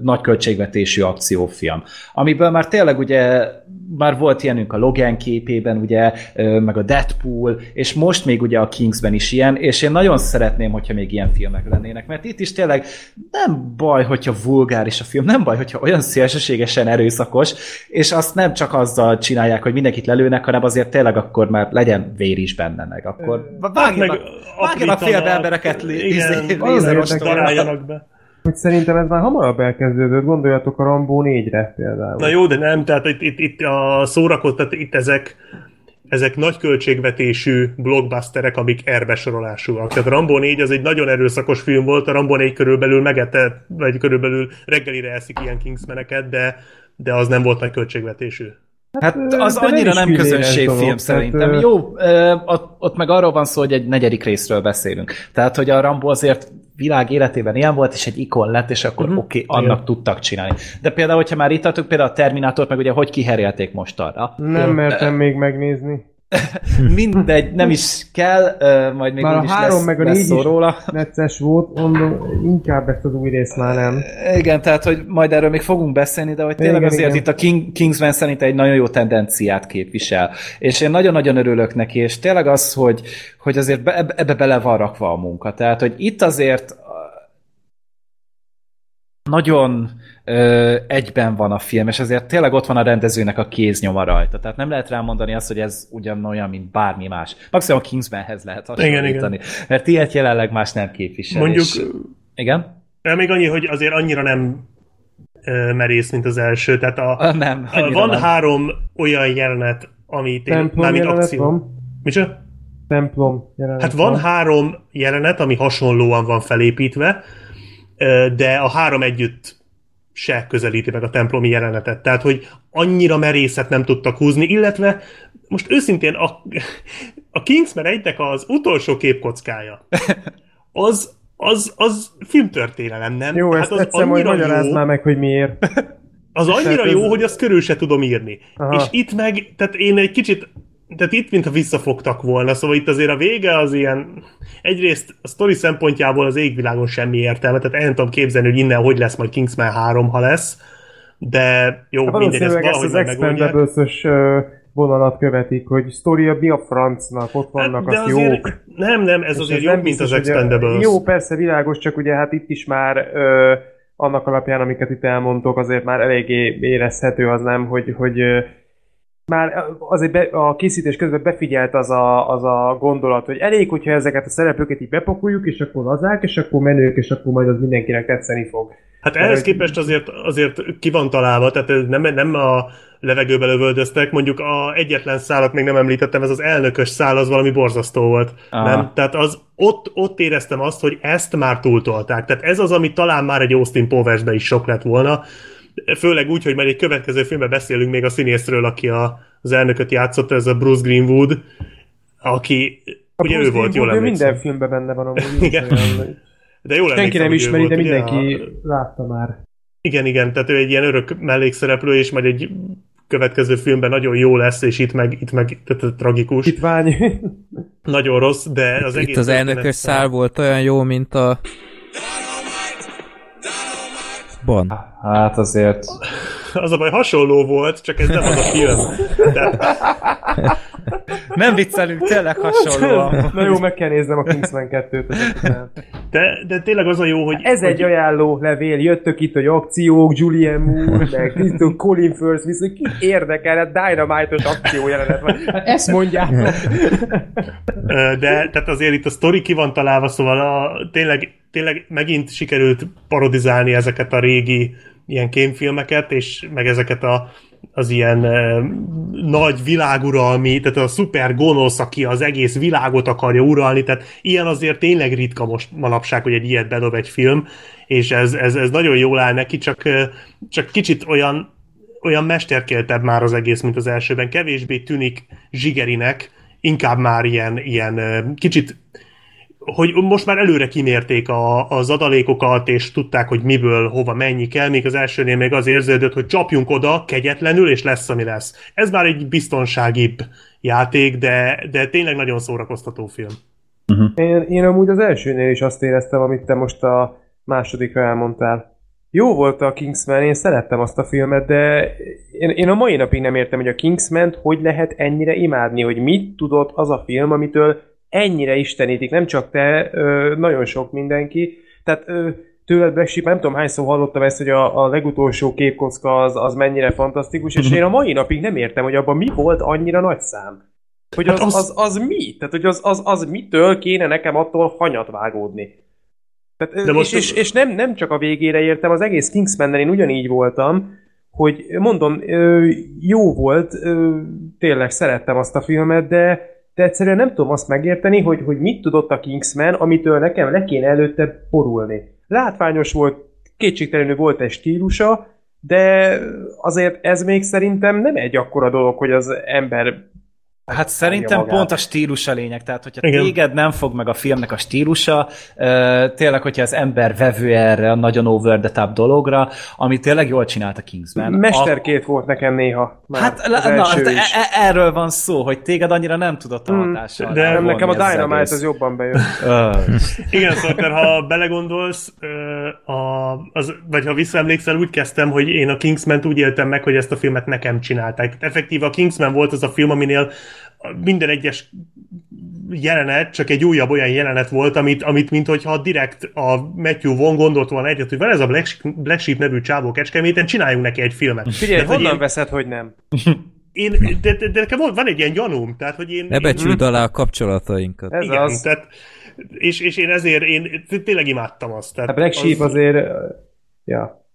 nagy költségvetésű akciófilm, amiből már tényleg ugye már volt ilyenünk a Logan képében, ugye, meg a Deadpool, és most még ugye a Kingsben is ilyen, és én nagyon szeretném, hogyha még ilyen filmek lennének, mert itt is tényleg nem baj, hogyha vulgáris a film, nem baj, hogyha olyan szélsőségesen erőszakos, és azt nem csak azzal csinálják, hogy mindenkit lelőnek, hanem azért tényleg akkor már legyen vér is benne, meg akkor vágjanak, vágjanak félbe embereket lézerostoráljanak be hogy szerintem ez már hamarabb elkezdődött, gondoljatok a Rambó 4-re például. Na jó, de nem, tehát itt, itt, itt a szórakoztat, itt ezek, ezek nagy költségvetésű blockbusterek, erbe erbesorolásúak. Tehát a Rambo 4 az egy nagyon erőszakos film volt, a Rambo 4 körülbelül megette, vagy körülbelül reggelire eszik ilyen Kingsmeneket, de, de az nem volt nagy költségvetésű. Hát, hát az annyira nem közönségfilm dolog, szerintem. Tehát, Jó, ott, ott meg arról van szó, hogy egy negyedik részről beszélünk. Tehát, hogy a Rambo azért világ életében ilyen volt, és egy ikon lett, és akkor uh-huh. oké, okay, annak Igen. tudtak csinálni. De például, hogyha már itt tartunk, például a Terminátort, meg ugye hogy kiherélték most arra. Nem mertem még megnézni. Mindegy, nem is kell, majd még már a három lesz, meg a négy is róla. necces volt, mondom, inkább ezt az új részt már nem. Igen, tehát, hogy majd erről még fogunk beszélni, de hogy tényleg igen, azért igen. itt a King, Kingsman szerint egy nagyon jó tendenciát képvisel. És én nagyon-nagyon örülök neki, és tényleg az, hogy, hogy azért be, ebbe bele van rakva a munka. Tehát, hogy itt azért nagyon ö, egyben van a film, és ezért tényleg ott van a rendezőnek a kéznyoma rajta. Tehát nem lehet rámondani azt, hogy ez ugyanolyan, mint bármi más. Maximum a Kingsmanhez lehet hasonlítani. Igen, igen. Mert ilyet jelenleg más nem képvisel. Mondjuk... És... Igen? Még annyi, hogy azért annyira nem merész, mint az első. Tehát a, a nem, a, van nem. három olyan jelenet, ami tényleg, mármint akció. Van. Micsoda? Templom jelenet Hát van, van három jelenet, ami hasonlóan van felépítve, de a három együtt se közelíti meg a templomi jelenetet. Tehát, hogy annyira merészet nem tudtak húzni, illetve most őszintén a, a Kingsman egynek az utolsó képkockája, az, az, az filmtörténelem, nem? Jó, hát ezt az egyszer majd magyarázd már meg, hogy miért. Az annyira jó, hogy azt körül se tudom írni. Aha. És itt meg, tehát én egy kicsit tehát itt mintha visszafogtak volna, szóval itt azért a vége az ilyen, egyrészt a sztori szempontjából az égvilágon semmi értelme, tehát el nem tudom képzelni, hogy innen hogy lesz majd Kingsman 3, ha lesz, de jó, hát mindegy, ezt valahogy ezt az expendables vonalat követik, hogy sztoria mi a francnak, ott hát, vannak hát, az jók. Nem, nem, ez És azért ez jobb, mint az Expendables. Jó, persze, világos, csak ugye hát itt is már ö, annak alapján, amiket itt elmondtok, azért már eléggé érezhető az nem, hogy, hogy már azért be, a készítés közben befigyelt az a, az a gondolat, hogy elég, hogyha ezeket a szereplőket így bepakoljuk, és akkor lazák, és akkor menők, és akkor majd az mindenkinek tetszeni fog. Hát ehhez képest azért, azért ki van találva, tehát nem, nem a levegőbe lövöldöztek, mondjuk a egyetlen szállat még nem említettem, ez az elnökös szál, az valami borzasztó volt. Aha. Nem? Tehát az, ott, ott éreztem azt, hogy ezt már túltolták. Tehát ez az, ami talán már egy Austin powers is sok lett volna, Főleg úgy, hogy majd egy következő filmben beszélünk még a színészről, aki a, az elnököt játszott, ez a Bruce Greenwood, aki a ugye Bruce ő volt, jól emlékszem. minden filmben benne van amúgy. Igen. De jól Senki nem ismeri, volt, de mindenki a... látta már. Igen, igen, tehát ő egy ilyen örök mellékszereplő, és majd egy következő filmben nagyon jó lesz, és itt meg, itt meg tehát, tragikus. Itt vány. nagyon rossz, de az itt egész... Itt az elnökös szál volt olyan jó, mint a Ban. Hát azért... Az a baj, hasonló volt, csak ez nem az a film. De... Nem viccelünk, tényleg hasonló. Na jó, meg kell néznem a Kingsman 2-t. De, de tényleg az a jó, hogy... Ez hogy... egy ajánló levél, jöttök itt, hogy akciók, Julian Moore, meg Colin Firth, viszont ki érdekel, hát Dynamite-os akció jelenet van. Hát ezt mondjátok. De tehát azért itt a sztori ki van találva, szóval a, tényleg, tényleg megint sikerült parodizálni ezeket a régi ilyen kémfilmeket, és meg ezeket a az ilyen e, nagy világuralmi, tehát a szuper gonosz, aki az egész világot akarja uralni, tehát ilyen azért tényleg ritka most manapság, hogy egy ilyet bedob egy film, és ez, ez, ez nagyon jól áll neki, csak, csak kicsit olyan, olyan mesterkéltebb már az egész, mint az elsőben, kevésbé tűnik zsigerinek, inkább már ilyen, ilyen kicsit hogy most már előre kimérték a, az adalékokat, és tudták, hogy miből, hova mennyi kell, még az elsőnél még az érződött, hogy csapjunk oda kegyetlenül, és lesz, ami lesz. Ez már egy biztonságibb játék, de, de tényleg nagyon szórakoztató film. Én, én amúgy az elsőnél is azt éreztem, amit te most a másodikra elmondtál. Jó volt a Kingsman, én szerettem azt a filmet, de én, én a mai napig nem értem, hogy a kingsman hogy lehet ennyire imádni, hogy mit tudott az a film, amitől ennyire istenítik, nem csak te, nagyon sok mindenki. Tehát tőled Black nem tudom hányszor hallottam ezt, hogy a, a legutolsó képkocka az, az mennyire fantasztikus, és én a mai napig nem értem, hogy abban mi volt annyira nagy szám. Hogy az, Hát az- az, az, mi? Tehát, hogy az, az, az mitől kéne nekem attól hanyat vágódni? Tehát, De most- és, és, és nem, nem csak a végére értem, az egész kingsman én ugyanígy voltam, hogy mondom, jó volt, tényleg szerettem azt a filmet, de, de egyszerűen nem tudom azt megérteni, hogy, hogy mit tudott a Kingsman, amitől nekem le kéne előtte borulni. Látványos volt, kétségtelenül volt egy stílusa, de azért ez még szerintem nem egy akkora dolog, hogy az ember Hát szerintem magát. pont a stílus a lényeg, tehát hogyha Igen. téged nem fog meg a filmnek a stílusa, tényleg, hogyha az ember vevő erre a nagyon over the top dologra, ami tényleg jól csinált a Kingsman. mesterkét volt nekem néha. Már Hát, az na, na, hát e- e- erről van szó, hogy téged annyira nem tudott a Hmm, hatással. de nem, nekem a Dynamite egész. az jobban bejött. Igen, szóval ha belegondolsz, a, az, vagy ha visszaemlékszel, úgy kezdtem, hogy én a Kingsman-t úgy éltem meg, hogy ezt a filmet nekem csinálták. Tehát effektíve a Kingsman volt az a film, aminél minden egyes jelenet, csak egy újabb olyan jelenet volt, amit, amit mint hogyha direkt a Matthew Vaughn gondolt volna egyet, hogy van ez a Black, Sheep- Black Sheep nevű csávó kecskeméten, csináljunk neki egy filmet. Figyelj, hogy honnan én, veszed, hogy nem? én, de, de, de, nekem van, van egy ilyen gyanúm, tehát hogy én... Ne becsüld alá a kapcsolatainkat. Ez igen, az. tehát, és, és én ezért, én tényleg imádtam azt. Tehát A Black Sheep azért... Ja.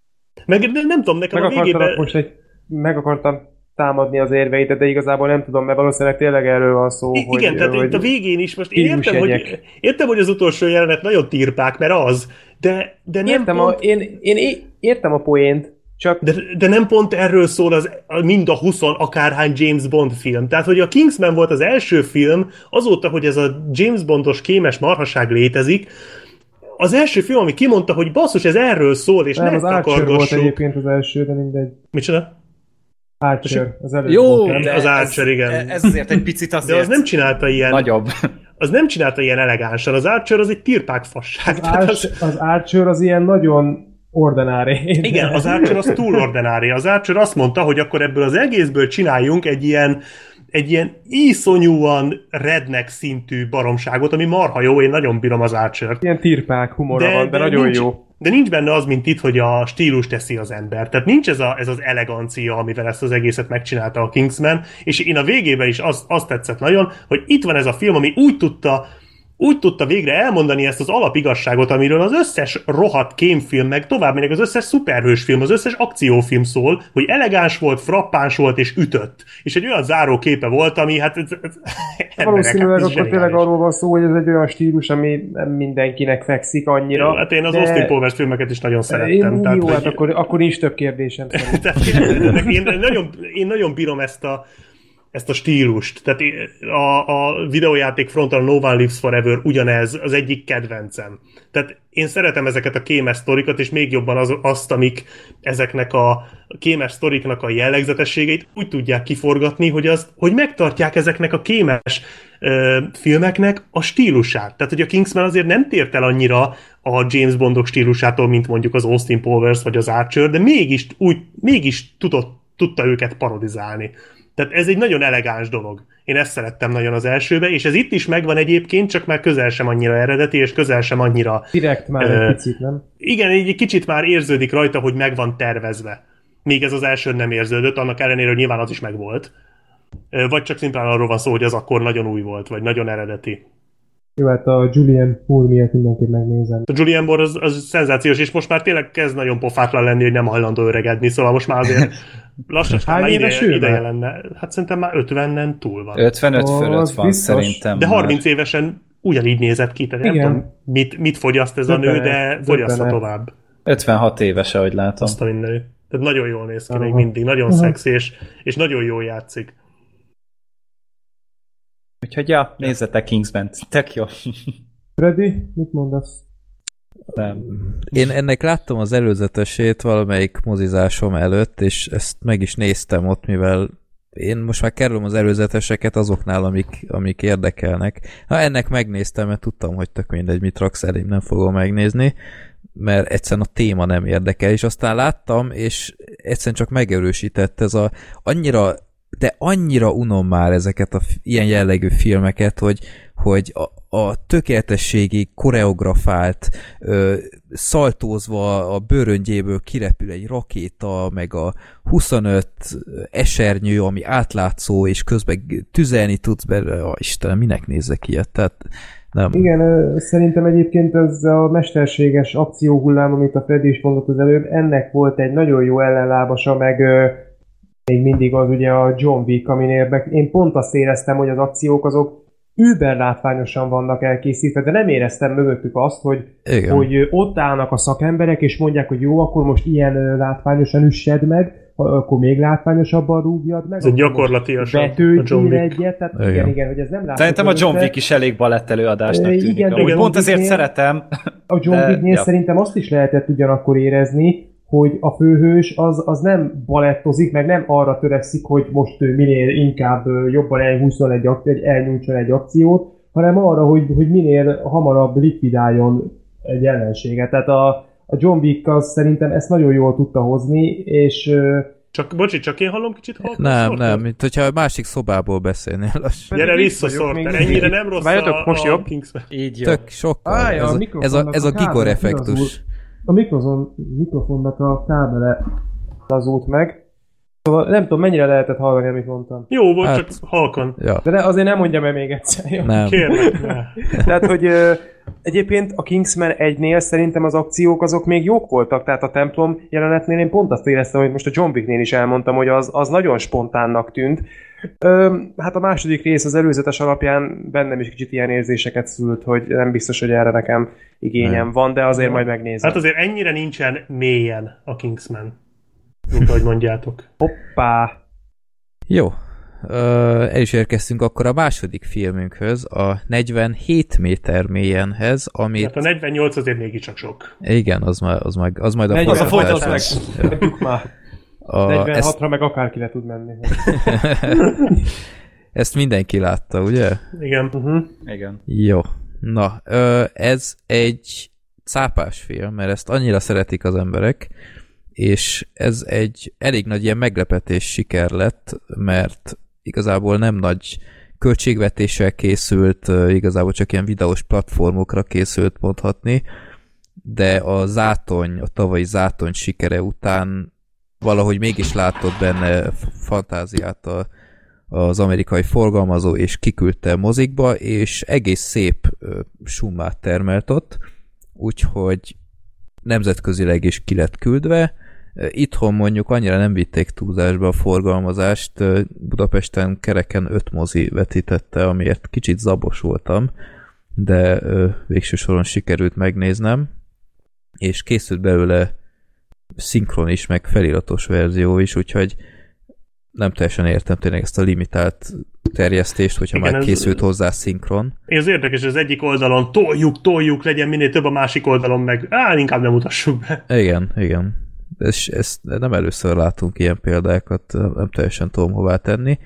Meg de nem tudom, nekem Meg a végében... most egy... Meg akartam támadni az érveidet, de igazából nem tudom, mert valószínűleg tényleg erről van szó, I- hogy... igen, tehát hogy itt a végén is most én értem, hogy, értem, hogy az utolsó jelenet nagyon tirpák, mert az, de, de nem Értem, a, pont, én, én é- értem a poént, csak de, de nem pont erről szól az, a- mind a 20 akárhány James Bond film. Tehát, hogy a Kingsman volt az első film, azóta, hogy ez a James Bondos kémes marhaság létezik, az első film, ami kimondta, hogy basszus, ez erről szól, és nem, ne az Archer volt egyébként az első, de mindegy. Micsoda? Archer, az előbb jó, volt, nem? de Az ez, Archer, igen. Ez azért egy picit De azért az nem csinálta ilyen, nagyobb. az nem csinálta ilyen elegánsan. Az Archer az egy tirpák fasság. Az, Archer, az Archer az ilyen nagyon ordinári. Igen, az Archer az túl ordinári. Az Archer azt mondta, hogy akkor ebből az egészből csináljunk egy ilyen egy ilyen iszonyúan redneck szintű baromságot, ami marha jó, én nagyon bírom az archer Ilyen tirpák humora van, de, nagyon nincs, jó. De nincs benne az, mint itt, hogy a stílus teszi az ember. Tehát nincs ez, a, ez az elegancia, amivel ezt az egészet megcsinálta a Kingsman, és én a végében is azt, azt tetszett nagyon, hogy itt van ez a film, ami úgy tudta úgy tudta végre elmondani ezt az alapigazságot, amiről az összes rohadt kémfilm, meg tovább megyek, az összes szuperhős film, az összes akciófilm szól, hogy elegáns volt, frappáns volt és ütött. És egy olyan záró képe volt, ami hát... Ez, ez, Valószínűleg ez akkor tényleg arról van szó, hogy ez egy olyan stílus, ami nem mindenkinek fekszik annyira. Jó, hát én az de- Austin Powers filmeket is nagyon Én, szerettem. tehát, jó, hogy- hát akkor, akkor nincs több kérdésem. Tehát én, én, nagyon, én nagyon bírom ezt a, ezt a stílust. Tehát a, a videójáték fronton a No One Lives Forever ugyanez, az egyik kedvencem. Tehát én szeretem ezeket a kémes sztorikat, és még jobban az, azt, amik ezeknek a kémes sztoriknak a jellegzetességeit úgy tudják kiforgatni, hogy, az, hogy megtartják ezeknek a kémes ö, filmeknek a stílusát. Tehát, hogy a Kingsman azért nem tért el annyira a James Bondok stílusától, mint mondjuk az Austin Powers vagy az Archer, de mégis, úgy, mégis tudott, tudta őket parodizálni. Tehát ez egy nagyon elegáns dolog. Én ezt szerettem nagyon az elsőbe, és ez itt is megvan egyébként, csak már közel sem annyira eredeti, és közel sem annyira... Direkt már Ö, egy picit, nem? Igen, egy kicsit már érződik rajta, hogy meg van tervezve. Még ez az első nem érződött, annak ellenére, hogy nyilván az is megvolt. Vagy csak szimplán arról van szó, hogy az akkor nagyon új volt, vagy nagyon eredeti. Jó, hát a Julian Moore miatt mindenképp megnézem. A Julian Moore az, az szenzációs, és most már tényleg kezd nagyon pofátlan lenni, hogy nem hajlandó öregedni, szóval most már azért lassan Hány már éves ideje, ideje már? lenne. Hát szerintem már 50-en túl van. 55 Ó, fölött van biztos. szerintem. De már. 30 évesen ugyanígy nézett ki, tehát nem Igen. tudom, mit, mit fogyaszt ez a nő, de fogyassza döbbenet. tovább. 56 éves, ahogy látom. Azt a mindenit. Tehát nagyon jól néz ki még Aha. mindig, nagyon Aha. szexi, és, és nagyon jól játszik. Úgyhogy ja, nézzetek Kingsman-t. Tök jó. Freddy, mit mondasz? Nem. Én ennek láttam az előzetesét valamelyik mozizásom előtt, és ezt meg is néztem ott, mivel én most már kerülöm az előzeteseket azoknál, amik, amik érdekelnek. Ha ennek megnéztem, mert tudtam, hogy tök mindegy, mit raksz elém, nem fogom megnézni, mert egyszerűen a téma nem érdekel, és aztán láttam, és egyszerűen csak megerősített ez a annyira de annyira unom már ezeket a ilyen jellegű filmeket, hogy, hogy a, a tökéletességi koreografált, ö, szaltózva a bőröngyéből kirepül egy rakéta, meg a 25 esernyő, ami átlátszó, és közben tüzelni tudsz belőle, oh, Istenem, minek nézzek ilyet? Tehát nem. Igen, szerintem egyébként ez a mesterséges akcióhullám, amit a Freddy is mondott az előbb, ennek volt egy nagyon jó ellenlábasa, meg még mindig az ugye a John Wick, meg én pont azt éreztem, hogy az akciók azok über látványosan vannak elkészítve, de nem éreztem mögöttük azt, hogy, Igen. hogy ott állnak a szakemberek, és mondják, hogy jó, akkor most ilyen látványosan üssed meg, ha- akkor még látványosabban rúgjad meg. Ez most gyakorlatias a- John Wick. egyet, tehát Igen. igen, igen, hogy ez nem látszott Szerintem a John. Wick is elég balett előadásnak tűnik. igen, igen, pont ezért szeretem. A John Wicknél ja. szerintem azt is lehetett ugyanakkor érezni, hogy a főhős az, az nem balettozik, meg nem arra törekszik, hogy most ő minél inkább jobban elhúzzon egy, egy elnyújtson egy akciót, hanem arra, hogy, hogy minél hamarabb likvidáljon egy ellenséget. Tehát a, a John Wick az szerintem ezt nagyon jól tudta hozni, és Csak, bocsi, csak én hallom kicsit halkan Nem, szórtad? nem, mint hogyha a másik szobából beszélnél lassan. Gyere vissza, még ennyire nem rossz Várjatok, a, most a jobb? Kingsman. Így jó. Tök sokkal. A ez, a, ez, a, ez a a Gigor effektus. A mikrofon, mikrofonnak a kábele lazult meg. Szóval nem tudom, mennyire lehetett hallani, amit mondtam. Jó volt, Hát- csak halkan. Ja, De ne- azért nem mondjam el még egyszer. Jó? nem. Kérlek, ne. Tehát, hogy ö, egyébként a Kingsman 1-nél szerintem az akciók azok még jók voltak, tehát a templom jelenetnél én pont azt éreztem, hogy most a John Wicknél is elmondtam, hogy az, az nagyon spontánnak tűnt. Hát a második rész az előzetes alapján bennem is kicsit ilyen érzéseket szült, hogy nem biztos, hogy erre nekem igényem Nem. van, de azért majd megnézem. Hát azért ennyire nincsen mélyen a Kingsman, mint ahogy mondjátok. Hoppá! Jó. Ö, el is érkeztünk akkor a második filmünkhöz, a 47 méter mélyenhez, amit... Hát a 48 azért mégiscsak sok. Igen, az, már, az, meg, az majd a 46 Az a folytatás folytatás. A, ezt, 46-ra meg akárki le tud menni. ezt mindenki látta, ugye? Igen. Uh-huh. Igen. Jó. Na, ez egy cápás film, mert ezt annyira szeretik az emberek, és ez egy elég nagy ilyen meglepetés siker lett, mert igazából nem nagy költségvetéssel készült, igazából csak ilyen videós platformokra készült mondhatni, de a zátony, a tavalyi zátony sikere után valahogy mégis látott benne fantáziát a, az amerikai forgalmazó, és kiküldte mozikba, és egész szép summát termelt ott, úgyhogy nemzetközileg is ki lett küldve. Itthon mondjuk annyira nem vitték túlzásba a forgalmazást, Budapesten kereken öt mozi vetítette, amiért kicsit zabos voltam, de végső soron sikerült megnéznem, és készült belőle szinkron is, meg feliratos verzió is, úgyhogy nem teljesen értem tényleg ezt a limitált terjesztést, hogyha Igen, már ez- készült hozzá szinkron. Az érdekes, az egyik oldalon toljuk, toljuk, legyen minél több, a másik oldalon meg, á, inkább nem mutassuk be. Igen, igen. És ezt nem először látunk ilyen példákat, nem teljesen tudom hová tenni,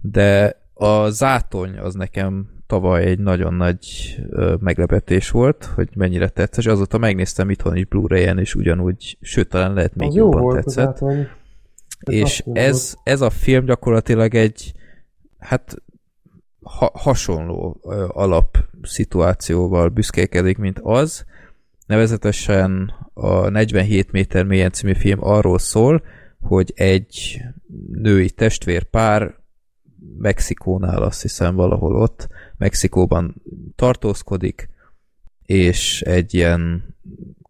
de a zátony az nekem tavaly egy nagyon nagy meglepetés volt, hogy mennyire tetszett, és azóta megnéztem itthon is Blu-ray-en, és ugyanúgy, sőt, talán lehet még Az jó jobban volt az tetszett. átony. és ez, ez a film gyakorlatilag egy hát ha, hasonló ö, alapszituációval büszkélkedik, mint az. Nevezetesen a 47 méter mélyen című film arról szól, hogy egy női testvérpár Mexikónál, azt hiszem valahol ott, Mexikóban tartózkodik, és egy ilyen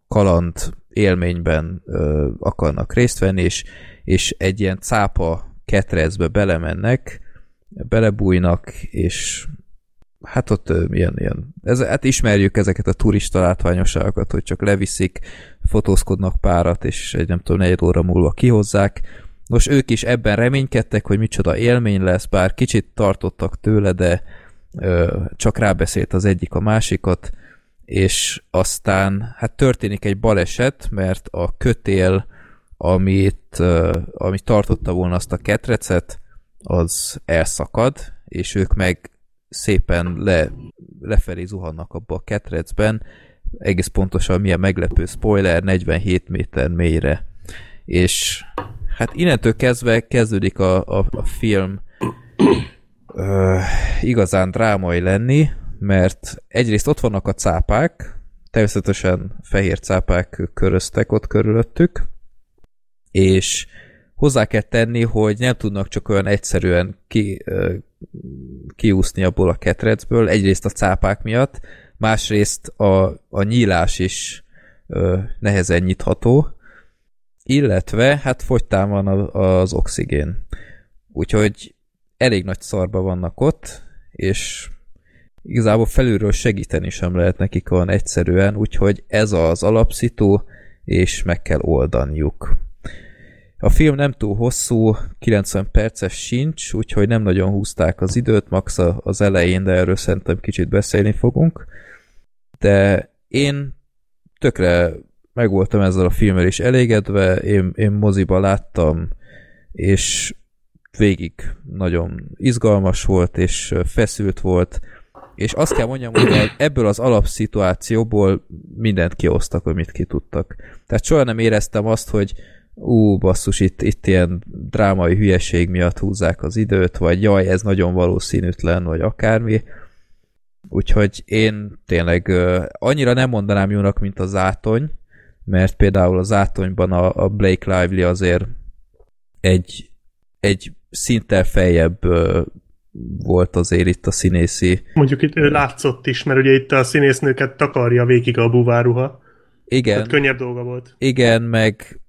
kaland élményben ö, akarnak részt venni, és, és egy ilyen cápa ketrecbe belemennek, belebújnak, és hát ott ö, ilyen, ilyen ez, hát ismerjük ezeket a turista látványosságokat, hogy csak leviszik, fotózkodnak párat, és egy nem tudom, negyed óra múlva kihozzák. Nos, ők is ebben reménykedtek, hogy micsoda élmény lesz, bár kicsit tartottak tőle, de csak rábeszélt az egyik a másikat, és aztán hát történik egy baleset, mert a kötél, amit, ö, amit tartotta volna azt a ketrecet, az elszakad, és ők meg szépen le, lefelé zuhannak abba a ketrecben, egész pontosan milyen meglepő spoiler, 47 méter mélyre. És hát innentől kezdve kezdődik a, a, a film ö, igazán drámai lenni, mert egyrészt ott vannak a cápák, természetesen fehér cápák köröztek ott körülöttük, és hozzá kell tenni, hogy nem tudnak csak olyan egyszerűen ki, ö, kiúszni abból a ketrecből, egyrészt a cápák miatt, másrészt a, a nyílás is ö, nehezen nyitható, illetve hát fogytán van az oxigén. Úgyhogy elég nagy szarba vannak ott, és igazából felülről segíteni sem lehet nekik olyan egyszerűen, úgyhogy ez az alapszitu, és meg kell oldaniuk. A film nem túl hosszú, 90 perces sincs, úgyhogy nem nagyon húzták az időt, max az elején, de erről szerintem kicsit beszélni fogunk. De én tökre meg voltam ezzel a filmmel is elégedve, én, én moziba láttam, és végig nagyon izgalmas volt, és feszült volt, és azt kell mondjam, hogy ebből az alapszituációból mindent kiosztak, hogy mit ki tudtak. Tehát soha nem éreztem azt, hogy ú, basszus, itt, itt ilyen drámai hülyeség miatt húzzák az időt, vagy jaj, ez nagyon valószínűtlen, vagy akármi. Úgyhogy én tényleg annyira nem mondanám jónak, mint az átony, mert például az átonyban a, a Blake Lively azért egy, egy szinttel feljebb volt azért itt a színészi. Mondjuk itt ő látszott is, mert ugye itt a színésznőket takarja végig a buváruha. Igen. Tehát könnyebb dolga volt. Igen, meg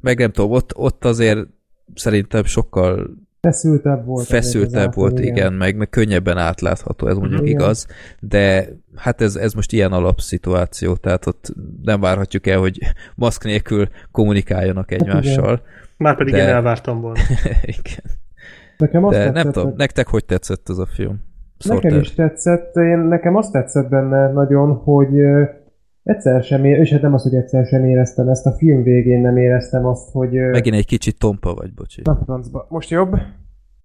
meg nem tudom, ott, ott azért szerintem sokkal Feszültebb volt. feszültebb volt, igen, igen meg, meg könnyebben átlátható, ez mondjuk Igen. igaz, de hát ez, ez most ilyen alapszituáció, tehát ott nem várhatjuk el, hogy maszk nélkül kommunikáljanak egymással. Márpedig De- én elvártam volna. igen. Nekem azt De tetszett, nem tudom, hogy- nektek hogy tetszett ez a film? Nekem Sorter. is tetszett, én, nekem azt tetszett benne nagyon, hogy egyszer sem, és hát nem az, hogy egyszer sem éreztem ezt, a film végén nem éreztem azt, hogy... Megint egy kicsit tompa vagy, bocsi. Na, francba. Most jobb?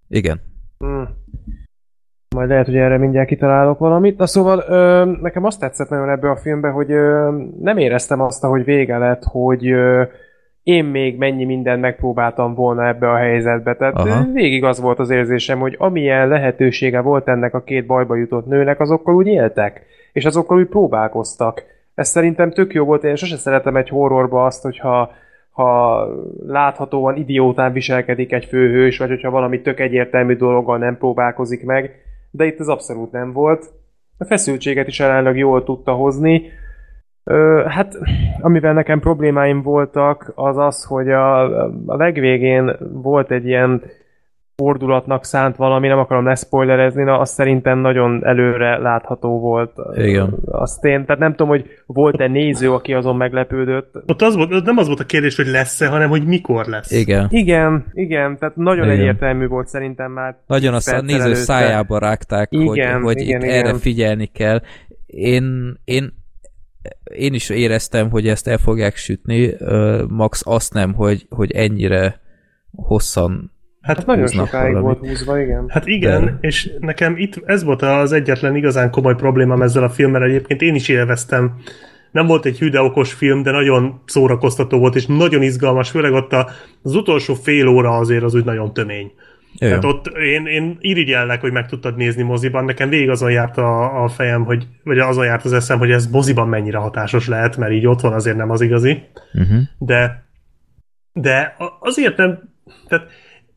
Igen. Hmm. Majd lehet, hogy erre mindjárt kitalálok valamit. Na szóval ö, nekem azt tetszett nagyon ebbe a filmbe, hogy ö, nem éreztem azt, hogy vége lett, hogy ö, én még mennyi mindent megpróbáltam volna ebbe a helyzetbe. Tehát Aha. Aha. végig az volt az érzésem, hogy amilyen lehetősége volt ennek a két bajba jutott nőnek, azokkal úgy éltek, és azokkal úgy próbálkoztak. Ez szerintem tök jó volt, én sose szeretem egy horrorba azt, hogyha ha láthatóan idiótán viselkedik egy főhős, vagy hogyha valami tök egyértelmű dologgal nem próbálkozik meg, de itt ez abszolút nem volt. A feszültséget is ellenleg jól tudta hozni. Ö, hát, amivel nekem problémáim voltak, az az, hogy a, a legvégén volt egy ilyen fordulatnak szánt valami, nem akarom leszpoilerezni, na az szerintem nagyon előre látható volt. Igen. Azt én, tehát nem tudom, hogy volt-e néző, aki azon meglepődött. Ott az volt, ott nem az volt a kérdés, hogy lesz-e, hanem hogy mikor lesz. Igen. Igen, igen, tehát nagyon Igen. egyértelmű volt szerintem már. Nagyon a perccel néző előtte. szájába rágták, Igen, hogy, hogy igen, itt igen. erre figyelni kell. Én, én, én is éreztem, hogy ezt el fogják sütni, max azt nem, hogy, hogy ennyire hosszan Hát, nagyon sokáig valamit. volt húzva, igen. Hát igen, De- és nekem itt ez volt az egyetlen igazán komoly problémám ezzel a filmmel, egyébként én is élveztem. Nem volt egy hű de okos film, de nagyon szórakoztató volt, és nagyon izgalmas, főleg ott az utolsó fél óra azért az úgy nagyon tömény. Jó. Tehát ott én, én irigyellek, hogy meg tudtad nézni moziban. Nekem végig azon járt a, a fejem, hogy, vagy azon járt az eszem, hogy ez moziban mennyire hatásos lehet, mert így ott van azért nem az igazi. Uh-huh. De, de azért nem, tehát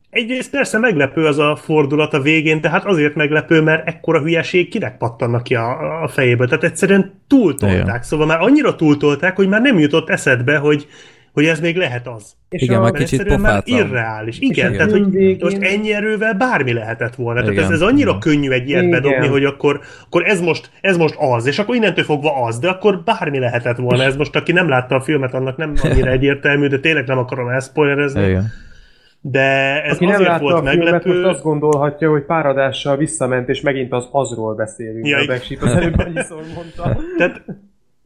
egyrészt persze meglepő az a fordulat a végén, tehát azért meglepő, mert ekkora hülyeség kinek pattannak ki a, a fejébe. Tehát egyszerűen túltolták. Igen. Szóval már annyira túltolták, hogy már nem jutott eszedbe, hogy, hogy ez még lehet az. És Igen, a, Mert kicsit egyszerűen már pofátlan. irreális. Igen, a tehát hogy végén- most ennyi erővel bármi lehetett volna. Tehát ez, Igen. ez annyira Igen. könnyű egy ilyet Igen. bedobni, hogy akkor, akkor ez, most, ez most az, és akkor innentől fogva az, de akkor bármi lehetett volna. Ez most, aki nem látta a filmet, annak nem annyira egyértelmű, de tényleg nem akarom elszpoilerezni. Igen. de ez Aki nem azért látta volt a filmet, meglepő. most azt gondolhatja, hogy páradással visszament, és megint az azról beszélünk. Ja, a igen. Black Sheep az előbb annyiszor mondta. Tehát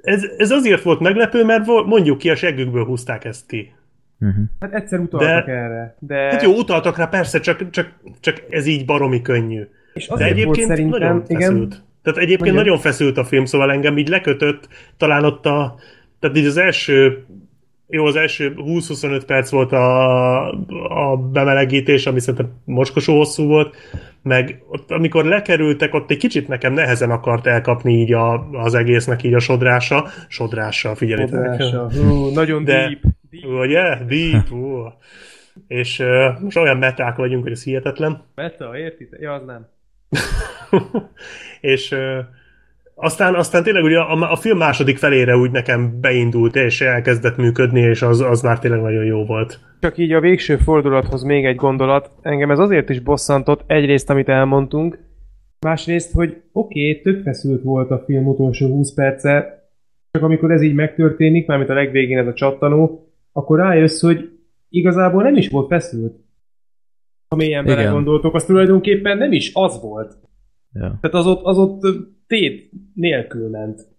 ez, ez azért volt meglepő, mert mondjuk ki, a seggükből húzták ezt ki. Uh-huh. Hát egyszer utaltak De- erre. De... Hát jó, utaltak rá, persze, csak, csak, csak ez így baromi könnyű. és De volt egyébként szerintem, nagyon igen, feszült. Tehát egyébként Mondja. nagyon feszült a film, szóval engem így lekötött, talán ott a, tehát így az első, jó, az első 20-25 perc volt a, a bemelegítés, ami szerintem mocskosó hosszú volt, meg ott, amikor lekerültek, ott egy kicsit nekem nehezen akart elkapni így a, az egésznek így a sodrása, sodrása, figyeljétek. Sodrása. Hú, nagyon De- deep. deep. Ugye? Deep, ú. És uh, most olyan meták vagyunk, hogy ez hihetetlen. Meta, értitek? Ja, az nem. és ö, aztán, aztán tényleg ugye a, a film második felére úgy nekem beindult, és elkezdett működni, és az, az már tényleg nagyon jó volt. Csak így a végső fordulathoz még egy gondolat. Engem ez azért is bosszantott, egyrészt, amit elmondtunk, másrészt, hogy oké, okay, tök feszült volt a film utolsó 20 perce, csak amikor ez így megtörténik, mármint a legvégén ez a csattanó, akkor rájössz, hogy igazából nem is volt feszült. Ha mélyen belegondoltok, az tulajdonképpen nem is az volt. Ja. Tehát az ott, az ott tét nélkül ment.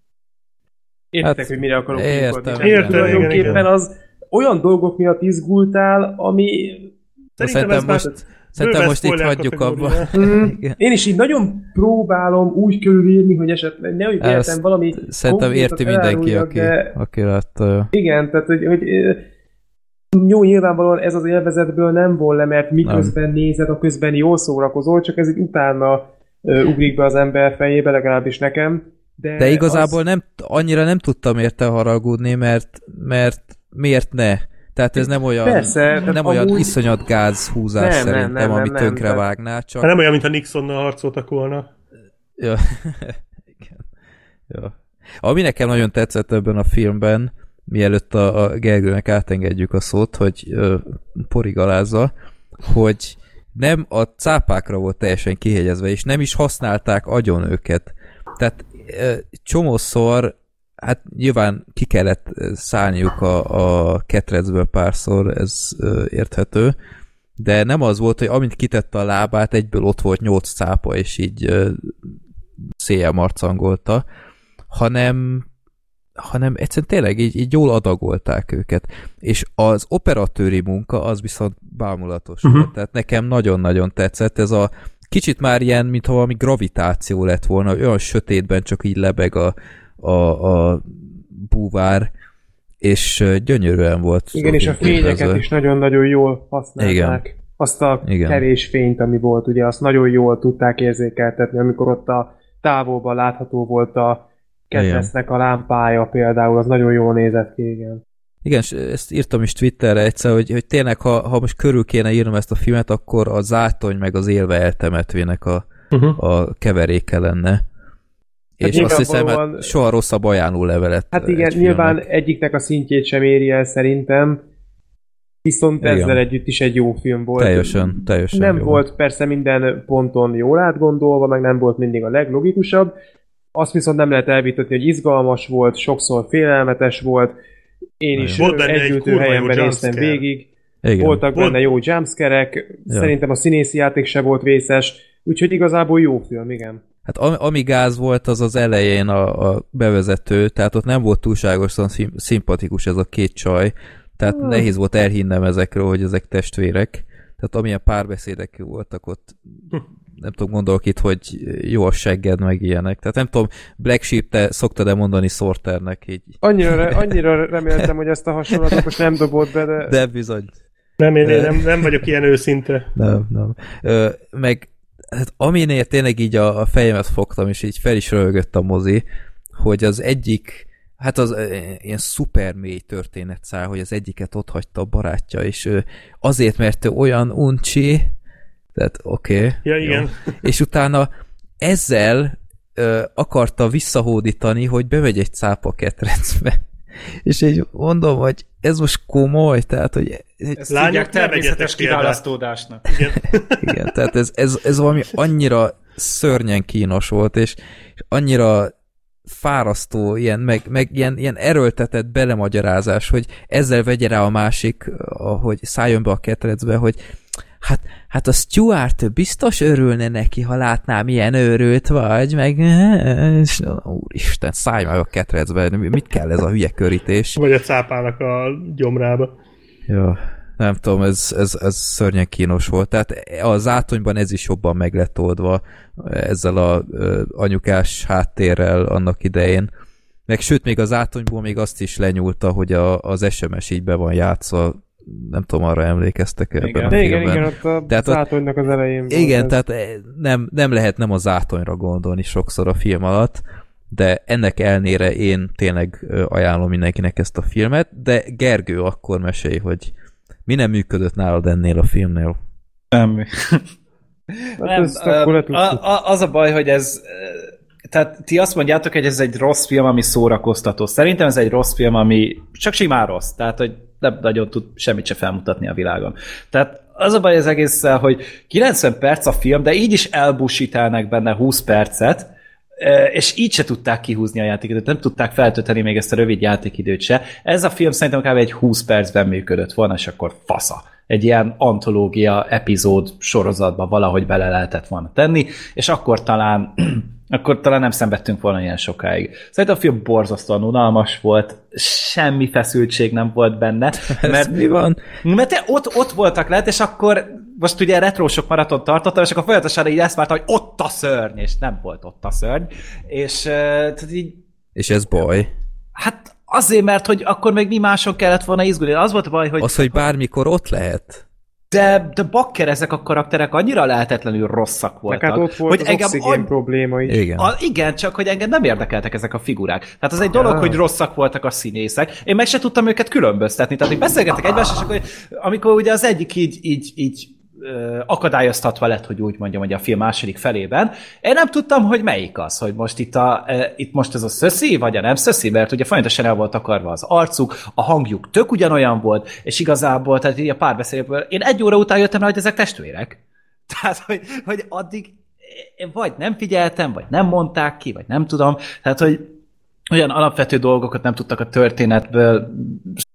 Értitek, Hát, hogy mire akarok értem, Értem, igen, Tulajdonképpen igen. az olyan dolgok miatt izgultál, ami Szerintem szerintem ez most, szerintem most itt hagyjuk abba. Mm. Igen. Én is így nagyon próbálom úgy körülírni, hogy esetleg Ezt véletlen valami Szerintem érti mindenki, aki, de aki látta. igen, tehát hogy, hogy jó, nyilvánvalóan ez az élvezetből nem vol le, mert miközben nem. nézed, a közben jól szórakozol, csak ez így utána ugrik be az ember fejébe, legalábbis nekem. De, De igazából az, nem, annyira nem tudtam érte haragudni, mert, mert miért ne? Tehát ez nem olyan, Persze, nem olyan amúgy- iszonyat gázhúzás Nem, nem, szerintem, nem, ami nem, nem, tönkre tehát- vágná, csak... Hát nem olyan, mintha Nixonnal harcoltak volna. Ja. Igen. Ja. Ami nekem nagyon tetszett ebben a filmben, mielőtt a, a Gergőnek átengedjük a szót, hogy ö, porigalázza, hogy nem a cápákra volt teljesen kihegyezve, és nem is használták agyon őket. Tehát csomószor, hát nyilván ki kellett szállniuk a, a ketrecből párszor, ez érthető, de nem az volt, hogy amint kitette a lábát, egyből ott volt nyolc cápa, és így széjjel marcangolta, hanem hanem egyszerűen tényleg így, így jól adagolták őket. És az operatőri munka az viszont bámulatos uh-huh. volt. Tehát nekem nagyon-nagyon tetszett. Ez a kicsit már ilyen, mintha valami gravitáció lett volna, olyan sötétben csak így lebeg a, a, a búvár, és gyönyörűen volt. Igen, és a fényeket is nagyon-nagyon jól használták. Igen. Azt a Igen. kevés fényt, ami volt, ugye azt nagyon jól tudták érzékeltetni, amikor ott a távolban látható volt a ketrecnek a lámpája például, az nagyon jól nézett ki, igen. Igen, és ezt írtam is Twitterre egyszer, hogy, hogy tényleg, ha, ha most körül kéne írnom ezt a filmet, akkor a zátony meg az élve eltemetvének a, Uh-huh. a keveréke lenne. És azt hiszem, nyilvánvalóan- hát soha rosszabb ajánló levelet. Hát igen, egy nyilván filmnek. egyiknek a szintjét sem éri el szerintem, viszont Igen. ezzel együtt is egy jó film volt. Teljesen, teljesen nem jó. volt persze minden ponton jól átgondolva, meg nem volt mindig a leglogikusabb. Azt viszont nem lehet elvitatni, hogy izgalmas volt, sokszor félelmetes volt. Én is együttő helyemben néztem végig. Igen. Voltak Volt- benne jó jumpscare-ek, Ja. szerintem a színészi játék se volt vészes, úgyhogy igazából jó film, igen. Hát ami, ami gáz volt, az az elején a, a bevezető, tehát ott nem volt túlságosan szim, szimpatikus ez a két csaj, tehát Hmm. nehéz volt elhinnem ezekről, hogy ezek testvérek. Tehát amilyen párbeszédek voltak ott, nem tudom, gondolok itt, hogy jó a segged, meg ilyenek. Tehát nem tudom, Black Sheep, te szoktad-e mondani Sorternek így? Annyira, re- annyira reméltem, hogy ezt a hasonlatot most nem dobott be, de... De bizony. Nem, én, én nem, nem vagyok ilyen őszinte. Nem, nem. Ö, meg hát aminél tényleg így a, a fejemet fogtam, és így fel is röhögött a mozi, hogy az egyik, hát az ilyen szuper mély történet száll, hogy az egyiket ott hagyta a barátja, és azért, mert ő olyan uncsi, tehát oké. Okay, Ja, igen. És utána ezzel ö, akarta visszahódítani, hogy bemegy egy cápa ketrecbe. És így mondom, hogy ez most komoly, tehát, hogy Ezt Lányok, természetes kiválasztódásnak. igen. Igen, tehát ez, ez, ez valami annyira szörnyen kínos volt, és, és annyira fárasztó, ilyen, meg, meg ilyen, ilyen erőltetett belemagyarázás, hogy ezzel vegye rá a másik, hogy szálljon be a ketrecbe, hogy hát, hát a Stuart biztos örülne neki, ha látná, milyen őrült vagy, meg és, úristen, szállj meg a ketrecbe, mit kell ez a hülye körítés? Vagy a cápának a gyomrába. Jó, nem tudom, ez, ez, ez szörnyen kínos volt. Tehát a zátonyban ez is jobban meg lett oldva ezzel a anyukás háttérrel annak idején. Meg sőt, még az átonyból még azt is lenyúlta, hogy a, az SMS így be van játszva, nem tudom, arra emlékeztek ebben igen. a De filmben. igen, igen, ott a Tehát zátonynak az elején Igen, ez. tehát nem, nem lehet nem a zátonyra gondolni sokszor a film alatt, de ennek elnére én tényleg ajánlom mindenkinek ezt a filmet, de Gergő akkor mesélj, hogy mi nem működött nálad ennél a filmnél. Semmi. Hát ezt ö, letudtuk. a, a, az a baj, hogy ez tehát ti azt mondjátok, hogy ez egy rossz film, ami szórakoztató. Szerintem ez egy rossz film, ami csak simán rossz. Tehát, hogy nem nagyon tud semmit se felmutatni a világon. Tehát az a baj az egésszel, hogy 90 perc a film, de így is elbusítálnak benne 20 percet, ö, és így se tudták kihúzni a játékidőt, nem tudták feltölteni még ezt a rövid játékidőt se. Ez a film szerintem kb. egy 20 percben működött volna, és akkor fasza. Egy ilyen antológia epizód sorozatba valahogy bele lehetett volna tenni, és akkor talán akkor talán nem szenvedtünk volna ilyen sokáig. Szerintem a film borzasztóan unalmas volt, semmi feszültség nem volt benne, Mert mi van? mert ott, ott voltak lehet, és akkor most ugye retrósok maraton tartottam, és akkor folyamatosan így ezt vártam, hogy ott a szörny, és nem volt ott a szörny. És tehát így, És ez baj. hát azért, mert hogy akkor még mi mások kellett volna izgulni. Az volt a baj, hogy Az, hogy bármikor ott lehet. De, de bakker ezek a karakterek annyira lehetetlenül rosszak voltak. hát ott volt hogy az oxigén an- probléma is. Igen. a, igen, csak hogy engem nem érdekeltek ezek a figurák. Tehát az egy dolog, Ja. hogy rosszak voltak a színészek. Én meg se tudtam őket különböztetni. Tehát így beszélgettek egymással, és akkor, amikor ugye az egyik így, így, így akadályoztatva lett, hogy úgy mondjam, hogy a film második felében. Én nem tudtam, hogy melyik az, hogy most itt, a, itt most ez a szöszi, vagy a nem szöszi, mert ugye folyamatosan el volt akarva az arcuk, a hangjuk tök ugyanolyan volt, és igazából, tehát így a párbeszédből, én egy óra után jöttem rá, hogy ezek testvérek. Tehát, hogy, hogy addig vagy nem figyeltem, vagy nem mondták ki, vagy nem tudom. Tehát, hogy olyan alapvető dolgokat nem tudtak a történetből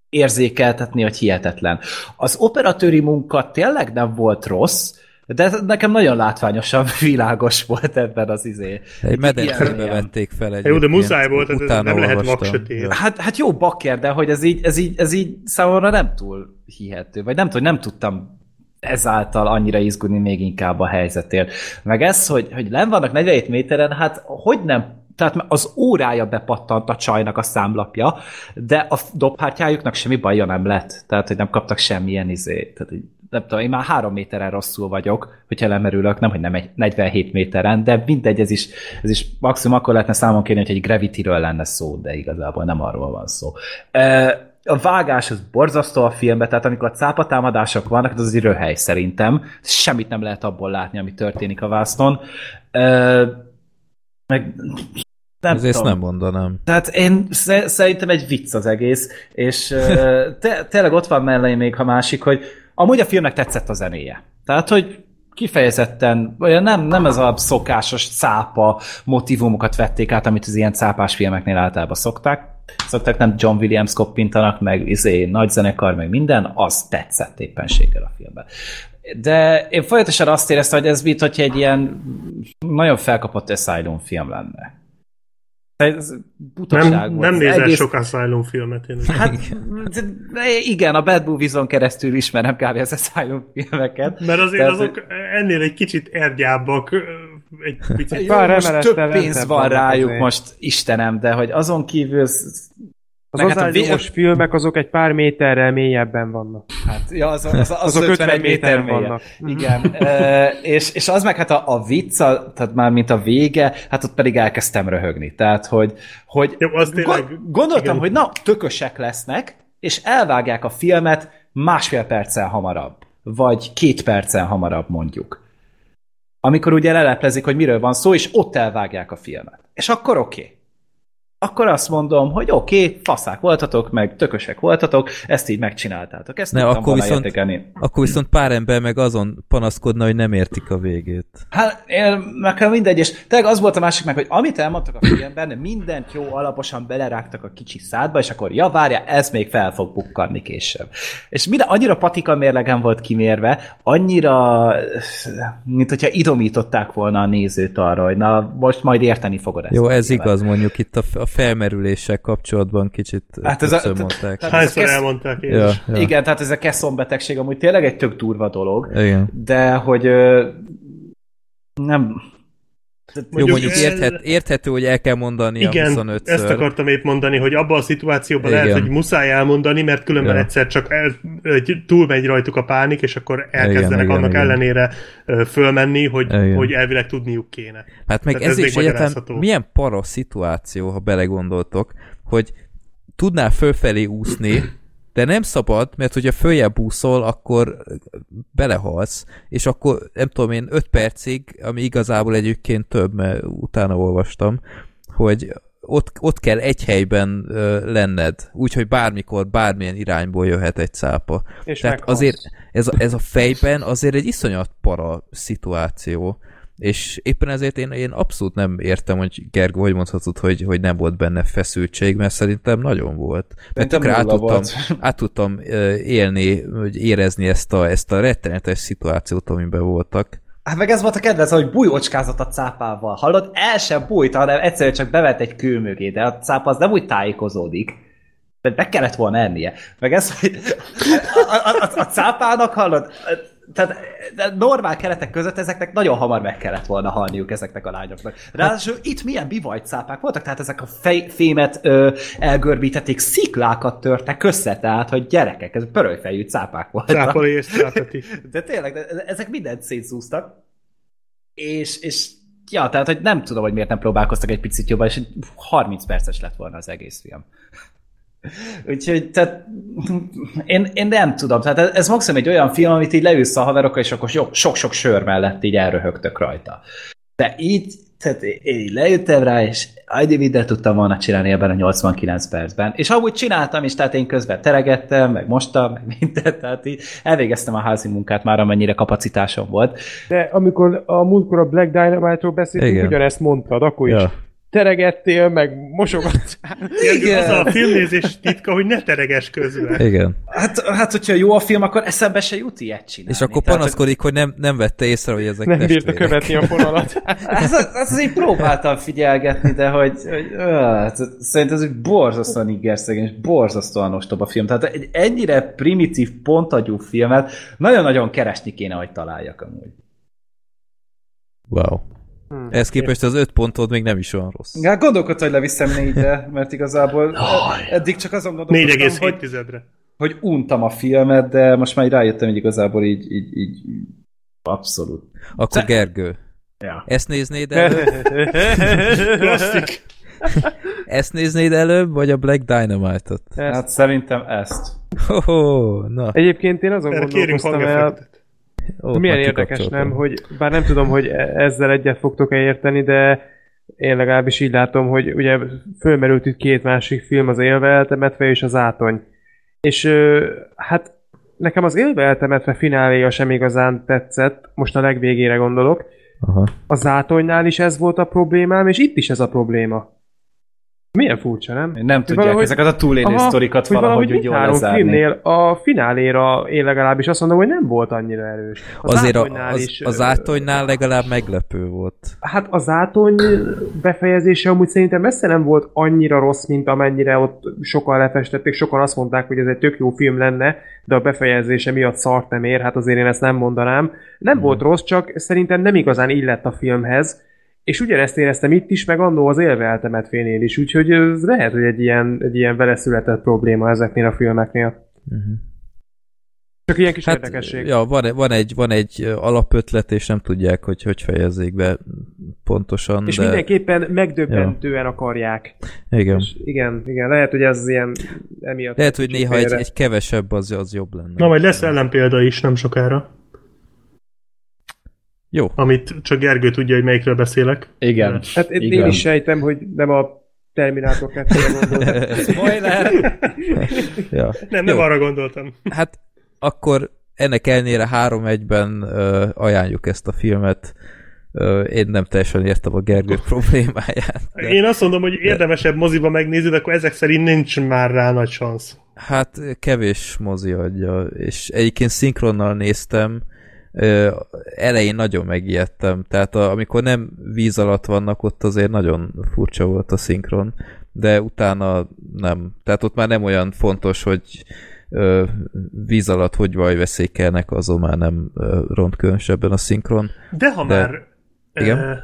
érzékeltetni, hogy hihetetlen. Az operatőri munka tényleg nem volt rossz, de nekem nagyon látványosan világos volt ebben az izé. Egy medencébe vették fel egy. Jó, de muszáj volt, ez nem lehet vaksötét. Hát, hát jó bakker, de hogy ez így, ez, így, ez így számomra nem túl hihető, vagy nem tudom, nem tudtam ezáltal annyira izgulni még inkább a helyzetért. Meg ez, hogy, hogy len vannak 47 méteren, hát hogy nem tehát az órája bepattant a csajnak a számlapja, de a dobhártyájuknak semmi baja nem lett. Tehát, hogy nem kaptak semmilyen izé. Tehát, nem tudom, én már három méteren rosszul vagyok, hogyha lemerülök, nem, hogy nem egy 47 méteren, de mindegy, ez is, ez is maximum akkor lehetne számon kérni, hogy egy Gravity-ről lenne szó, de igazából nem arról van szó. A vágás az borzasztó a filmben, tehát amikor a cápatámadások vannak, az egy röhely szerintem. Semmit nem lehet abból látni, ami történik a vásznon. E, meg nem Ezért ezt nem mondanám. Tehát én sze- szerintem egy vicc az egész, és te- tényleg ott van mellé még a másik, hogy amúgy a filmnek tetszett a zenéje. Tehát, hogy kifejezetten, olyan nem, nem ez a szokásos cápa motivumokat vették át, amit az ilyen cápás filmeknél általában szokták. Szokták nem John Williams koppintanak, meg izé, nagy zenekar, meg minden, az tetszett éppenséggel a filmben. De én folyamatosan azt éreztem, hogy ez mit, hogyha egy ilyen nagyon felkapott Asylum film lenne. Ez butaság Nem, volt. nem nézel egész- sok Asylum filmet. Én. Hát de igen, a Bad Movies-on keresztül ismerem kb. az Asylum filmeket. Mert azért Tehát, azok ennél egy kicsit ergyábbak, egy picit. Jó, most több pénz van rájuk azért. most, Istenem, de hogy azon kívül Az Meg hát a filmek azok egy pár méterrel mélyebben vannak. Hát, ja, az, az, az, az Azok 51 50 méter mélyen. vannak. Igen. e, és, és az meg hát a, a vicc, a, tehát már mint a vége, hát ott pedig elkezdtem röhögni. Tehát, hogy, hogy Jó, az tényleg- go- gondoltam, igen. hogy na, tökösek lesznek, és elvágják a filmet másfél perccel hamarabb. Vagy két perccel hamarabb mondjuk. Amikor ugye leleplezik, hogy miről van szó, és ott elvágják a filmet. És akkor oké. Okay. Akkor azt mondom, hogy oké, okay, faszák voltatok, meg tökösek voltatok, ezt így megcsináltátok. Ezt Ne, akkor viszont- értékelni. Akkor viszont pár ember meg azon panaszkodna, hogy nem értik a végét. Hát, én, meg mindegy, és tényleg az volt a másik meg, hogy amit elmondtak a filmben, mindent jó alaposan belerágtak a kicsi szádba, és akkor ja, várja, ez még fel fog bukkanni később. És minden, annyira patika mérlegen volt kimérve, annyira, mint hogyha idomították volna a nézőt arra, hogy na, most majd érteni fogod ezt. Jó, ez igaz, mondjuk itt a, a felmerüléssel kapcsolatban kicsit Hát ez a- mondták. Hányszor ez- elmondták én Ja, is. ja. Igen, tehát ez a Kesson betegség amúgy tényleg egy tök durva dolog, Igen. de hogy ö, nem... Jó, Mondjuk el- érthet, érthető, hogy el kell mondani a Igen, 25-ször. ezt akartam épp mondani, hogy abban a szituációban Igen. lehet, hogy muszáj elmondani, mert különben Ja. egyszer csak el, egy- túlmegy rajtuk a pánik, és akkor elkezdenek Igen, igen, annak igen. ellenére fölmenni, hogy, Igen. hogy elvileg tudniuk kéne. Hát meg Tehát ez, ez is egyetem milyen para szituáció, ha belegondoltok, hogy tudnál fölfelé úszni, de nem szabad, mert hogyha följebb úszol, akkor belehalsz, és akkor nem tudom én 5 percig, ami igazából egyébként több, mert utána olvastam, hogy ott, ott kell egy helyben ö, lenned, úgyhogy bármikor, bármilyen irányból jöhet egy cápa. És Tehát meghalsz. azért ez a, ez a fejben azért egy iszonyat para szituáció. És éppen ezért én, én abszolút nem értem, hogy Gergő, hogy mondhatod, hogy, hogy nem volt benne feszültség, mert szerintem nagyon volt. Mert tökre át tudtam, volt. át tudtam élni, vagy érezni ezt a, ezt a rettenetes szituációt, amiben voltak. Hát meg ez volt a kedvenc, hogy bujócskázott a cápával. Hallod? El sem bújt, hanem egyszerűen csak bevett egy kő mögé, de a cápa az nem úgy tájékozódik. De meg kellett volna ennie. Meg ez, hogy a, a, a, a cápának hallod, tehát normál keretek között ezeknek nagyon hamar meg kellett volna halniuk ezeknek a lányoknak. Ráadásul itt milyen bivajt cápák voltak, tehát ezek a fej, fémet ö, elgörbítették, sziklákat törtek össze, tehát hogy gyerekek, ez pörölyfejű cápák voltak. Cápolé és. De tényleg, de ezek mindent szétszúztak. És, és ja, tehát, hogy nem tudom, hogy miért nem próbálkoztak egy picit jobban, és egy 30 perces lett volna az egész film. Úgyhogy, tehát én, én nem tudom, tehát ez, ez maximum egy olyan film, amit így leülsz a haverokkal, és akkor sok- sok-sok sör mellett így elröhögtök rajta. De így, tehát én így leültem rá, és mindent tudtam volna csinálni ebben a 89 percben. És amúgy csináltam is, tehát én közben teregettem, meg mostam, meg mindent, tehát így elvégeztem a házi munkát már, amennyire kapacitásom volt. De amikor a múltkor a Black Dynamite-ról beszéltünk, Igen. ugyanezt mondtad, akkor is Ja. Teregettél, meg mosogattál. Igen. Az a filmnézés titka, hogy ne tereges közben. Igen. Hát, hát hogyha jó a film, akkor eszembe se jut ilyet csinálni. És akkor Tehát, panaszkodik, hogy nem, nem vette észre, hogy ezek Nem bírta testvérek. követni a fonalat. Ez, ez azért próbáltam figyelgetni, de hogy, hogy öh, szerintem ez egy borzasztóan igerszegény, és borzasztóan ostoba film. Tehát egy ennyire primitív, pontagyú filmet nagyon-nagyon keresni kéne, hogy találjak amúgy. Wow. Hmm. Ez képest az öt pontod még nem is olyan rossz. Hát gondolkodtam, hogy leviszem négyre, mert igazából eddig csak azon gondolkodtam, hogy, 4,7-re. hogy untam a filmet, de most már így rájöttem, hogy igazából így, így, így abszolút. Akkor Gergő, Ja. ezt néznéd előbb? Klasszik. Ezt néznéd előbb, vagy a Black Dynamite-ot? Hát szerintem ezt. Ho-ho, na. Egyébként én azon Erre gondolkoztam el. Ó, milyen érdekes nem, hogy bár nem tudom, hogy e- ezzel egyet fogtok-e érteni, de én legalábbis így látom, hogy ugye fölmerült itt két másik film, az Élve eltemetve és az Átony. És hát nekem az Élve eltemetve fináléja sem igazán tetszett, most a legvégére gondolok. Aha. A Zátonynál is ez volt a problémám, és itt is ez a probléma. Milyen furcsa, nem? Nem tudják valahogy- ezeket a túlélő Aha, sztorikat hogy valahogy mind jól három lezárni. filmnél a fináléra én legalábbis azt mondom, hogy nem volt annyira erős. Az Azért a, Átonynál az, is, az ö, átonynál legalább meglepő volt. Hát az átony befejezése amúgy szerintem messze nem volt annyira rossz, mint amennyire ott sokan lefestették, sokan azt mondták, hogy ez egy tök jó film lenne, de a befejezése miatt szart nem ér, hát azért én ezt nem mondanám. Nem Mhm. volt rossz, csak szerintem nem igazán illett a filmhez, és ugyanezt éreztem itt is, meg annó az élve eltemetvénél is, úgyhogy ez lehet, hogy egy ilyen, egy ilyen vele született probléma ezeknél a filmeknél. Uh-huh. Csak ilyen kis Hát, érdekesség. ja, van, van, egy, van egy alapötlet, és nem tudják, hogy hogy fejezzék be pontosan, és de mindenképpen megdöbbentően akarják. igen. És igen, igen, lehet, hogy ez ilyen emiatt. Lehet, hogy néha egy, egy kevesebb az, az jobb lenne. Na, majd lesz ellenpélda is nem sokára, Jó. amit csak Gergő tudja, hogy melyikről beszélek. Igen. Hát én, én Igen. is sejtem, hogy nem a Terminátor 2-re gondoltam. Spoiler! Ja. Nem, nem Jó. arra gondoltam. Hát akkor ennek ellenére 3-1-ben ö, ajánljuk ezt a filmet. Ö, én nem teljesen értem a Gergő problémáját. De, Én azt mondom, hogy érdemesebb moziba megnézni, de akkor ezek szerint nincs már rá nagy szansz. hát kevés mozi adja, és egyébként szinkronnal néztem, elején nagyon megijedtem, tehát a, amikor nem víz alatt vannak, ott azért nagyon furcsa volt a szinkron, de utána nem. Tehát ott már nem olyan fontos, hogy ö, víz alatt hogy veszélykelnek, azon már nem ö, ront különösebben a szinkron. De ha De- már... Igen? eh,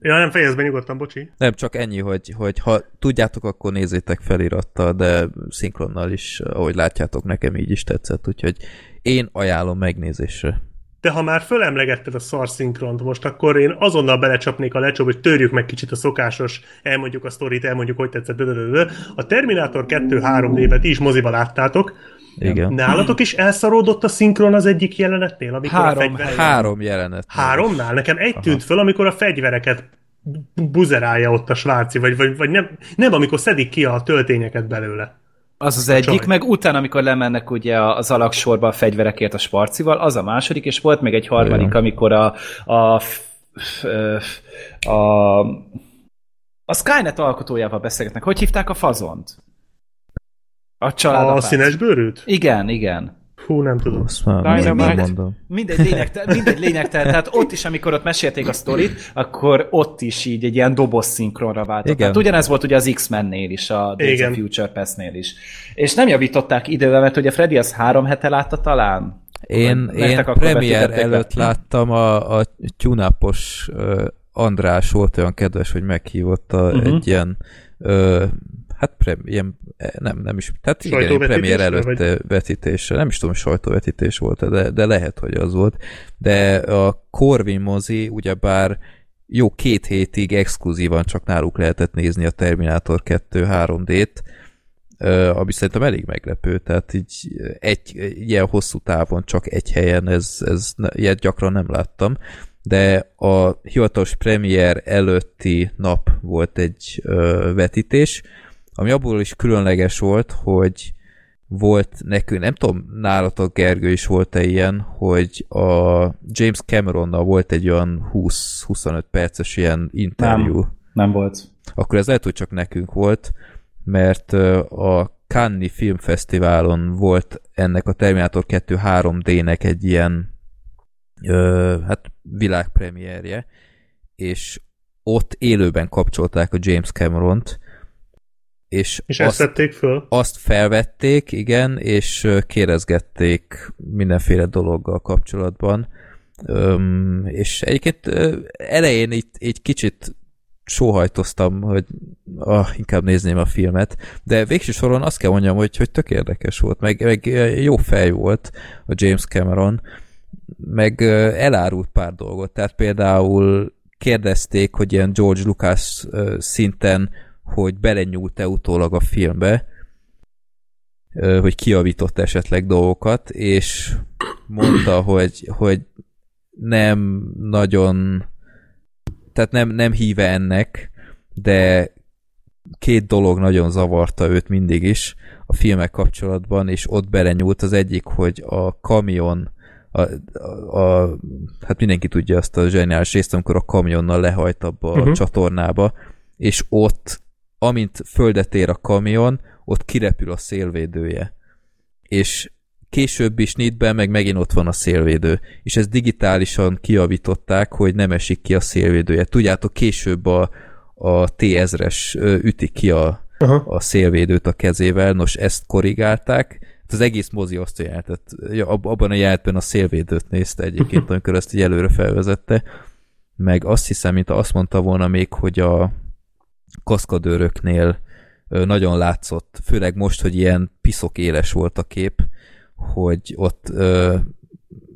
ja, nem fejezd be nyugodtan, bocsi. Nem, csak ennyi, hogy, hogy ha tudjátok, akkor nézzétek felirattal, de szinkronnal is, ahogy látjátok, nekem így is tetszett, úgyhogy én ajánlom megnézésre. De ha már fölemlegetted a szar szinkront most, akkor én azonnal belecsapnék a lecsóba, hogy törjük meg kicsit a szokásos, elmondjuk a sztorit, elmondjuk, hogy tetszett. dö, dö, dö. A Terminátor 2 3D-bet is moziba láttátok. Igen. Nálatok is elszaródott a szinkron az egyik jelenetnél, amikor Három a fegyver... Három jelenet. Háromnál? Nekem egy tűnt föl, amikor a fegyvereket bu- buzerálja ott a svárci, vagy, vagy, vagy nem, nem, amikor szedik ki a töltényeket belőle. Az az egyik, Csaj. meg utána, amikor lemennek ugye az alaksorba a fegyverekért a sparcival, az a második, és volt még egy harmadik, Olyan. amikor a, a, f- a, a Skynet alkotójával beszélgetnek. Hogy hívták a fazont? A családapát. A színes bőrűt? Igen, igen. Hú, nem tudom. Azt már Dynamite. nem mondom. Mindegy lényegtelen, mindegy lényegtelen. Tehát ott is, amikor ott mesélték a sztorit, akkor ott is így egy ilyen doboz szinkronra váltott. Igen. Tehát ugyanez volt ugye az X-Men-nél is, a Days Igen. of Future Past-nél is. És nem javították idővel, mert ugye Freddy az három hete látta talán? Én, én premier be. előtt láttam a, a tyunapos uh, András volt olyan kedves, hogy meghívott a, uh-huh. egy ilyen uh, hát prem, ilyen, eh, nem, nem is, tehát igen, premier előtt vagy? vagy? vetítésre, nem is tudom, sajtóvetítés volt de, de lehet, hogy az volt. De a Corvin mozi ugyebár jó két hétig exkluzívan csak náluk lehetett nézni a Terminator 2 3D-t, Ö, ami szerintem elég meglepő, tehát így egy, ilyen hosszú távon csak egy helyen, ez, ez ilyet gyakran nem láttam, de a hivatalos premier előtti nap volt egy ö, vetítés, ami abból is különleges volt, hogy volt nekünk, nem tudom, nálatok Gergő is volt-e ilyen, hogy a James Cameronnal volt egy olyan 20-25 perces ilyen interjú. Nem, nem volt. Akkor ez lehet, hogy csak nekünk volt, mert a Cannes Filmfesztiválon volt ennek a Terminator 2 3D-nek egy ilyen ö, hát világpremierje, és ott élőben kapcsolták a James Cameront, és, És ezt azt, tették föl? azt felvették, igen, és ö, kérdezgették mindenféle dologgal kapcsolatban. Öm, és egyébként elején itt egy kicsit sóhajtoztam, hogy ah, inkább nézném a filmet, de végső soron azt kell mondjam, hogy, hogy tök érdekes volt, meg, meg jó fej volt a James Cameron, meg elárult pár dolgot, tehát például kérdezték, hogy ilyen George Lucas szinten, hogy belenyúlt-e utólag a filmbe, hogy kiavított esetleg dolgokat, és mondta, hogy, hogy nem nagyon tehát nem, nem híve ennek, de két dolog nagyon zavarta őt mindig is a filmek kapcsolatban, és ott belenyúlt az egyik, hogy a kamion a, a, a, hát mindenki tudja azt a zseniális részt, amikor a kamionnal lehajt abba uh-huh. a Mhm. csatornába, és ott, amint földet ér a kamion, ott kirepül a szélvédője. És későbbi snitben meg megint ott van a szélvédő, és ezt digitálisan kiavították, hogy nem esik ki a szélvédője. Tudjátok, később a, a T1000-es ö, ütik ki a, Aha. a szélvédőt a kezével, nos ezt korrigálták, Hát az egész mozi azt jelentet, ja, ab- abban a jelenetben a szélvédőt nézte egyébként, amikor ezt így előre felvezette, meg azt hiszem, mint azt mondta volna még, hogy a kaszkadőröknél nagyon látszott, főleg most, hogy ilyen piszok éles volt a kép, hogy ott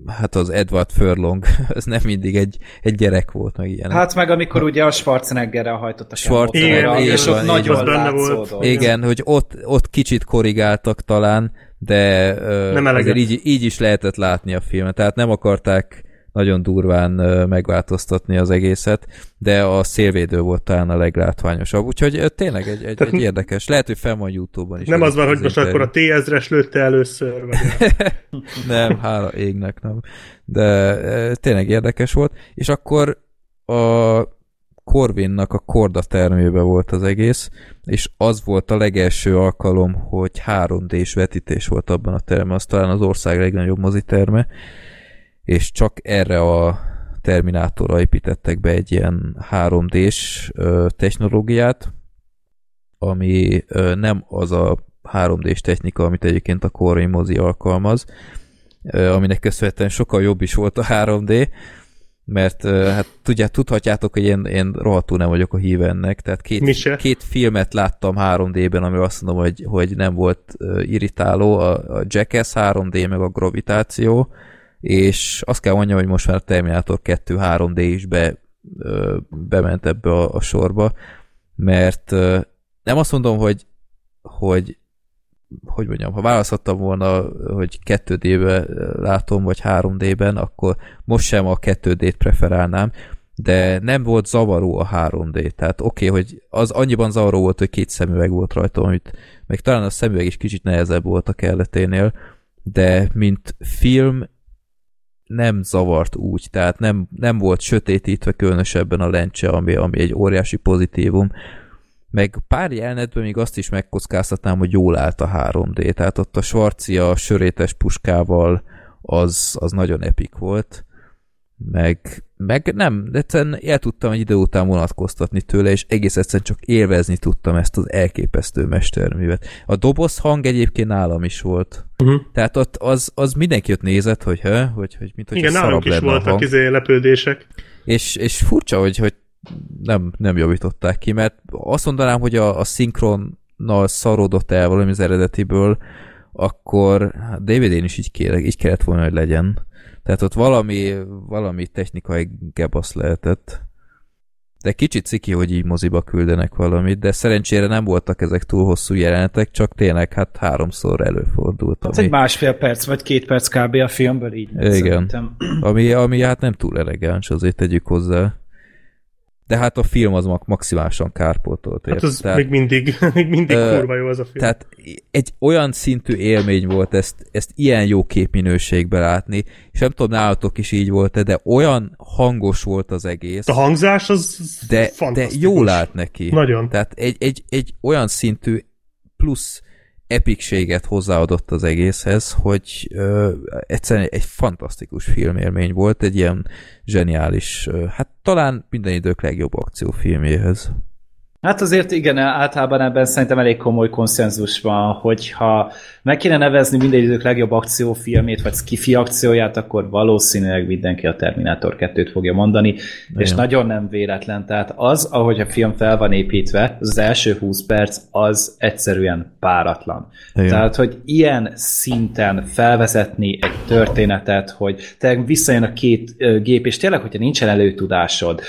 hát az Edward Furlong, ez nem mindig egy, egy gyerek volt, meg ilyen. Hát meg amikor ugye a Schwarzeneggerrel hajtottak Schwarzenegger, és van, ott így nagyon van. Benne volt. Igen, hogy ott, ott kicsit korrigáltak talán, de Nem azért így, így is lehetett látni a filmet. Tehát nem akarták nagyon durván megváltoztatni az egészet, de a szélvédő volt talán a leglátványosabb, úgyhogy tényleg egy, egy, egy érdekes, lehet, hogy fel van YouTube-on is. Nem az van, hogy most akkor a T-ezres lőtte először, vagy nem, hála égnek nem. De tényleg érdekes volt. És akkor a Corvinnak a korda termébe volt az egész, és az volt a legelső alkalom, hogy 3D-s vetítés volt abban a teremben, az talán az ország legnagyobb moziterme, és csak erre a Terminátorra építettek be egy ilyen 3D-s ö, technológiát, ami nem az a 3D-s technika, amit egyébként a Corvin mozi alkalmaz, aminek köszönhetően sokkal jobb is volt a 3D, mert hát tudját, tudhatjátok, hogy én, én rohadtul nem vagyok a híve ennek, tehát két, két filmet láttam 3D-ben, amiről azt mondom, hogy, hogy nem volt irritáló, a, a Jackass 3D, meg a Gravitáció, és azt kell mondjam, hogy most már Terminator 2 3D is be, ö, bement ebbe a, a sorba, mert ö, nem azt mondom, hogy, hogy hogy mondjam, ha választhattam volna, hogy 2D-be látom, vagy 3D-ben, akkor most sem a 2D-t preferálnám, de nem volt zavaró a 3D. Tehát oké, okay, hogy az annyiban zavaró volt, hogy két szemüveg volt rajta, amit meg talán a szemüveg is kicsit nehezebb volt a kelleténél, de mint film nem zavart úgy, tehát nem, nem volt sötétítve különösebben a lencse, ami, ami egy óriási pozitívum, meg pár jelenetben még azt is megkockáztatnám, hogy jól állt a 3D, tehát ott a Schwarzia sörétes puskával az, az nagyon epik volt, meg, meg nem, de egyszerűen el tudtam egy idő után vonatkoztatni tőle, és egész egyszerűen csak élvezni tudtam ezt az elképesztő mesterművet. A doboz hang egyébként nálam is volt. Uh-huh. Tehát ott az, az mindenki ott nézett, hogy, hö, hogy, hogy mint hogy Igen, nálunk is voltak izé lepődések. És, és furcsa, hogy, hogy nem, nem javították ki, mert azt mondanám, hogy a, a szinkronnal szarodott el valami az eredetiből, akkor hát DVD-n is így, kéne, így kellett volna, hogy legyen. Tehát ott valami, valami technikai gebasz lehetett. De kicsit ciki, hogy így moziba küldenek valamit, de szerencsére nem voltak ezek túl hosszú jelenetek, csak tényleg hát háromszor előfordult. Hát Ami, egy másfél perc, vagy két perc kb. a filmből így. Igen. Szerintem. ami, ami hát nem túl elegáns, azért tegyük hozzá. De hát a film az maximálisan kárpótolt. Hát az Tehát- még mindig, még mindig Ö, kurva jó az a film. Tehát egy olyan szintű élmény volt ezt, ezt ilyen jó képminőségben látni, és nem tudom, nálatok is így volt de olyan hangos volt az egész, a hangzás az de, de jól állt neki. Nagyon. Tehát egy, egy, egy olyan szintű plusz epikséget hozzáadott az egészhez, hogy ö, egyszerűen egy fantasztikus filmélmény volt, egy ilyen zseniális, ö, hát talán minden idők legjobb akciófilmjéhez. Hát azért igen, általában ebben szerintem elég komoly konszenzus van, hogyha meg kéne nevezni minden idők legjobb akciófilmét, vagy skifi akcióját, akkor valószínűleg mindenki a Terminátor 2-t fogja mondani, Igen. és nagyon nem véletlen. Tehát az, ahogy a film fel van építve, az első 20 perc, az egyszerűen páratlan. Igen. Tehát, hogy ilyen szinten felvezetni egy történetet, hogy tényleg visszajön a két gép, és tényleg, hogyha nincsen előtudásod,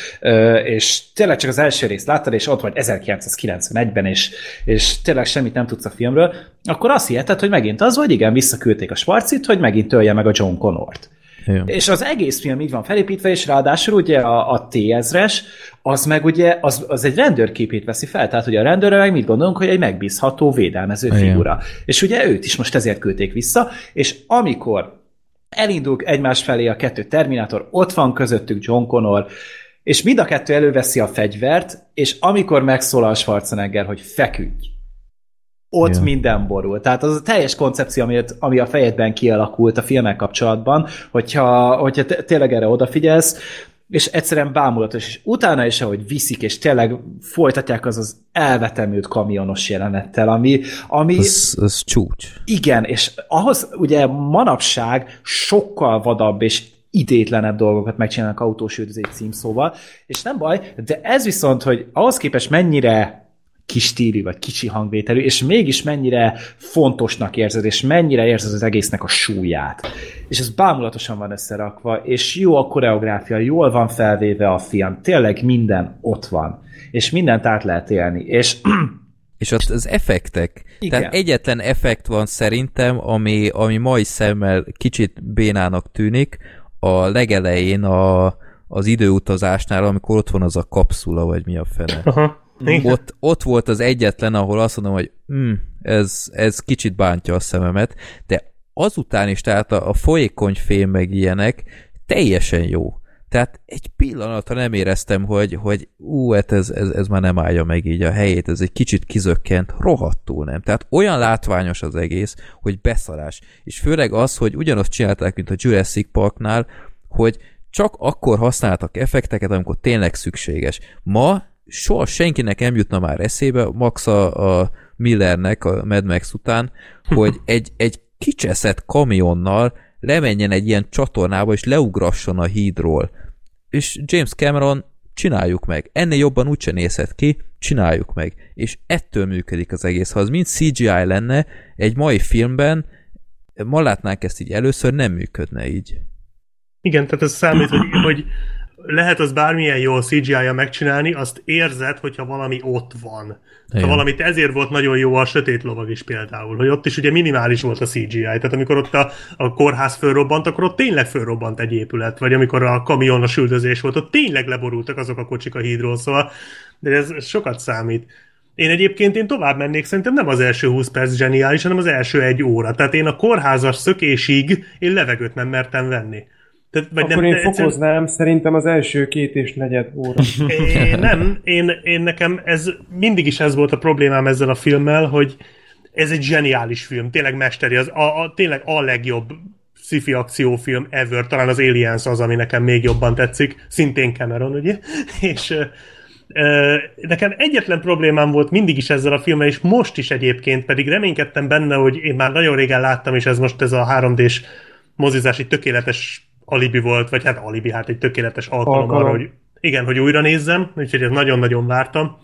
és tényleg csak az első részt láttad, és ott vagy 1991-ben, és, és tényleg semmit nem tudsz a filmről, akkor azt hiheted, hogy megint az, hogy igen, visszaküldték a Schwarzit, hogy megint tölje meg a John Connort. Igen. És az egész film így van felépítve, és ráadásul ugye a, a T-ezres, az meg ugye, az, az egy rendőrképét veszi fel, tehát ugye a rendőrre meg mit gondolunk, hogy egy megbízható, védelmező Igen. figura. És ugye őt is most ezért küldték vissza, és amikor elindul egymás felé a kettő Terminátor, ott van közöttük John Connor, és mind a kettő előveszi a fegyvert, és amikor megszólal Schwarzenegger, hogy feküdj, ott Igen. minden borul. Tehát az a teljes koncepció, amit, ami a fejedben kialakult a filmek kapcsolatban, hogyha, hogyha tényleg erre odafigyelsz, és egyszerűen bámulatos, és utána is, ahogy viszik, és tényleg folytatják az az elvetemült kamionos jelenettel, ami, ami Az, az csúcs. igen, és ahhoz ugye manapság sokkal vadabb és idétlenebb dolgokat megcsinálnak autós üldözés címszóval, és nem baj, de ez viszont, hogy ahhoz képest mennyire kis stílű, vagy kicsi hangvételű, és mégis mennyire fontosnak érzed, és mennyire érzed az egésznek a súlyát. És ez bámulatosan van összerakva, és jó a koreográfia, jól van felvéve a film, tényleg minden ott van, és mindent át lehet élni, és És az, az effektek. Igen. Tehát egyetlen effekt van szerintem, ami, ami mai szemmel kicsit bénának tűnik, a legelején a, az időutazásnál, amikor ott van az a kapszula, vagy mi a fene. Aha. Igen. Ott, ott volt az egyetlen, ahol azt mondom, hogy hm, ez, ez kicsit bántja a szememet, de azután is, tehát a, a folyékony fém meg ilyenek teljesen jó. Tehát egy pillanatra nem éreztem, hogy, hogy ú, hát ez, ez, ez már nem állja meg így a helyét, ez egy kicsit kizökkent, rohadtul nem. Tehát olyan látványos az egész, hogy beszarás. És főleg az, hogy ugyanazt csinálták, mint a Jurassic Parknál, hogy csak akkor használtak effekteket, amikor tényleg szükséges. Ma soha senkinek nem jutna már eszébe, max a, a Millernek a Mad Max után, hogy egy, egy kicseszett kamionnal lemenjen egy ilyen csatornába, és leugrasson a hídról. És James Cameron csináljuk meg. Ennél jobban úgyse nézhet ki, csináljuk meg. És ettől működik az egész. Ha az mind CGI lenne, egy mai filmben, ma látnánk ezt így először, nem működne így. Igen, tehát ez számít, hogy, hogy lehet az bármilyen jó CGI-ja megcsinálni, azt érzed, hogyha valami ott van. Ha valamit ezért volt nagyon jó a Sötét Lovag is például, hogy ott is ugye minimális volt a CGI, tehát amikor ott a, a kórház fölrobbant, akkor ott tényleg fölrobbant egy épület, vagy amikor a kamion a süldözés volt, ott tényleg leborultak azok a kocsik a hídról, szóval de ez, ez sokat számít. Én egyébként én tovább mennék, szerintem nem az első 20 perc zseniális, hanem az első egy óra. Tehát én a kórházas szökésig én levegőt nem mertem venni. Tehát, vagy Akkor nem, én fokoznám, egyszerűen... szerintem az első két és negyed óra. É, nem, én, én nekem ez mindig is ez volt a problémám ezzel a filmmel, hogy ez egy zseniális film, tényleg mesteri, az a, a, tényleg a legjobb sci-fi akciófilm ever, talán az Aliens az, ami nekem még jobban tetszik, szintén Cameron, ugye? És ö, nekem egyetlen problémám volt mindig is ezzel a filmmel, és most is egyébként, pedig reménykedtem benne, hogy én már nagyon régen láttam, és ez most ez a 3D-s mozizás egy tökéletes alibi volt, vagy hát alibi, hát egy tökéletes alkalom, alkalom. arra, hogy igen, hogy újra nézzem, úgyhogy ezt nagyon-nagyon vártam,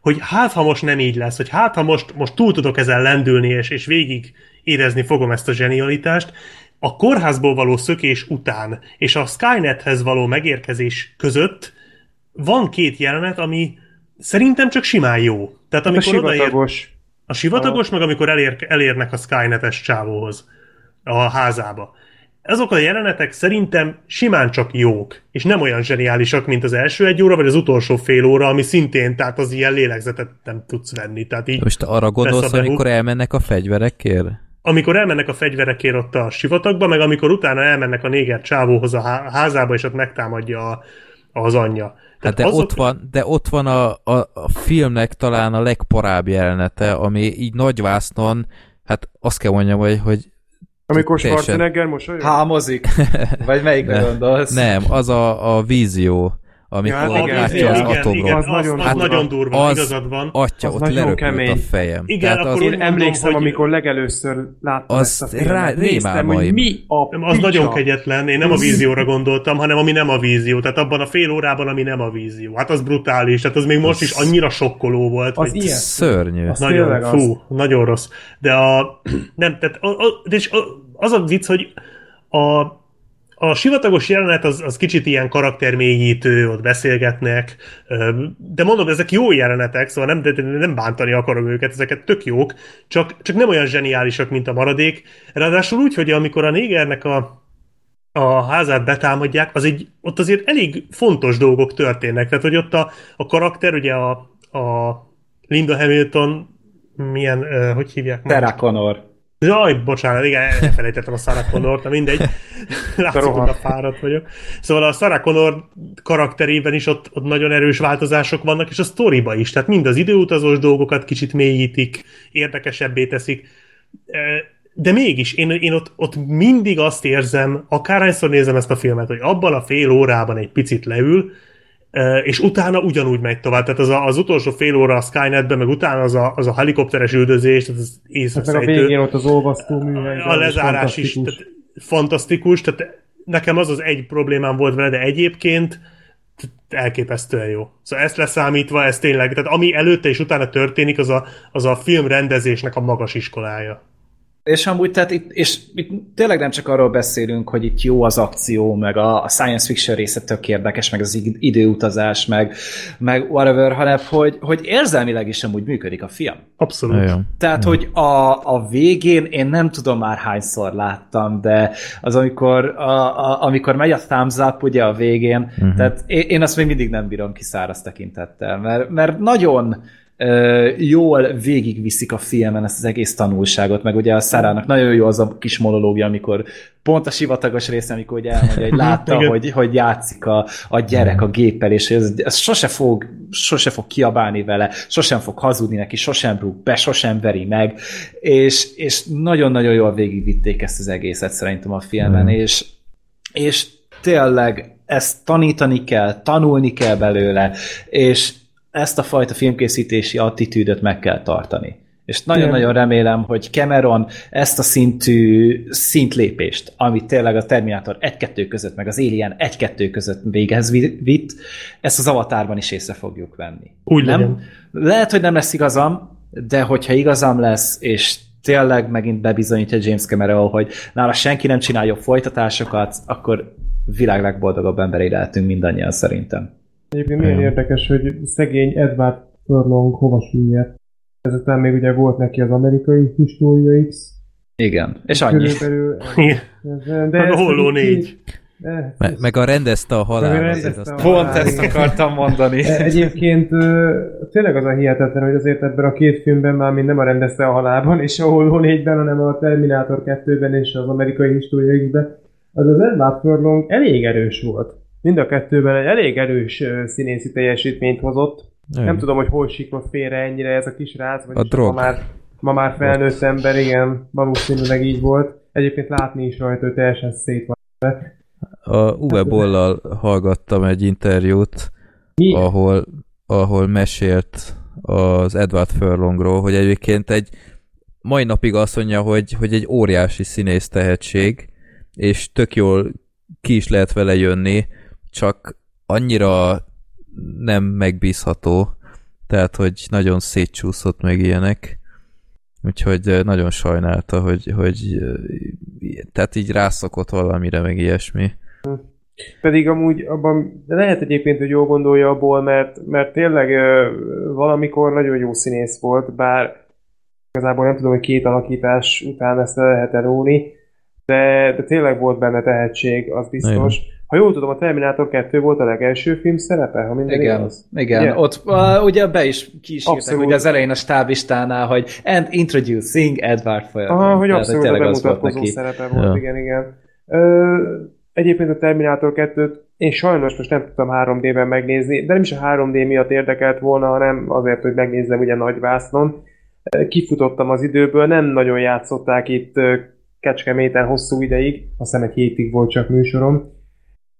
hogy hát ha most nem így lesz, hogy hát ha most, most túl tudok ezen lendülni, és, és végig érezni fogom ezt a zsenialitást, a kórházból való szökés után és a Skynethez való megérkezés között van két jelenet, ami szerintem csak simán jó. Tehát amikor a sivatagos. Odaér, a sivatagos, a... meg amikor elér, elérnek a Skynetes csávóhoz a házába azok a jelenetek szerintem simán csak jók, és nem olyan zseniálisak, mint az első egy óra, vagy az utolsó fél óra, ami szintén, tehát az ilyen lélegzetet nem tudsz venni. Tehát így Most arra gondolsz, amikor elmennek a fegyverekért? Amikor elmennek a fegyverekért ott a sivatagba, meg amikor utána elmennek a néger csávóhoz a házába, és ott megtámadja a, az anyja. Hát de, azok... ott van, de ott van a, a, a filmnek talán a legparább jelenete, ami így nagyvásznon, hát azt kell mondjam, hogy, hogy amikor Schwarzenegger mosolyog? Hámozik? Vagy melyikre ne, gondolsz? Nem, az a, a vízió amikor ja, hát látja igen, az igen, atomról. Igen, az, nagyon, hát, nagyon durva, az, igazad van. Atya, az ott leröpült kemény. a fejem. Igen, Tehát akkor az, én emlékszem, mondom, amikor legelőször láttam az ezt a filmet. Rá, Néztem, hogy mi a nem, Az nagyon kegyetlen, én nem a vízióra gondoltam, hanem ami nem a vízió. Tehát abban a fél órában, ami nem a vízió. Hát az brutális, tehát az még most is annyira sokkoló volt. Az ilyen. Szörnyű. Az nagyon, fú, nagyon rossz. De a, nem, tehát a, a, de és a, az a vicc, hogy a, a sivatagos jelenet az, az kicsit ilyen karaktermélyítő, ott beszélgetnek, de mondom, ezek jó jelenetek, szóval nem, nem bántani akarom őket, ezeket tök jók, csak, csak nem olyan zseniálisak, mint a maradék. Ráadásul úgy, hogy amikor a négernek a, a házát betámadják, az egy, ott azért elég fontos dolgok történnek. Tehát, hogy ott a, a karakter, ugye a, a Linda Hamilton milyen, hogy hívják? Sarah Connor. Jaj, bocsánat, igen, elfelejtettem a Sarah Connor-t, mindegy. Látszik, hogy a fáradt vagyok. Szóval a Sarah Connor karakterében is ott, ott nagyon erős változások vannak, és a sztoriba is. Tehát mind az időutazós dolgokat kicsit mélyítik, érdekesebbé teszik. De mégis, én, én ott, ott mindig azt érzem, akárhányszor nézem ezt a filmet, hogy abban a fél órában egy picit leül, és utána ugyanúgy megy tovább. Tehát az, a, az utolsó fél óra a Skynetben, meg utána az a, az a helikopteres üldözés, tehát az éjszakszejtő. Hát meg a végén ott az olvasztó műhely. A lezárás is, is tehát fantasztikus, tehát nekem az az egy problémám volt vele, de egyébként elképesztően jó. Szóval ezt leszámítva, ez tényleg, tehát ami előtte és utána történik, az a, az a film rendezésnek a magas iskolája. És amúgy, tehát itt, és itt tényleg nem csak arról beszélünk, hogy itt jó az akció, meg a, a science fiction része tök érdekes, meg az id- időutazás, meg, meg whatever, hanem hogy, hogy érzelmileg is amúgy működik a film. Abszolút. Nagyon. Tehát, hogy a, a végén én nem tudom már hányszor láttam, de az amikor, a, a, amikor megy a thumbs up ugye a végén, uh-huh. tehát én, én azt még mindig nem bírom ki száraz tekintettel, mert, mert nagyon jól végigviszik a filmen ezt az egész tanulságot, meg ugye a Szárának nagyon jó az a kis monológia, amikor pont a sivatagos része, amikor ugye elmondja, hogy látta, hogy, hogy játszik a, a gyerek a géppel, és ez, ez sose, fog, sose fog kiabálni vele, sosem fog hazudni neki, sosem rúg be, sosem veri meg, és, és nagyon-nagyon jól végigvitték ezt az egészet szerintem a filmen, Mm. és, és tényleg ezt tanítani kell, tanulni kell belőle, és ezt a fajta filmkészítési attitűdöt meg kell tartani. És nagyon-nagyon remélem, hogy Cameron ezt a szintű szintlépést, amit tényleg a Terminator 1-2 között, meg az Alien 1-2 között véghez vi- vitt, ezt az avatárban is észre fogjuk venni. Úgy nem? legyen. Lehet, hogy nem lesz igazam, de hogyha igazam lesz, és tényleg megint bebizonyítja James Cameron, hogy nála senki nem csinál jobb folytatásokat, akkor világ legboldogabb emberei lehetünk mindannyian szerintem. Egyébként milyen Igen. érdekes, hogy szegény Edward Furlong hova süllyedt. Ezután még ugye volt neki az amerikai História X. Igen, és annyi. Körülbelül, ez- de a Holló így- négy. Eh, Me- meg a rendezte a halál. Meg a rendezte a Pont halál. ezt akartam mondani. E- Egyébként tényleg az a hihetetlen, hogy azért ebben a két filmben már mind nem a rendezte a halálban, és a Holló 4-ben, hanem a Terminátor 2-ben és az amerikai História X-ben, az az Edward Furlong elég erős volt. Mind a kettőben egy elég erős színészi teljesítményt hozott. Igen. Nem tudom, hogy hol siklott félre ennyire ez a kis rác, vagy A drog. ma már, ma már felnőtt ember, igen, valószínűleg így volt. Egyébként látni is rajta, hogy teljesen szét van. A Uwe Bollal hallgattam egy interjút, Mi? ahol, ahol mesélt az Edward Furlongról, hogy egyébként egy mai napig azt mondja, hogy, hogy egy óriási színész tehetség, és tök jól ki is lehet vele jönni, csak annyira nem megbízható, tehát, hogy nagyon szétcsúszott meg ilyenek. Úgyhogy nagyon sajnálta, hogy, hogy eh, tehát így rászokott valamire, meg ilyesmi. Pedig amúgy abban lehet egyébként, hogy jól gondolja abból, mert, mert tényleg valamikor nagyon jó színész volt, bár igazából nem tudom, hogy két alakítás után ezt le lehet elóni, de, de tényleg volt benne tehetség, az biztos. Ha jól tudom, a Terminátor 2 volt a legelső film szerepe, ha minden Igen, igaz. igen. Ugye? Ott uh, ugye be is ki is írták, Abszolút. ugye az elején a stáblistánál, hogy and introducing Edward Furlong. Aha, hogy Tehát, abszolút a bemutatkozó szerepe volt, Ja. igen, igen. Ö, egyébként a Terminator 2-t én sajnos most nem tudtam 3D-ben megnézni, de nem is a 3D miatt érdekelt volna, hanem azért, hogy megnézzem ugye nagy vásznon. Ö, Kifutottam az időből, nem nagyon játszották itt Kecskeméten hosszú ideig, azt hiszem egy hétig volt csak műsorom,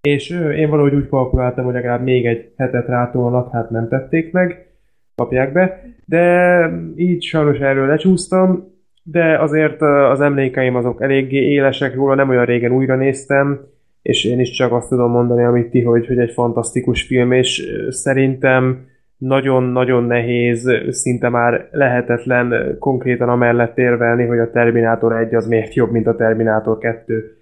és én valahogy úgy kalkuláltam, hogy legalább még egy hetet rátolnak, hát nem tették meg, kapják be, de így sajnos erről lecsúsztam, de azért az emlékeim azok eléggé élesek róla, nem olyan régen újra néztem, és én is csak azt tudom mondani, amit ti, hogy, hogy egy fantasztikus film, és szerintem nagyon-nagyon nehéz, szinte már lehetetlen konkrétan amellett érvelni, hogy a Terminátor 1 az miért jobb, mint a Terminátor 2.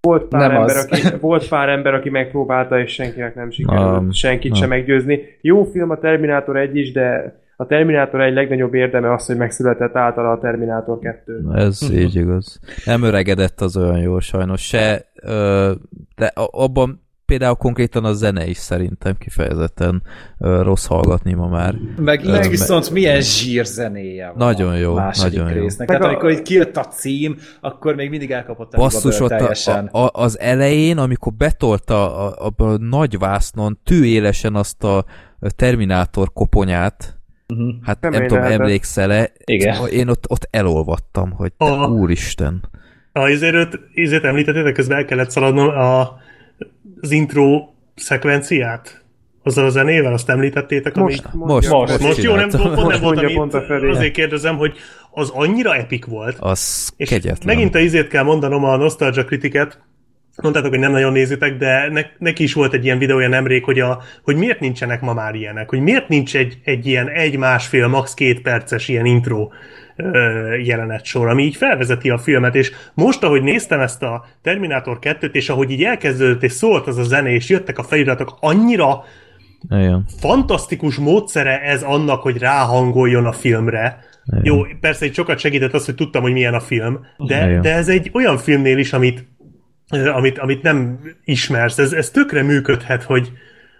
Volt pár, Nem ember, az. aki, volt pár ember, aki megpróbálta, és senkinek nem sikerült Um, senkit nem. sem meggyőzni. Jó film a Terminátor 1 is, de a Terminátor egy legnagyobb érdeme az, hogy megszületett általa a Terminátor 2. Ez így igaz. Nem öregedett az olyan jó sajnos. Se, de abban például konkrétan a zene is szerintem kifejezetten ö, rossz hallgatni ma már. Meg Ö, így viszont milyen zsírzenéje van Nagyon jó, a második nagyon jó. résznek. Meg Tehát a- amikor itt kijött a cím, akkor még mindig elkapott a Basszus, ott teljesen. a, a, az elején, amikor betolta a, abban a nagy vásznon tűélesen azt a Terminátor koponyát, Uh-huh. hát nem, Kemény tudom, lehetett. emlékszel-e? Igen. Én ott, ott elolvattam, hogy te Aha. úristen. A izért, izért említettétek, közben el kellett szaladnom a, az intro szekvenciát. Azzal a zenével, azt említettétek? Most, amíg- Most, Most. most, most jó, nem, pont nem Most voltam mondja pont a itt, azért kérdezem, hogy az annyira epik volt, Az és kegyetlen. megint a izét kell mondanom a Nostalgia kritiket, mondtátok, hogy nem nagyon nézitek, de ne, neki is volt egy ilyen videója nemrég, hogy, a, hogy miért nincsenek ma már ilyenek, hogy miért nincs egy, egy ilyen egy-másfél, max. két perces ilyen intro ö, jelenet sor, ami így felvezeti a filmet, és most, ahogy néztem ezt a Terminátor 2-t, és ahogy így elkezdődött, és szólt az a zene, és jöttek a feliratok, annyira Igen. fantasztikus módszere ez annak, hogy ráhangoljon a filmre. Igen. Jó, persze egy sokat segített az, hogy tudtam, hogy milyen a film, de, de ez egy olyan filmnél is, amit, amit, amit nem ismersz. Ez, ez tökre működhet, hogy,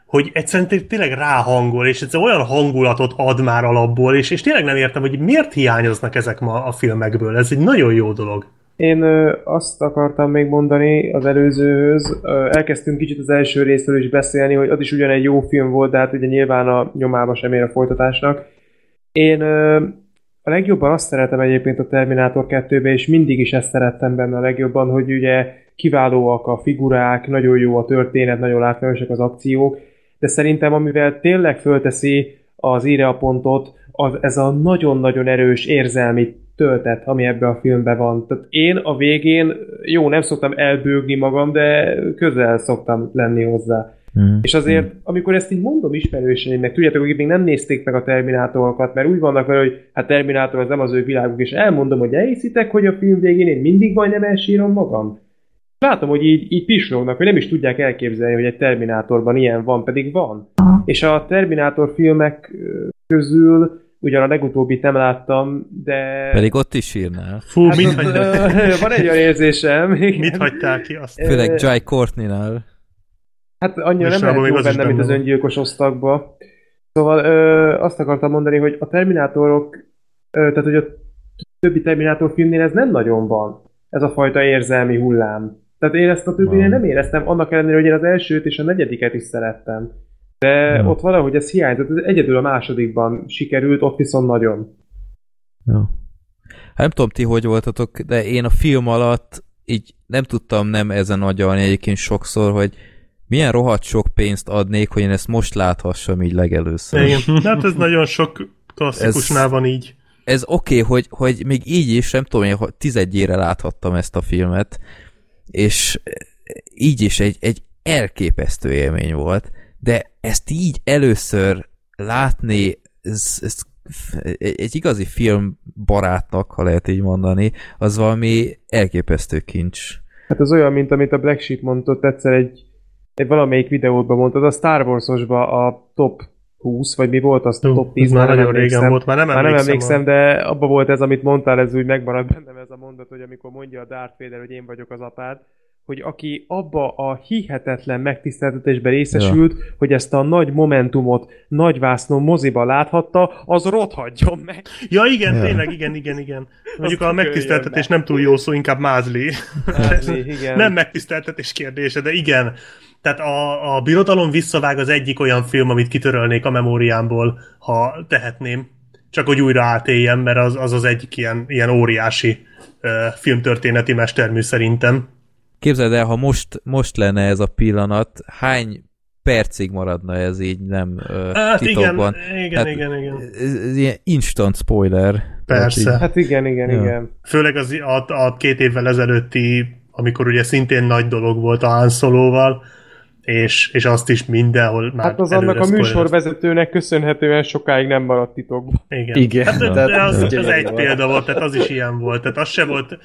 hogy egyszerűen té- tényleg ráhangol, és ez olyan hangulatot ad már alapból, és, és tényleg nem értem, hogy miért hiányoznak ezek ma a filmekből. Ez egy nagyon jó dolog. Én ö, azt akartam még mondani az előzőhöz, ö, elkezdtünk kicsit az első részről is beszélni, hogy az is ugyan egy jó film volt, de hát ugye nyilván a nyomába sem ér a folytatásnak. Én ö, a legjobban azt szeretem egyébként a Terminátor 2-be, és mindig is ezt szerettem benne a legjobban, hogy ugye kiválóak a figurák, nagyon jó a történet, nagyon látványosak az akciók, de szerintem amivel tényleg fölteszi az íre a pontot, az, ez a nagyon-nagyon erős érzelmi töltet, ami ebbe a filmben van. Tehát én a végén, jó, nem szoktam elbőgni magam, de közel szoktam lenni hozzá. Mm. És azért, amikor ezt így mondom ismerőseimnek, tudjátok, akik még nem nézték meg a Terminátorokat, mert úgy vannak vele, hogy hát Terminátor az nem az ő világuk, és elmondom, hogy elhiszitek, hogy a film végén én mindig majdnem elsírom magam. Látom, hogy így, így pislognak, hogy nem is tudják elképzelni, hogy egy Terminátorban ilyen van, pedig van. És a Terminátor filmek közül, ugyan a legutóbbit nem láttam, de... Pedig ott is írnál. Fú, Hát mit, ö, van egy olyan érzésem. igen. mit hagytál ki? Azt? Főleg Jai Courtney-nál. Hát annyira nem lehet még jó az benne, mint az öngyilkos osztagba. Szóval ö, azt akartam mondani, hogy a Terminátorok, ö, tehát hogy a többi Terminátor filmnél ez nem nagyon van, ez a fajta érzelmi hullám. Tehát én ezt a többinél nem éreztem, annak ellenére, hogy én az elsőt és a negyediket is szerettem. De Ja. ott valahogy ez hiányzott, ez egyedül a másodikban sikerült, ott viszont nagyon. Jó. Hát nem tudom ti, hogy voltatok, de én a film alatt így nem tudtam nem ezen agyalni egyébként sokszor, hogy milyen rohadt sok pénzt adnék, hogy én ezt most láthassam így legelőször. Igen. Hát ez nagyon sok klasszikusnál van így. Ez oké, okay, hogy, hogy még így is, nem tudom, én tizedjére láthattam ezt a filmet, és így is egy, egy elképesztő élmény volt, de ezt így először látni, ez, ez egy, igazi filmbarátnak, ha lehet így mondani, az valami elképesztő kincs. Hát az olyan, mint amit a Black Sheep mondott egyszer egy, egy valamelyik videódban mondtad, a Star Wars-osba a top 20, vagy mi volt az, Hú, top ez 10, már már nem nagyon régen emlékszem. volt, már nem Már nem emlékszem emlékszem, de abba volt ez, amit mondtál, ez úgy megmaradt bennem ez a mondat, hogy amikor mondja a Darth Vader, hogy én vagyok az apád, hogy aki abba a hihetetlen megtiszteltetésbe részesült, ja. hogy ezt a nagy momentumot nagyvásznon moziba láthatta, az rothadjon meg. Ja, igen, Ja. tényleg, igen, igen, igen. Mondjuk a Azt megtiszteltetés köljön nem túl jó szó, inkább mázli. Mázli, igen. nem megtiszteltetés kérdése, de igen. Tehát a, a Birodalom visszavág az egyik olyan film, amit kitörölnék a memóriámból, ha tehetném. Csak hogy újra átéljem, mert az az, az egyik ilyen, ilyen óriási uh, filmtörténeti mestermű szerintem. Képzeld el, ha most, most lenne ez a pillanat, hány percig maradna ez így nem uh, Hát igen, titokban? igen, Hát, igen, igen. Ez, ez ilyen instant spoiler. Persze. Így- Hát igen, igen, Ja. igen. Főleg az a, a két évvel ezelőtti, amikor ugye szintén nagy dolog volt a Han Solo-val, és, és azt is mindenhol már Hát az annak a műsorvezetőnek köszönhetően sokáig nem maradt titokban. Igen. Igen. Hát, de, Tehát de az, ez az egy példa volt, tehát az is ilyen volt. Tehát az se volt,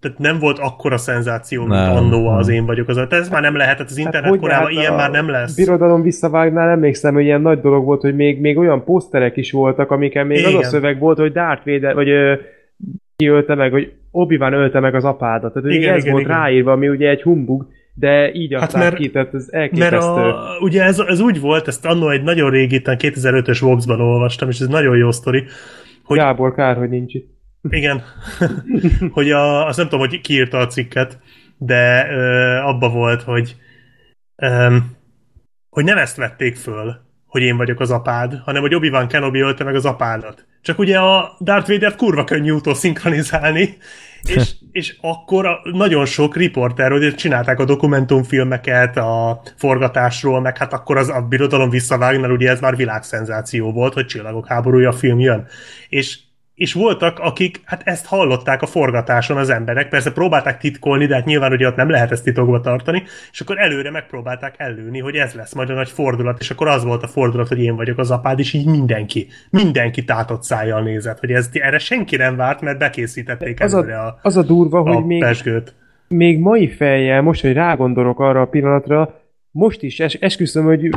tehát nem volt akkora szenzáció, mint annó az én vagyok. Az, tehát ez már nem lehet, tehát az internet hogy korában lehet ilyen már nem lesz. Birodalom visszavágnál emlékszem, hogy ilyen nagy dolog volt, hogy még, még olyan poszterek is voltak, amiken még az Igen. a szöveg volt, hogy Darth Vader, vagy ö, ki ölte meg, hogy Obi-Wan ölte meg az apádat. Tehát Igen, ez igen, volt igen. ráírva, ami ugye egy humbug, de így Hát mert- ki, tehát ez Mert elképesztő. a, ugye ez, ez úgy volt, ezt annó egy nagyon régi, talán 2005-ös Vox-ban olvastam, és ez nagyon jó sztori, hogy Gábor, kár, hogy nincs itt. Igen. hogy a, azt nem tudom, hogy ki írta a cikket, de ö, abba volt, hogy ö, hogy nem ezt vették föl, hogy én vagyok az apád, hanem hogy Obi-Wan Kenobi ölte meg az apádat. Csak ugye a Darth Vader kurva könnyű utó szinkronizálni, és, és akkor a, nagyon sok riporter, hogy csinálták a dokumentumfilmeket a forgatásról, meg hát akkor az a birodalom visszavág, mert ugye ez már világszenzáció volt, hogy Csillagok háborúja film jön. És és voltak, akik hát ezt hallották a forgatáson az emberek, persze próbálták titkolni, de hát nyilván ugye ott nem lehet ezt titokba tartani, és akkor előre megpróbálták előni, hogy ez lesz majd a nagy fordulat, és akkor az volt a fordulat, hogy én vagyok az apád, és így mindenki, mindenki tátott szájjal nézett, hogy ez, erre senki nem várt, mert bekészítették Az előre a, a, az a durva, a hogy még, pesgőt. még mai fejjel, most, hogy rágondolok arra a pillanatra, most is es, esküszöm, hogy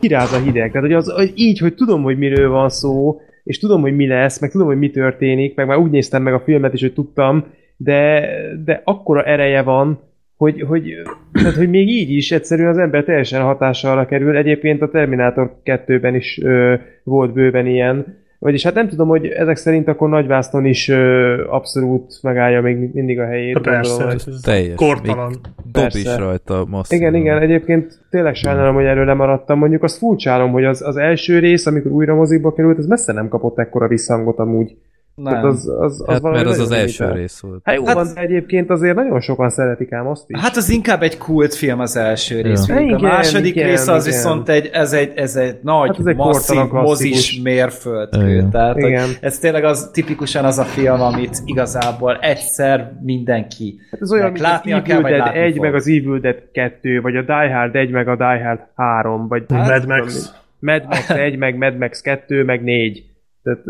kiráz a hideg. Tehát, hogy, az, hogy így, hogy tudom, hogy miről van szó, és tudom, hogy mi lesz, meg tudom, hogy mi történik, meg már úgy néztem meg a filmet is, hogy tudtam, de, de akkora ereje van, hogy, hogy, tehát, hogy még így is egyszerűen az ember teljesen hatással kerül. Egyébként a Terminator 2-ben is ö, volt bőven ilyen, vagyis hát nem tudom, hogy ezek szerint akkor Nagyvászton is ö, abszolút megállja még mindig a helyét. Persze, gondolom, ez, ez teljes. kortalan. Dob is rajta masszívan. Igen, igen, egyébként tényleg sajnálom, hogy erről lemaradtam. Mondjuk azt furcsálom, hogy az, az első rész, amikor újra moziba került, az messze nem kapott ekkora visszhangot amúgy. Tehát Nem. az, az, az Hát, mert az az első limitált. rész volt. Hát jó Hát- van, de egyébként azért nagyon sokan szeretik ám azt is. Hát az inkább egy kultfilm az első rész. Ja. Ja. A Igen, második igen, rész az igen. viszont egy, ez egy, ez egy nagy, Hát ez hát egy masszív, mozis mérföldkő. Igen. Tehát Igen. ez tényleg az tipikusan az a film, amit igazából egyszer mindenki Hát ez olyan, meg mint az Evil vagy Dead látni 1, fog. meg az Evil Dead 2, vagy a Die Hard 1, meg a Die Hard 3, vagy Mad nem tudom, Max. Mad Max 1, meg Mad Max 2, meg 4. Tehát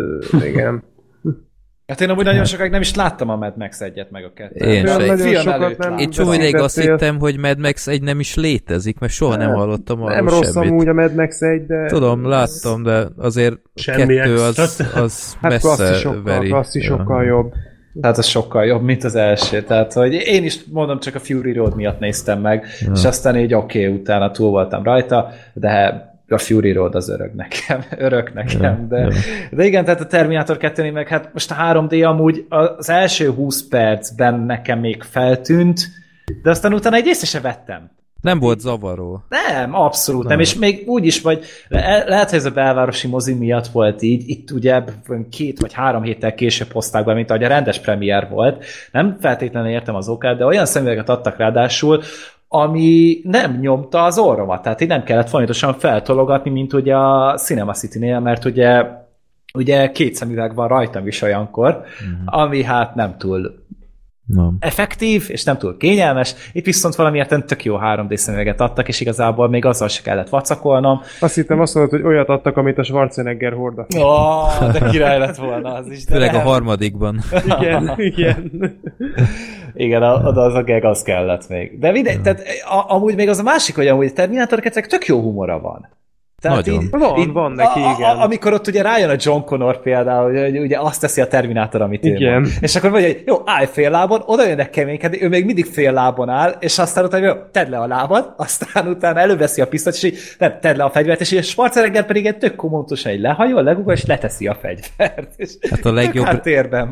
igen. Hát én amúgy nagyon sokáig nem is láttam a Mad Max egyet, meg a kettőt. Én Olyan se. nagyon sokat előtt nem láttam. Én csomó ideig azt hittem, hogy Mad Max egy nem is létezik, mert soha nem hallottam arról Nem rossz semmit. amúgy a Mad Max 1, de... Tudom, láttam, de azért Semmi kettő az, az Hát messze klasszisokkal, veri. klasszisokkal jobb. Tehát az sokkal jobb, mint az első. Tehát, hogy én is mondom, csak a Fury Road miatt néztem meg, ja. és aztán így oké, okay, utána túl voltam rajta, de a Fury Road az örök nekem, örök nekem, de, de igen, tehát a Terminator 2 meg hát most a 3D amúgy az első 20 percben nekem még feltűnt, de aztán utána egy észre se vettem. Nem volt zavaró. Nem, abszolút nem. Nem. És még úgy is, vagy le- lehet, hogy ez a belvárosi mozi miatt volt így, itt ugye két vagy három héttel később hozták be, mint ahogy a rendes premier volt. Nem feltétlenül értem az okát, de olyan szemüveget adtak ráadásul, ami nem nyomta az orromat, tehát így nem kellett folyamatosan feltologatni, mint ugye a Cinema City-nél, mert ugye ugye két szemüveg van rajtam is olyankor, uh-huh. ami hát nem túl Nem. effektív, és nem túl kényelmes. Itt viszont valamiért tök jó 3D szemüveget adtak, és igazából még azzal se kellett vacakolnom. Azt hittem azt mondod, hogy olyat adtak, amit a Schwarzenegger horda. Ó, oh, de király lett volna az is. Főleg a harmadikban. Igen, igen. Igen, a- oda az a gag az kellett még. De mindegy, tehát a, amúgy még az a másik, hogy amúgy a Terminator 2 tök jó humora van. Nagyon. Van, van neki, a, igen. A, amikor ott ugye rájön a John Connor például, hogy, hogy ugye azt teszi a Terminátor, amit ő Igen. mond. És akkor mondja, hogy jó, állj fél lábon, oda jönnek keménykedni, ő még mindig fél lábon áll, és aztán utána jó, tedd le a lábad, aztán utána előveszi a pisztolyt, és így nem, tedd le a fegyvert, és így a Schwarzenegger pedig egy tök komontosan egy lehajol, legugol, és leteszi a fegyvert. És Hát a legjobb-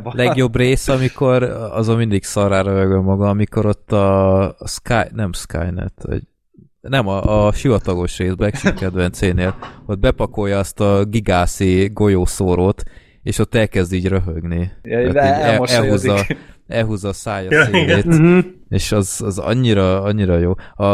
van. Legjobb rész, amikor azon mindig szarára rögöl maga, amikor ott a Sky, nem Skynet, vagy nem, a, a sivatagos rész, Black Sheep kedvencénél, ott bepakolja azt a gigászi golyószórót, és ott elkezd így röhögni. Ja, Tehát így el, elhúzza, elhúzza a szája Ja, szélét, Mhm. és az, az annyira, annyira jó. A,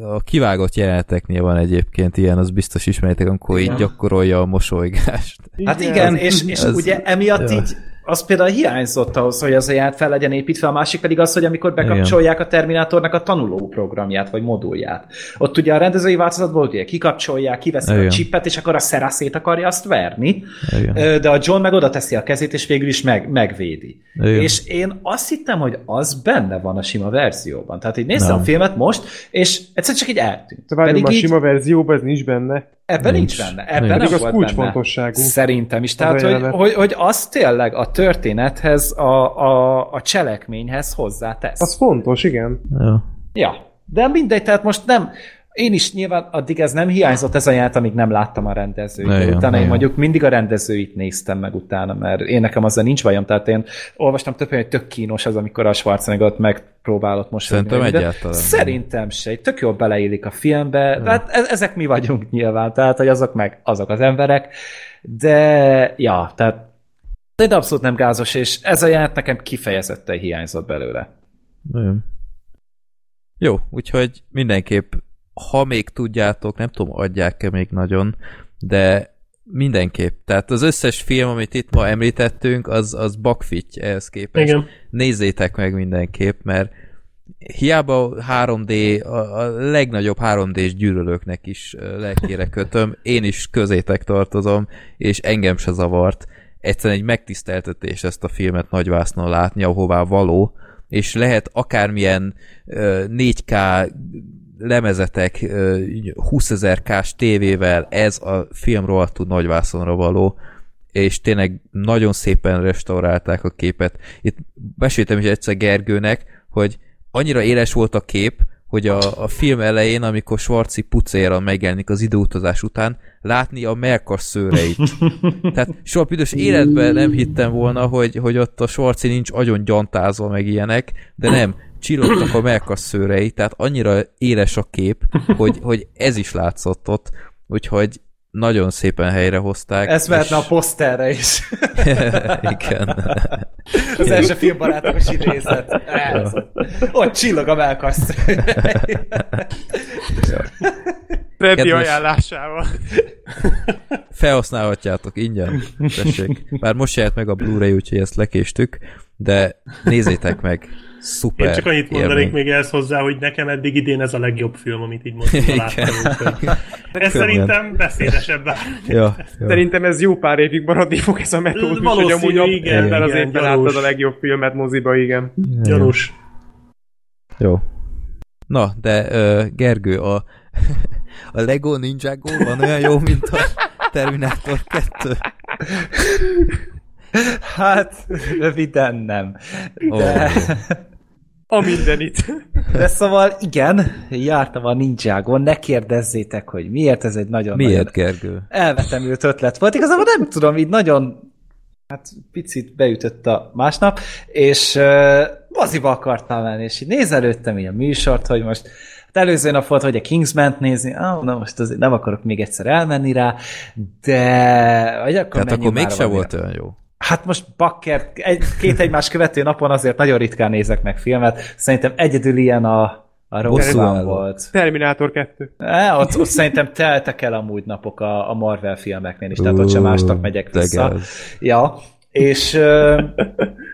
a kivágott jeleneteknél van egyébként ilyen, az biztos ismeritek, amikor így gyakorolja a mosolygást. Hát igen, és, és Ez- ugye emiatt ja. így az például hiányzott ahhoz, hogy az a járt fel legyen építve, a másik pedig az, hogy amikor bekapcsolják a Terminátornak a tanuló programját, vagy modulját. Ott ugye a rendezői változatból ugye kikapcsolják, kiveszik a Igen. csipet, és akkor a Szera szét akarja azt verni, Igen. De a John meg oda teszi a kezét, és végül is meg, megvédi. Igen. És én azt hittem, hogy az benne van a sima verzióban. Tehát így néztem Nem. a filmet most, és egyszer csak így eltűnt. De várjunk, a így sima verzióban ez nincs benne. Ebben nincs, Nincs. benne. Ebben Nincs. nem Pedig az kulcsfontosságú. Szerintem is. Az Tehát, hogy, hogy, hogy az tényleg a történethez, a, a, a cselekményhez hozzátesz. Az fontos, igen. Ja. Ja, de mindegy, tehát most nem, én is nyilván addig ez nem hiányzott ez a ját, amíg nem láttam a rendezőit. de Igen, utána én igen. mondjuk mindig a rendezőit néztem meg utána, mert én nekem azzal nincs bajom, tehát én olvastam több, hogy tök kínos az, amikor a Schwarzenegger ott megpróbálott most. Szerintem egyáltalán nem. Szerintem se, tök jól beleillik a filmbe, de hát e- ezek mi vagyunk nyilván, tehát hogy azok meg azok az emberek, de ja, tehát de abszolút nem gázos, és ez a ját nekem kifejezetten hiányzott belőle. Jó. Jó, úgyhogy mindenképp, ha még tudjátok, nem tudom, adják-e még nagyon, de mindenképp. Tehát az összes film, amit itt ma említettünk, az, az bakfitty ehhez képest. Igen. Nézzétek meg mindenképp, mert hiába 3D, a, a legnagyobb 3D-s gyűlölőknek is lelkére kötöm, én is közétek tartozom, és engem se zavart. Egyszerűen egy megtiszteltetés ezt a filmet nagyvásznon látni, ahová való, és lehet akármilyen ö, 4K lemezetek, ö, 20 ezer k tévével ez a film rohadtul nagyvászonra való, és tényleg nagyon szépen restaurálták a képet. Itt beséltem is egyszer Gergőnek, hogy annyira éles volt a kép, hogy a, a film elején, amikor Schwarzi pucéran megjelenik az időutazás után, látni a melkas szőreit. Tehát soha büdös életben nem hittem volna, hogy, hogy ott a Schwarzi nincs agyon gyantázva meg ilyenek, de nem, csillogtak a melkas szőrei, tehát annyira éles a kép, hogy, hogy ez is látszott ott, úgyhogy nagyon szépen helyrehozták. Ez mehetne és- a poszterre is. Igen. Az első filmbarátos idézet. Ez. Ott csillog a melkaszt. Freddy Kedves- ajánlásával. Felhasználhatjátok ingyen, tessék. Bár most jelent meg a Blu-ray, úgyhogy ezt lekéstük, de nézzétek meg. Szuper Én csak annyit mondanék élmény. még ehhez hozzá, hogy nekem eddig idén ez a legjobb film, amit így moziban láttam. Ez szerintem beszédesebb. Ja, ja. Szerintem ez jó pár évig maradni fog ez a metódus, hogy amúgy a- igen, igen, évben gyanús. láttad a legjobb filmet moziba, igen. Gyanús. Jó. Na, de uh, Gergő, a, a Lego Ninjago van olyan jó, mint a Terminator 2? Hát, röviden nem. De, A mindenit. de szóval igen, jártam a Ninjagon, ne kérdezzétek, hogy miért ez egy nagyon Miért, Gergő? elvetemült ötlet volt. Igazából nem tudom, így nagyon hát picit beütött a másnap, és uh, moziba akartam menni, és így nézelődtem így a műsort, hogy most hát előző nap volt, hogy a Kingsman-t nézni, ah, na most azért nem akarok még egyszer elmenni rá, de vagy akkor Tehát akkor mégse volt olyan jó. Hát most bakker, egy, két egymás követő napon azért nagyon ritkán nézek meg filmet. Szerintem egyedül ilyen a, a. Rogue volt. Terminátor 2. E, ott, ott szerintem teltek el amúgy napok a, a Marvel filmeknél is, tehát ott sem másnak megyek vissza. gáz. Ja, és,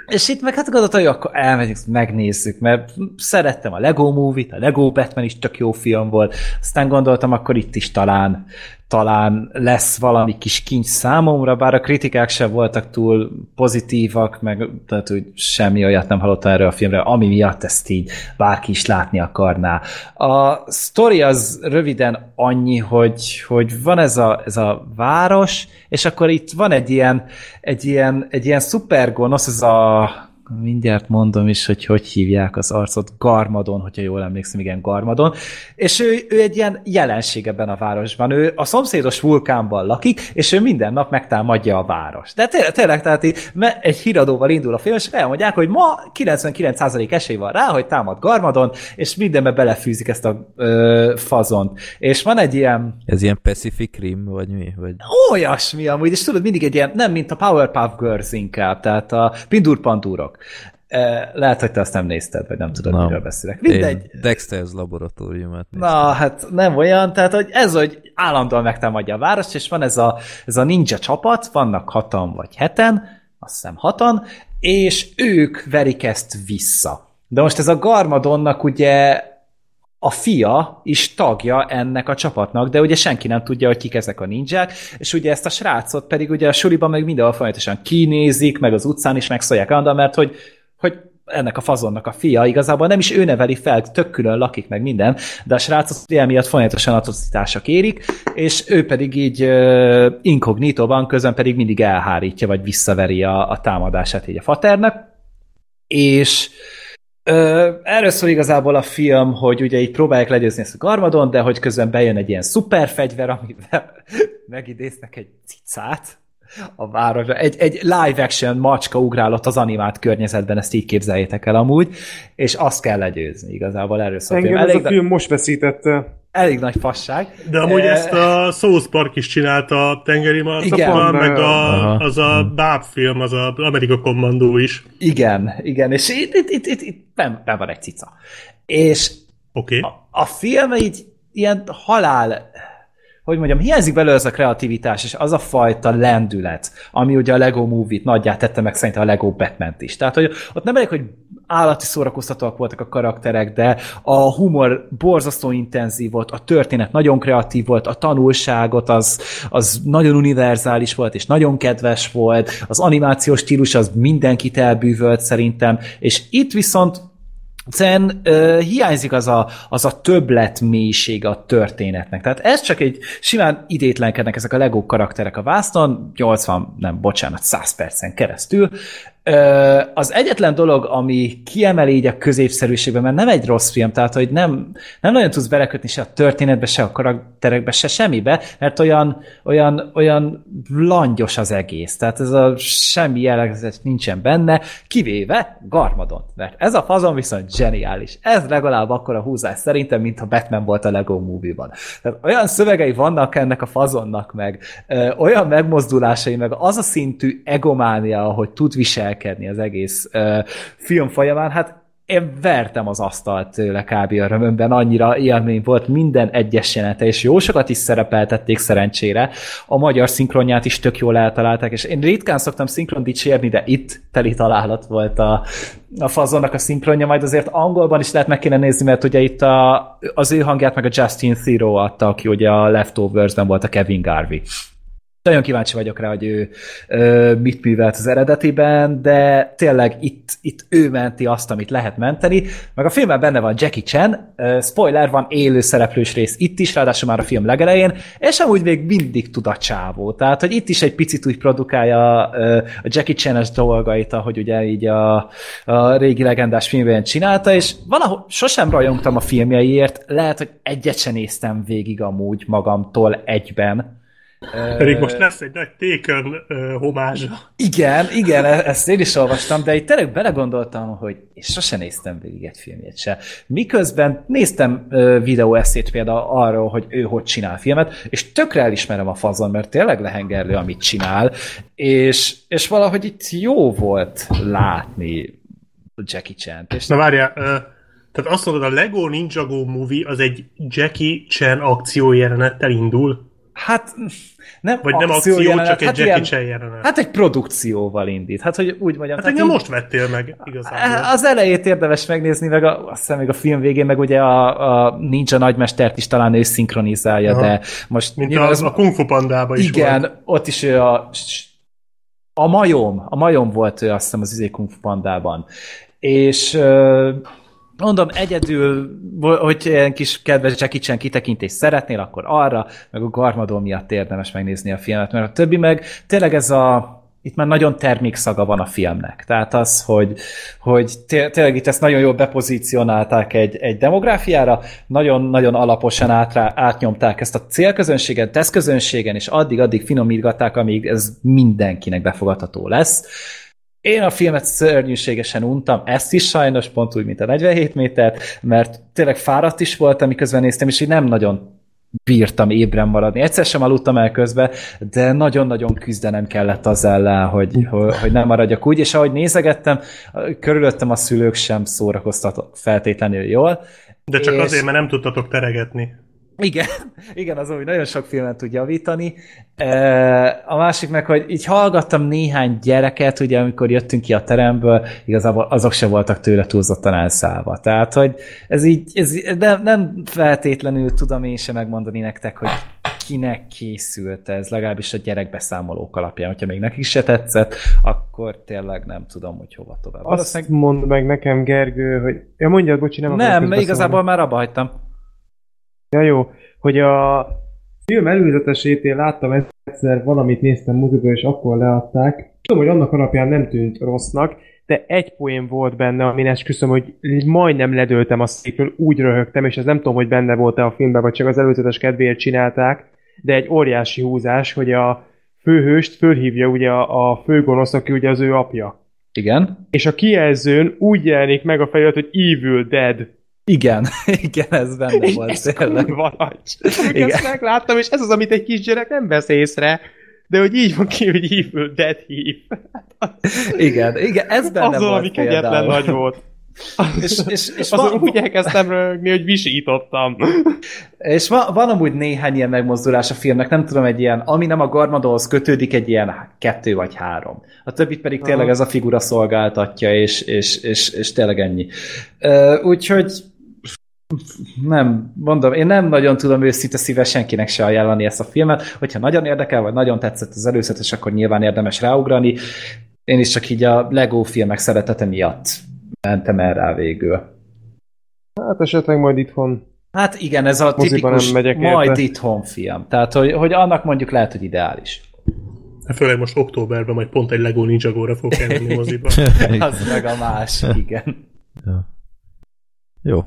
és itt meg hát gondoltam, hogy akkor elmegyünk, megnézzük, mert szerettem a Lego Movie-t, a Lego Batman is tök jó film volt, aztán gondoltam, akkor itt is talán, talán lesz valami kis kincs számomra, bár a kritikák sem voltak túl pozitívak, meg tehát, hogy semmi olyat nem hallottam erről a filmről, ami miatt ezt így bárki is látni akarná. A sztori az röviden annyi, hogy, hogy van ez a, ez a város, és akkor itt van egy ilyen, egy ilyen, egy ilyen szupergonosz, ez a mindjárt mondom is, hogy hogy hívják az arcot, Garmadon, hogyha jól emlékszem, igen, Garmadon, és ő, ő egy ilyen jelenség ebben a városban. Ő a szomszédos vulkánban lakik, és ő minden nap megtámadja a város. De tényleg, tényleg tehát így, egy híradóval indul a film, és elmondják, hogy ma 99% esély van rá, hogy támad Garmadon, és mindenbe belefűzik ezt a ö, fazont. És van egy ilyen Ez ilyen Pacific Rim, vagy mi? Vagy... olyasmi amúgy, és tudod, mindig egy ilyen, nem mint a Powerpuff Girls inkább, tehát a Pindur Pandúrok. Eh, Lehet, hogy te azt nem nézted, vagy nem tudod, Nem. miről beszélek. Mindegy. Én Dexter's laboratóriumát néztem. Na, hát nem olyan, tehát hogy ez, hogy állandóan megtámadja a várost, és van ez a, ez a ninja csapat, vannak hatan vagy heten, azt hiszem hatan, és ők verik ezt vissza. De most ez a Garmadonnak ugye a fia is tagja ennek a csapatnak, de ugye senki nem tudja, hogy kik ezek a ninják, és ugye ezt a srácot pedig ugye a suliban meg mindenhol folyamatosan kinézik, meg az utcán is megszólják állandóan, mert hogy, hogy ennek a fazonnak a fia, igazából nem is ő neveli fel, tök külön lakik meg minden, de a srácot miatt folyamatosan atrocitások érik, és ő pedig így uh, inkognitóban közben pedig mindig elhárítja, vagy visszaveri a, a támadását így a faternek, és Ö, erről szól igazából a film, hogy ugye így próbálják legyőzni ezt a Garmadon, de hogy közben bejön egy ilyen szuperfegyver, amivel megidéznek egy cicát a városra. Egy, egy live action macska ugrálott az animált környezetben, ezt így képzeljétek el amúgy, és azt kell legyőzni igazából erről szól film. Engem ez Elég, a film most veszítette. elég nagy fasság. De amúgy Eh, ezt a South Park is csinálta a tengeri Igen. marcappal, meg a, Aha. az a báb film, az a Amerika Kommandó is. Igen, igen, és itt, itt, itt, itt, itt ben, ben van egy cica. És Oké. Okay. a, a film így ilyen halál hogy mondjam, hiányzik belőle az a kreativitás, és az a fajta lendület, ami ugye a Lego Movie-t nagyját tette meg szerintem a Lego batman is. Tehát, hogy ott nem elég, hogy állati szórakoztatóak voltak a karakterek, de a humor borzasztó intenzív volt, a történet nagyon kreatív volt, a tanulságot az, az nagyon univerzális volt, és nagyon kedves volt, az animációs stílus az mindenkit elbűvölt szerintem, és itt viszont Egyszerűen hiányzik az a, az a többlet mélység a történetnek. Tehát ez csak egy simán idétlenkednek ezek a Lego karakterek a vászton, 80, nem, bocsánat, 100 percen keresztül, az egyetlen dolog, ami kiemeli így a középszerűségben, mert nem egy rossz film, tehát hogy nem, nem nagyon tudsz belekötni se a történetbe, se a karakterekbe, se semmibe, mert olyan, olyan, olyan langyos az egész. Tehát ez a semmi jellegzet nincsen benne, kivéve Garmadon. Mert ez a fazon viszont zseniális. Ez legalább akkor a húzás szerintem, mint ha Batman volt a Lego Movie-ban. Tehát olyan szövegei vannak ennek a fazonnak, meg ö, olyan megmozdulásai, meg az a szintű egománia, hogy tud viselni viselkedni az egész uh, film folyamán, hát én vertem az asztalt tőle kb. a römömben, annyira élmény volt minden egyes jelenete, és jó sokat is szerepeltették szerencsére. A magyar szinkronját is tök jól eltalálták, és én ritkán szoktam szinkron dicsérni, de itt teli találat volt a, a fazonnak a szinkronja, majd azért angolban is lehet meg kéne nézni, mert ugye itt a, az ő hangját meg a Justin Theroux adta, aki ugye a Leftovers-ben volt a Kevin Garvey. Nagyon kíváncsi vagyok rá, hogy ő ö, mit művelt az eredetiben, de tényleg itt, itt ő menti azt, amit lehet menteni. Meg a filmben benne van Jackie Chan, ö, spoiler, van élő szereplős rész itt is, ráadásul már a film legelején, és amúgy még mindig tud a csávó. Tehát, hogy itt is egy picit úgy produkálja ö, a Jackie Chan-es dolgait, ahogy ugye így a, a régi legendás filmben csinálta, és valahol sosem rajongtam a filmjeiért, lehet, hogy egyet sem néztem végig amúgy magamtól egyben, pedig most lesz egy nagy tékön homázsa. Igen, igen, e- ezt én is olvastam, de itt tényleg belegondoltam, hogy és sose néztem végig egy filmjét se. Miközben néztem videóeszét például arról, hogy ő hogy csinál filmet, és tökre elismerem a fazon, mert tényleg lehengerlő, amit csinál, és, és valahogy itt jó volt látni Jackie chan És Na várjál, uh, tehát azt mondod, a Lego Ninjago movie az egy Jackie Chan akciójelenettel indul? Hát nem Vagy nem akció, jelenet, csak egy hát Jackie Chan jelenet. Hát egy produkcióval indít. Hát, hogy úgy mondjam. Hát engem így, most vettél meg igazából. Az elejét érdemes megnézni, meg a, azt hiszem még a film végén, meg ugye a, a Ninja nagymestert is talán ő szinkronizálja, Aha. de most... Mint az, az, a Kung Fu Pandában is Igen, volt. ott is ő a a majom, a majom volt ő azt hiszem az izé Kung Fu Pandában. És Mondom, egyedül, hogy ilyen kis kedves Jackie Chan kitekintést szeretnél, akkor arra, meg a Garmadó miatt érdemes megnézni a filmet, mert a többi meg tényleg ez a itt már nagyon termékszaga van a filmnek. Tehát az, hogy, hogy tényleg itt ezt nagyon jól bepozícionálták egy, egy demográfiára, nagyon-nagyon alaposan átrá, átnyomták ezt a célközönséget, teszközönségen, és addig-addig finomítgatták, amíg ez mindenkinek befogadható lesz én a filmet szörnyűségesen untam, ezt is sajnos, pont úgy, mint a 47 métert, mert tényleg fáradt is voltam, miközben néztem, és így nem nagyon bírtam ébren maradni. Egyszer sem aludtam el közben, de nagyon-nagyon küzdenem kellett az ellen, hogy, hogy nem maradjak úgy, és ahogy nézegettem, körülöttem a szülők sem szórakoztatok feltétlenül jól. De csak és... azért, mert nem tudtatok teregetni. Igen, igen, az úgy nagyon sok filmet tud javítani. A másik meg, hogy így hallgattam néhány gyereket, ugye amikor jöttünk ki a teremből, igazából azok se voltak tőle túlzottan elszállva. Tehát, hogy ez így, ez nem, nem feltétlenül tudom én sem megmondani nektek, hogy kinek készült ez, legalábbis a gyerekbeszámolók alapján. Hogyha még nekik se tetszett, akkor tényleg nem tudom, hogy hova tovább. Azt meg... mondd meg nekem, Gergő, hogy... Ja, mondjad, bocsi, nem Nem, igazából már abba hagytam. Ja jó, hogy a film előzetesét én láttam egyszer, valamit néztem moziba, és akkor leadták. Tudom, hogy annak alapján nem tűnt rossznak, de egy poén volt benne, amin esküszöm, hogy majdnem ledöltem a székről, úgy röhögtem, és ez nem tudom, hogy benne volt-e a filmben, vagy csak az előzetes kedvéért csinálták, de egy óriási húzás, hogy a főhőst fölhívja ugye a, a főgonosz, aki ugye az ő apja. Igen. És a kijelzőn úgy jelenik meg a felirat, hogy Evil Dead. Igen, igen, ez benne volt. Ez tényleg. Igen. Ezt megláttam, és ez az, amit egy kisgyerek nem vesz észre. De hogy így van ki, hogy Evil Dead hív. igen, igen, ez benne Azon, volt ami kegyetlen nagy volt. És, és, és Azon van, úgy elkezdtem rögni, hogy visítottam. És van, van amúgy néhány ilyen megmozdulás a filmnek, nem tudom, egy ilyen, ami nem a Garmadolhoz kötődik, egy ilyen kettő vagy három. A többit pedig tényleg ez a figura szolgáltatja, és, és, és, és tényleg ennyi. Úgyhogy nem, mondom, én nem nagyon tudom őszinte szíve senkinek se ajánlani ezt a filmet, hogyha nagyon érdekel, vagy nagyon tetszett az előzetes, akkor nyilván érdemes ráugrani. Én is csak így a Lego filmek szeretete miatt mentem el rá végül. Hát esetleg majd itthon. Hát igen, ez a tipikus nem megyek majd érte. itthon film. Tehát, hogy, hogy annak mondjuk lehet, hogy ideális. Hát Főleg most októberben majd pont egy Lego Ninjago-ra fog elmenni moziba. Az meg a másik, igen. Ja. Jó.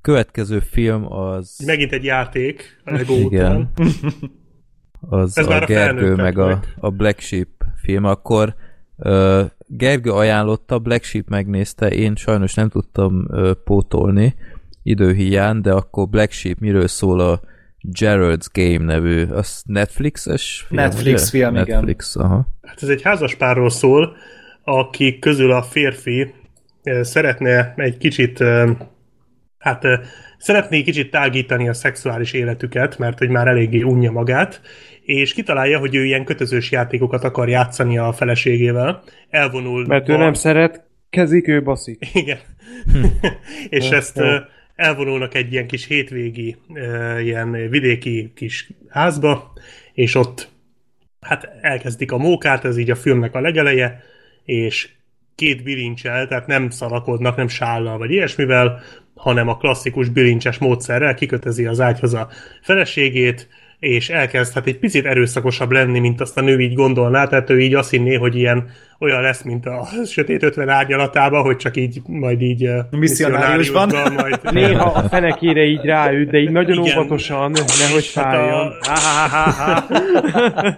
Következő film az... Megint egy játék a Lego Igen. után. az Ez a már a Gergő meg a, a Black Sheep film, akkor uh, Gergő ajánlotta, Black Sheep megnézte, én sajnos nem tudtam uh, pótolni időhiány, de akkor Black Sheep miről szól a Gerald's Game nevű, az Netflixes film, Netflix ugye? film, igen. Netflix, aha. Hát ez egy házaspárról szól, akik közül a férfi szeretne egy kicsit, hát szeretné kicsit tágítani a szexuális életüket, mert hogy már eléggé unja magát, és kitalálja, hogy ő ilyen kötözős játékokat akar játszani a feleségével. Elvonul. Mert ő a- nem szeret, kezik, ő baszik. Igen. és Jó, ezt elvonulnak egy ilyen kis hétvégi, ilyen vidéki kis házba, és ott hát elkezdik a mókát, ez így a filmnek a legeleje, és két bilincsel, tehát nem szarakodnak, nem sállal vagy ilyesmivel, hanem a klasszikus bilincses módszerrel kikötezi az ágyhoz a feleségét, és elkezd hát egy picit erőszakosabb lenni, mint azt a nő így gondolná, tehát ő így azt hinné, hogy ilyen olyan lesz, mint a sötét ötven árnyalatában, hogy csak így majd így ö, Misszionáriusban. majd Néha a fenekére így ráüt, de így nagyon Igen. óvatosan, nehogy Hát fájjon. a-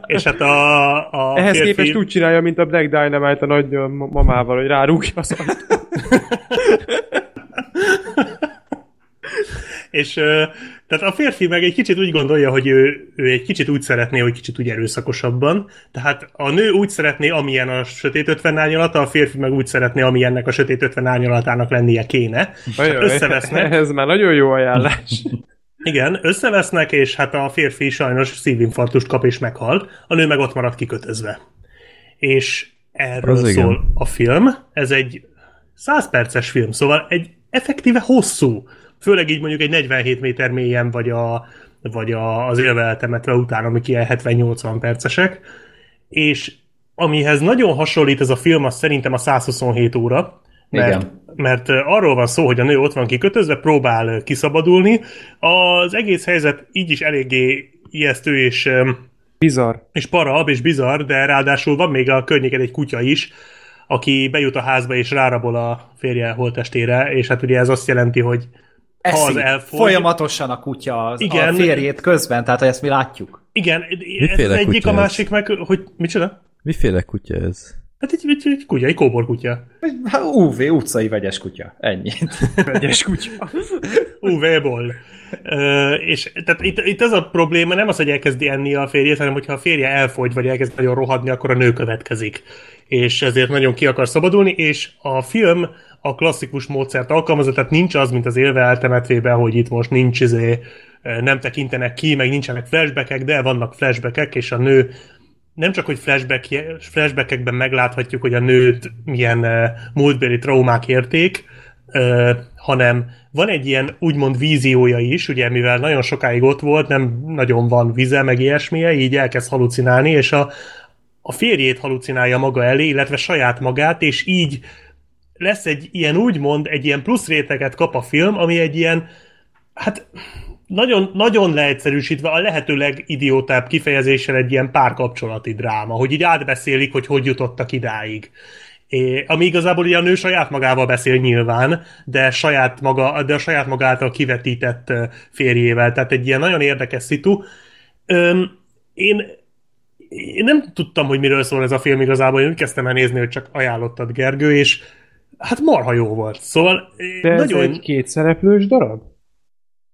és hát a, a Ehhez férfi... képest úgy csinálja, mint a Black Dynamite a nagy mamával, hogy rárúgja az. És tehát a férfi meg egy kicsit úgy gondolja, hogy ő, ő egy kicsit úgy szeretné, hogy kicsit úgy erőszakosabban. Tehát a nő úgy szeretné, amilyen a sötét ötven árnyalata, a férfi meg úgy szeretné, amilyennek a sötét ötven árnyalatának lennie kéne. Ajaj, összevesznek. Ez már nagyon jó ajánlás. Igen, összevesznek, és hát a férfi sajnos szívinfarktust kap és meghal, a nő meg ott marad kikötözve. És erről Az igen. szól a film, ez egy 100 perces film, szóval egy effektíve hosszú, főleg így mondjuk egy 47 méter mélyen, vagy, a, vagy a, az élve eltemetve után, amik ilyen 70-80 percesek, és amihez nagyon hasonlít ez a film, az szerintem a 127 óra, mert, Igen. mert arról van szó, hogy a nő ott van kikötözve, próbál kiszabadulni. Az egész helyzet így is eléggé ijesztő és, Bizarr. és parab és bizarr, de ráadásul van még a környéken egy kutya is, aki bejut a házba és rárabol a férje holtestére, és hát ugye ez azt jelenti, hogy ha az Eszi elfogy... folyamatosan a kutya az, Igen. a férjét közben, tehát hogy ezt mi látjuk. Igen, ez Miféle az egyik, a ez? másik meg, hogy micsoda? Miféle kutya ez? Hát egy, egy, egy kutya, egy kóbor kutya. Hát, UV, utcai vegyes kutya. Ennyi. Vegyes kutya. UV-ból. Ö, és tehát itt, itt az a probléma, nem az, hogy elkezdi enni a férjét, hanem hogyha a férje elfogy, vagy elkezd nagyon rohadni, akkor a nő következik. És ezért nagyon ki akar szabadulni, és a film a klasszikus módszert alkalmazza, tehát nincs az, mint az élve eltemetvében, hogy itt most nincs izé, nem tekintenek ki, meg nincsenek flashbackek, de vannak flashbackek, és a nő nem csak, hogy flashback, flashbackekben megláthatjuk, hogy a nőt milyen uh, múltbeli traumák érték, uh, hanem van egy ilyen úgymond víziója is, ugye mivel nagyon sokáig ott volt, nem nagyon van vize, meg ilyesmije, így elkezd halucinálni, és a, a férjét halucinálja maga elé, illetve saját magát, és így lesz egy ilyen úgymond, egy ilyen plusz réteget kap a film, ami egy ilyen, hát nagyon, nagyon leegyszerűsítve a lehető legidiótább kifejezéssel egy ilyen párkapcsolati dráma, hogy így átbeszélik, hogy hogy jutottak idáig. É, ami igazából ugye a nő saját magával beszél nyilván, de, saját maga, de a saját maga által kivetített férjével, tehát egy ilyen nagyon érdekes szitu. Öm, én, én nem tudtam, hogy miről szól ez a film igazából, én úgy kezdtem el nézni, hogy csak ajánlottad Gergő, és hát marha jó volt. Szóval De ez nagyon... egy kétszereplős darab?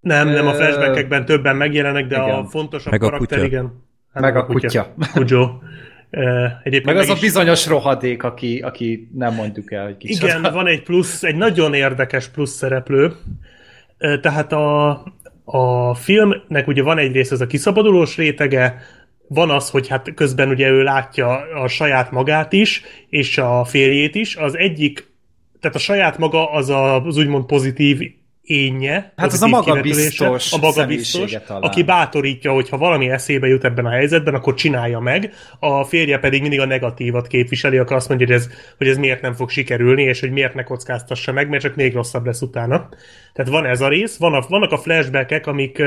Nem, nem, a flashbackekben többen megjelenek, de igen. a fontosabb Meg a karakter, kutya. igen. Hát Meg a kutya. Kudzsó. Ö, Egyébként Meg az meg a is- bizonyos rohadék, aki, aki nem mondjuk el, hogy. Igen, van egy plusz, egy nagyon érdekes plusz szereplő. Ö, Tehát a, a filmnek ugye van egy rész, ez a kiszabadulós rétege, van az, hogy hát közben ugye ő látja a saját magát is, és a férjét is. Az egyik, tehát a saját maga az a, az úgymond pozitív énje. Hát az a magabiztos a magabiztos, aki bátorítja, hogy ha valami eszébe jut ebben a helyzetben, akkor csinálja meg. A férje pedig mindig a negatívat képviseli, akkor azt mondja, hogy ez, hogy ez miért nem fog sikerülni, és hogy miért ne kockáztassa meg, mert csak még rosszabb lesz utána. Tehát van ez a rész, van a, vannak a flashbackek, amik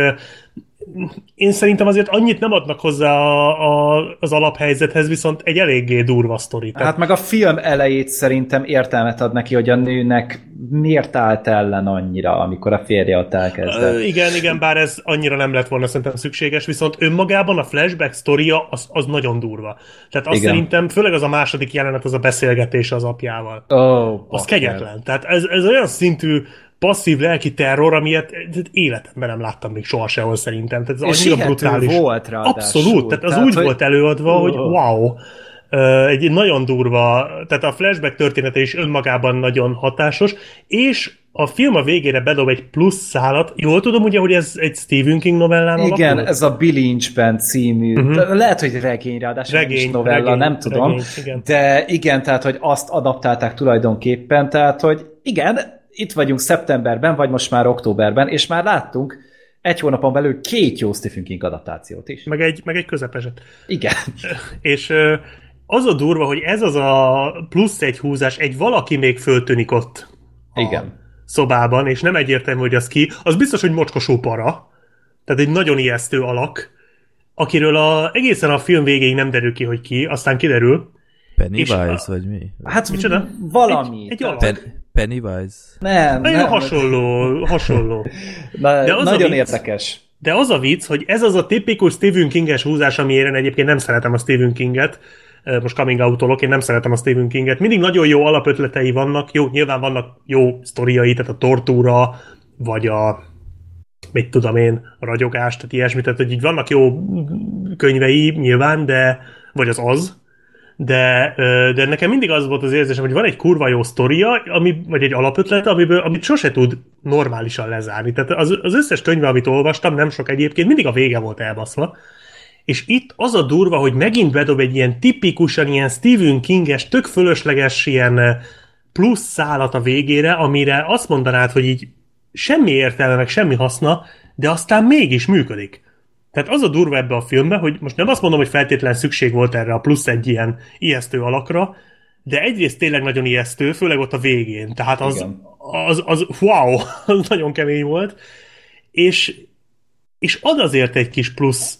én szerintem azért annyit nem adnak hozzá a, a, az alaphelyzethez, viszont egy eléggé durva sztori. Tehát Hát meg a film elejét szerintem értelmet ad neki, hogy a nőnek miért állt ellen annyira, amikor a férje ott elkezdett. Igen, igen, bár ez annyira nem lett volna szerintem szükséges, viszont önmagában a flashback sztoria az, az nagyon durva. Tehát azt Igen. szerintem, főleg az a második jelenet, az a beszélgetés az apjával. Oh, Az kegyetlen. Tehát ez, ez olyan szintű passzív lelki terror, amilyet életemben nem láttam még soha sehol szerintem. Tehát ez És annyira brutális. volt ráadásul. Abszolút, tehát az Tehát, úgy hogy- volt előadva, hogy wow. Egy nagyon durva, tehát a flashback története is önmagában nagyon hatásos, és a film a végére bedob egy plusz szálat. Jól tudom ugye, hogy ez egy Stephen King novellán Igen, alapul? ez a Billy Lynch Band című, uh-huh. lehet, hogy regény, ráadásul. Regény, regény, novella, regény, nem tudom, regény, igen. de igen, tehát, hogy azt adaptálták tulajdonképpen, tehát, hogy igen, itt vagyunk szeptemberben, vagy most már októberben, és már láttunk egy hónapon belül két jó Stephen King adaptációt is. Meg egy, meg egy közepeset. Igen. És az a durva, hogy ez az a plusz egy húzás, egy valaki még föltűnik ott Igen. szobában, és nem egyértelmű, hogy az ki, az biztos, hogy mocskosó para. Tehát egy nagyon ijesztő alak, akiről a, egészen a film végéig nem derül ki, hogy ki, aztán kiderül. Pennywise, És a- vagy mi? Hát Micsoda? valami. Egy, egy alak. Pen- Pennywise? Nem, Nagyon nem. hasonló, hasonló. Na, De az nagyon vicc- érdekes. De az a vicc, hogy ez az a tipikus Stephen Kinges húzás, amiért én egyébként nem szeretem a Stephen Kinget, most coming out én nem szeretem a Stephen Kinget. Mindig nagyon jó alapötletei vannak, jó, nyilván vannak jó sztoriai, tehát a tortúra, vagy a mit tudom én, a ragyogás, tehát ilyesmi, tehát hogy így vannak jó könyvei nyilván, de, vagy az az, de, de nekem mindig az volt az érzésem, hogy van egy kurva jó sztoria, ami, vagy egy alapötlet, amiből, amit sose tud normálisan lezárni. Tehát az, az összes könyve, amit olvastam, nem sok egyébként, mindig a vége volt elbaszva. És itt az a durva, hogy megint bedob egy ilyen tipikusan ilyen Stephen Kinges, tök fölösleges ilyen plusz szálat a végére, amire azt mondanád, hogy így semmi értelme, meg semmi haszna, de aztán mégis működik. Tehát az a durva ebbe a filmbe, hogy most nem azt mondom, hogy feltétlen szükség volt erre a plusz egy ilyen ijesztő alakra, de egyrészt tényleg nagyon ijesztő, főleg ott a végén. Tehát az, Igen. az, az wow, az nagyon kemény volt. És, és ad azért egy kis plusz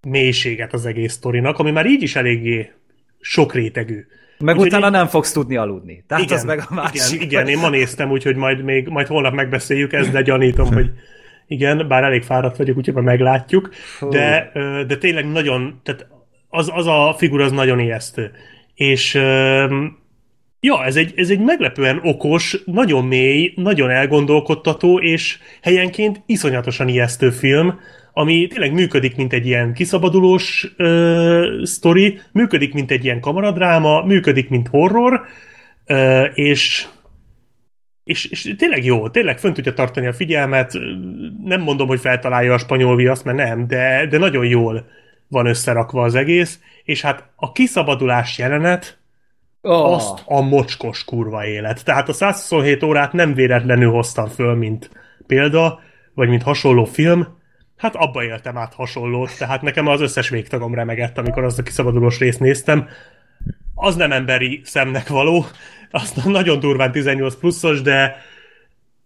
mélységet az egész sztorinak, ami már így is eléggé sok rétegű. Meg Úgyhogy utána én- nem fogsz tudni aludni. Tehát az meg a másik. igen, igen, én ma néztem, úgyhogy majd, még, majd holnap megbeszéljük ezt, de gyanítom, hogy igen, bár elég fáradt vagyok, úgyhogy meglátjuk, de, de tényleg nagyon, tehát az, az a figura az nagyon ijesztő. És ja, ez egy, ez egy meglepően okos, nagyon mély, nagyon elgondolkodtató, és helyenként iszonyatosan ijesztő film, ami tényleg működik, mint egy ilyen kiszabadulós ö, sztori, működik, mint egy ilyen kamaradráma, működik, mint horror, ö, és és, és tényleg jó, tényleg fönn tudja tartani a figyelmet, nem mondom, hogy feltalálja a spanyol viaszt, mert nem, de, de nagyon jól van összerakva az egész, és hát a kiszabadulás jelenet, Oh, azt a mocskos kurva élet. Tehát a 127 órát nem véletlenül hoztam föl, mint példa, vagy mint hasonló film, hát abba éltem át hasonlót, tehát nekem az összes végtagom remegett, amikor azt a kiszabadulós részt néztem. Az nem emberi szemnek való, az nagyon durván 18 pluszos, de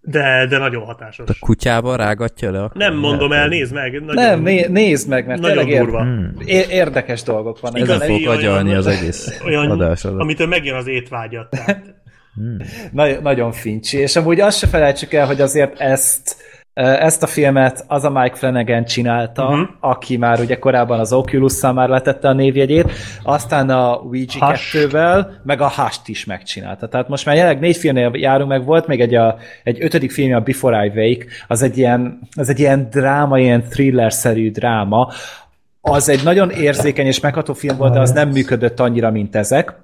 de, de nagyon hatásos. A kutyába rágatja le? Akkor Nem mondom el, nézd meg. Nagyon, nem, né- nézd meg, mert nagyon tényleg ér- durva. Hmm. é- érdekes dolgok Igazi fogok olyan- agyalni az egész olyan, adás alatt. amitől megjön az étvágyat. Tehát. Nagy- nagyon fincsi, és amúgy azt se felejtsük el, hogy azért ezt ezt a filmet az a Mike Flanagan csinálta, uh-huh. aki már ugye korábban az oculus már letette a névjegyét, aztán a Ouija Hush. 2-vel, meg a Hust is megcsinálta. Tehát most már jelenleg négy filmnél járunk, meg volt még egy, a, egy ötödik film, a Before I Wake, az egy ilyen, az egy ilyen dráma, ilyen thriller-szerű dráma, az egy nagyon érzékeny és megható film volt, de az nem működött annyira, mint ezek.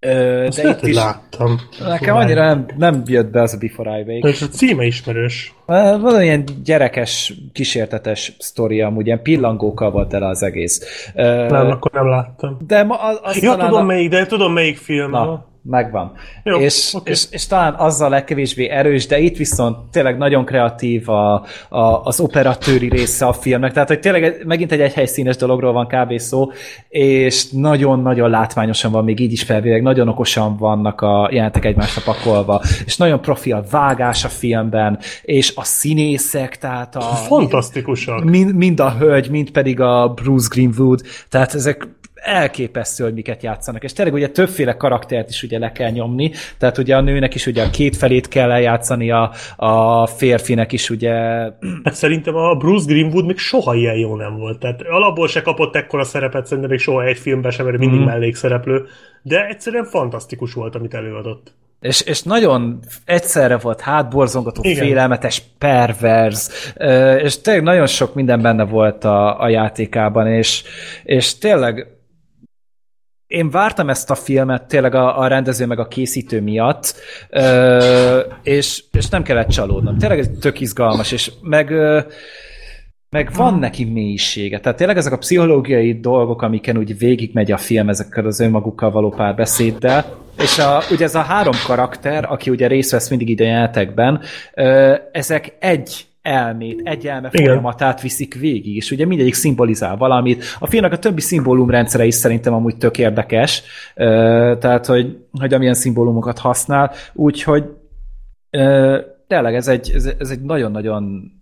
Ö, Azt de lehet, itt is láttam. nekem annyira nem, nem jött be az a Before I Wake. És a címe ismerős. Van ilyen gyerekes, kísértetes sztori, amúgy ilyen pillangókkal volt el az egész. Ö, Nem, akkor nem láttam. De ma, az, az Ja, talán tudom a... melyik, de tudom melyik film. Na, megvan. Jó, és, oké. és, és talán azzal legkevésbé erős, de itt viszont tényleg nagyon kreatív a, a, az operatőri része a filmnek, tehát hogy tényleg megint egy egyhelyszínes dologról van kb. szó, és nagyon-nagyon látványosan van még így is felvéve, nagyon okosan vannak a jelentek egymásra pakolva, és nagyon profi a vágás a filmben, és a színészek, tehát a... Fantasztikusak. mind, mind a hölgy, mind pedig a Bruce Greenwood, tehát ezek elképesztő, hogy miket játszanak. És tényleg ugye többféle karaktert is ugye le kell nyomni, tehát ugye a nőnek is ugye a két felét kell eljátszani, a, a férfinek is ugye Hát szerintem a Bruce Greenwood még soha ilyen jó nem volt. Tehát alapból se kapott ekkora szerepet, szerintem még soha egy filmben sem, mert mindig Mhm. mellékszereplő. De egyszerűen fantasztikus volt, amit előadott. És, és nagyon egyszerre volt hátborzongató, Igen. félelmetes, perverz, és tényleg nagyon sok minden benne volt a, a játékában, és, és tényleg én vártam ezt a filmet tényleg a, a rendező meg a készítő miatt, ö, és, és nem kellett csalódnom. Tényleg tök izgalmas, és meg, ö, meg van neki mélysége. Tehát tényleg ezek a pszichológiai dolgok, amiken úgy végigmegy a film ezekkel az önmagukkal való párbeszéddel, és a, ugye ez a három karakter, aki ugye részt vesz mindig ide ezek egy elmét, egy elme Igen. folyamatát viszik végig, és ugye mindegyik szimbolizál valamit. A filmnek a többi szimbólumrendszere is szerintem amúgy tök érdekes, tehát, hogy, hogy amilyen szimbólumokat használ, úgyhogy tényleg ez egy, ez, ez egy nagyon-nagyon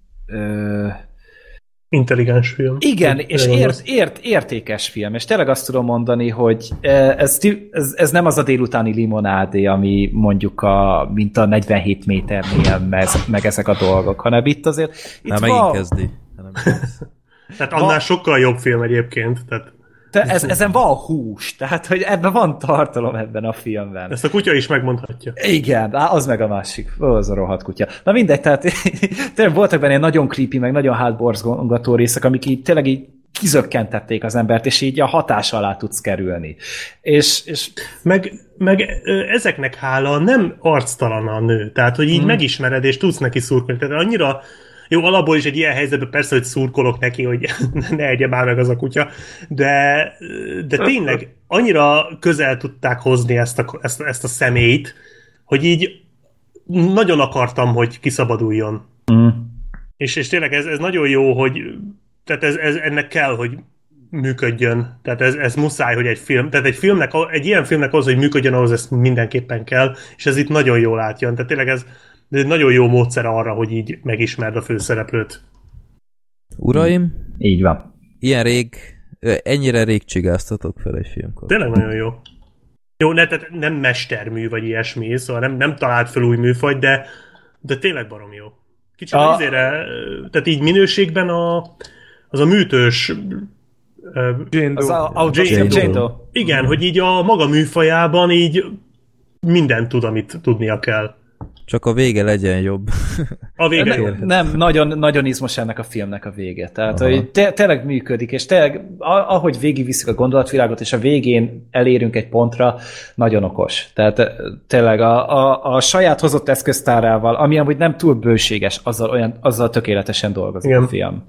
Intelligens film. igen, és ért, ért, értékes film, és tényleg azt tudom mondani, hogy eh, ez, ez, ez nem az a délutáni limonádé, ami mondjuk a, mint a 47 méternél meg, meg ezek a dolgok, hanem itt azért itt Na, megint van, kezdi. Tehát annál sokkal jobb film egyébként. Tehát te, ez, ezen van hús, tehát hogy ebben van tartalom ebben a filmben. ezt a kutya is megmondhatja. Igen, á, az meg a másik. Az a rohadt kutya. Na mindegy, tehát tényleg voltak benne nagyon creepy, meg nagyon hátborzongató részek, amik így tényleg így kizökkentették az embert, és így a hatás alá tudsz kerülni. És, és Meg, meg ezeknek hála nem arctalan a nő. Tehát, hogy így hmm. megismered, és tudsz neki szurkolni. Tehát annyira jó, alapból is egy ilyen helyzetben persze, hogy szurkolok neki, hogy ne egye már meg az a kutya, de, de tényleg annyira közel tudták hozni ezt a, ezt, ezt a személyt, hogy így nagyon akartam, hogy kiszabaduljon. mm, És, és tényleg ez, ez nagyon jó, hogy tehát ez, ez ennek kell, hogy működjön. Tehát ez, ez muszáj, hogy egy film, tehát egy filmnek, egy ilyen filmnek az, hogy működjön, ahhoz ez mindenképpen kell, és ez itt nagyon jól átjön. Tehát tényleg ez, egy nagyon jó módszer arra, hogy így megismerd a főszereplőt. Uraim, így van. ilyen rég, ennyire rég csigáztatok fel egy filmkor. Tényleg nagyon jó. Jó, ne, tehát nem mestermű, vagy ilyesmi, szóval nem, nem talált fel új műfajt, de, de tényleg barom jó. Kicsit A- azért, tehát így minőségben a, az a műtős Jane Az Doe. a, a Jane Jane, Doe. Jane Doe. Igen, hogy így a maga műfajában így mindent tud, amit tudnia kell. Csak a vége legyen jobb. A vége jó. Ne, nem, nagyon, nagyon izmos ennek a filmnek a vége. Tehát, Aha. hogy te, tényleg működik, és tényleg, ahogy végigviszik a gondolatvilágot, és a végén elérünk egy pontra, nagyon okos. Tehát eh, tényleg a, a, a saját hozott eszköztárával, ami amúgy nem túl bőséges, azzal, olyan, azzal tökéletesen dolgozik Igen. a film.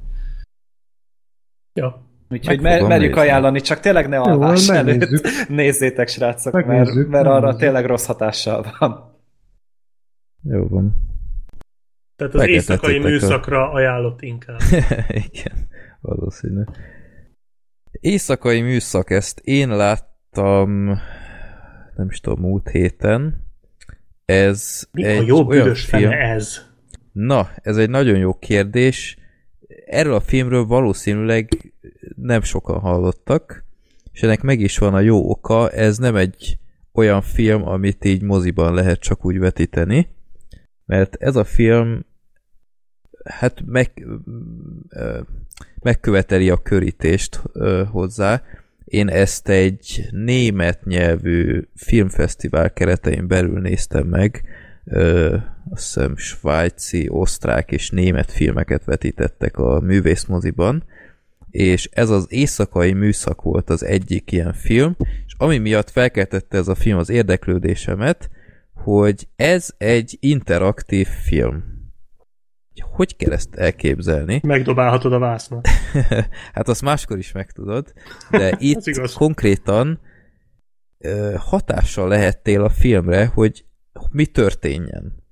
Ja. Úgyhogy mer, merjük nézni. ajánlani, csak tényleg ne alvás előtt. Nézzétek, srácok, mert, Megnézzük, mert arra tényleg rossz hatással van. Jó van. Tehát az éjszakai a- műszakra ajánlott inkább. Igen, valószínű. Éjszakai műszak, ezt én láttam, nem is tudom, múlt héten. Ez Mi a egy jó olyan büdös film. fene ez? Na, ez egy nagyon jó kérdés. Erről a filmről valószínűleg nem sokan hallottak, és ennek meg is van a jó oka, ez nem egy olyan film, amit így moziban lehet csak úgy vetíteni, mert ez a film hát meg, megköveteli a körítést hozzá. Én ezt egy német nyelvű filmfesztivál keretein belül néztem meg, ö, azt hiszem svájci, osztrák és német filmeket vetítettek a művészmoziban, és ez az éjszakai műszak volt az egyik ilyen film, és ami miatt felkeltette ez a film az érdeklődésemet, hogy ez egy interaktív film. Hogy kell ezt elképzelni? Megdobálhatod a vásznat. hát azt máskor is megtudod, de itt konkrétan ö, hatással lehettél a filmre, hogy mi történjen.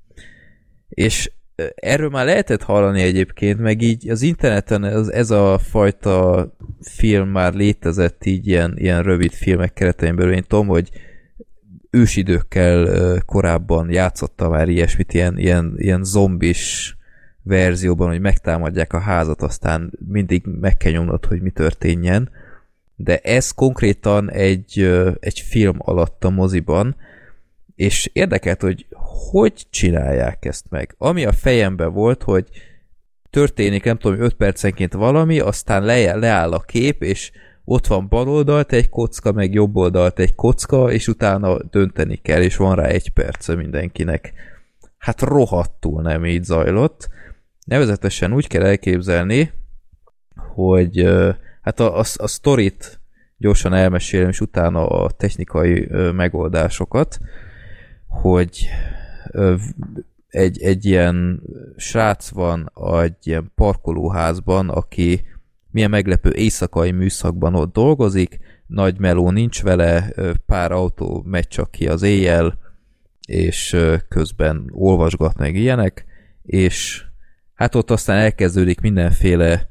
És erről már lehetett hallani egyébként, meg így az interneten ez, ez a fajta film már létezett így ilyen, ilyen rövid filmek keretein belül. Én tudom, hogy ősidőkkel korábban játszotta már ilyesmit, ilyen, ilyen, ilyen zombis verzióban, hogy megtámadják a házat, aztán mindig meg kell nyomnod, hogy mi történjen. De ez konkrétan egy, egy film alatt a moziban, és érdekelt, hogy hogy csinálják ezt meg. Ami a fejemben volt, hogy történik, nem tudom, 5 percenként valami, aztán le, leáll a kép, és ott van bal oldalt egy kocka, meg jobb oldalt egy kocka, és utána dönteni kell, és van rá egy perce mindenkinek. Hát rohadtul nem így zajlott. Nevezetesen úgy kell elképzelni, hogy hát a, a, a sztorit gyorsan elmesélem, és utána a technikai megoldásokat, hogy egy, egy ilyen srác van egy ilyen parkolóházban, aki milyen meglepő éjszakai műszakban ott dolgozik, nagy meló nincs vele, pár autó megy csak ki az éjjel, és közben olvasgat meg ilyenek, és hát ott aztán elkezdődik mindenféle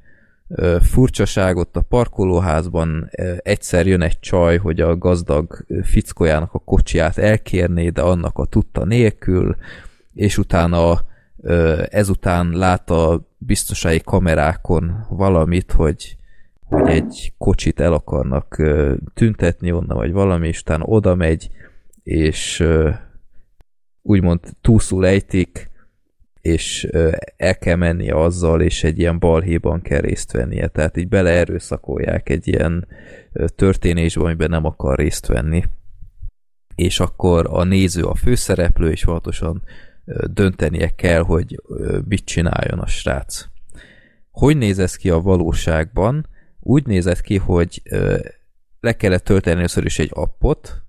furcsaság ott a parkolóházban, egyszer jön egy csaj, hogy a gazdag fickójának a kocsiját elkérné, de annak a tudta nélkül, és utána ezután lát a biztonsági kamerákon valamit, hogy, hogy egy kocsit el akarnak tüntetni onnan, vagy valami, és utána oda megy, és úgymond túlszul ejtik, és el kell mennie azzal, és egy ilyen balhéban kell részt vennie. Tehát így beleerőszakolják egy ilyen történésbe, amiben nem akar részt venni. És akkor a néző a főszereplő, és valatosan döntenie kell, hogy mit csináljon a srác. Hogy néz ez ki a valóságban? Úgy nézett ki, hogy le kellett tölteni először is egy appot,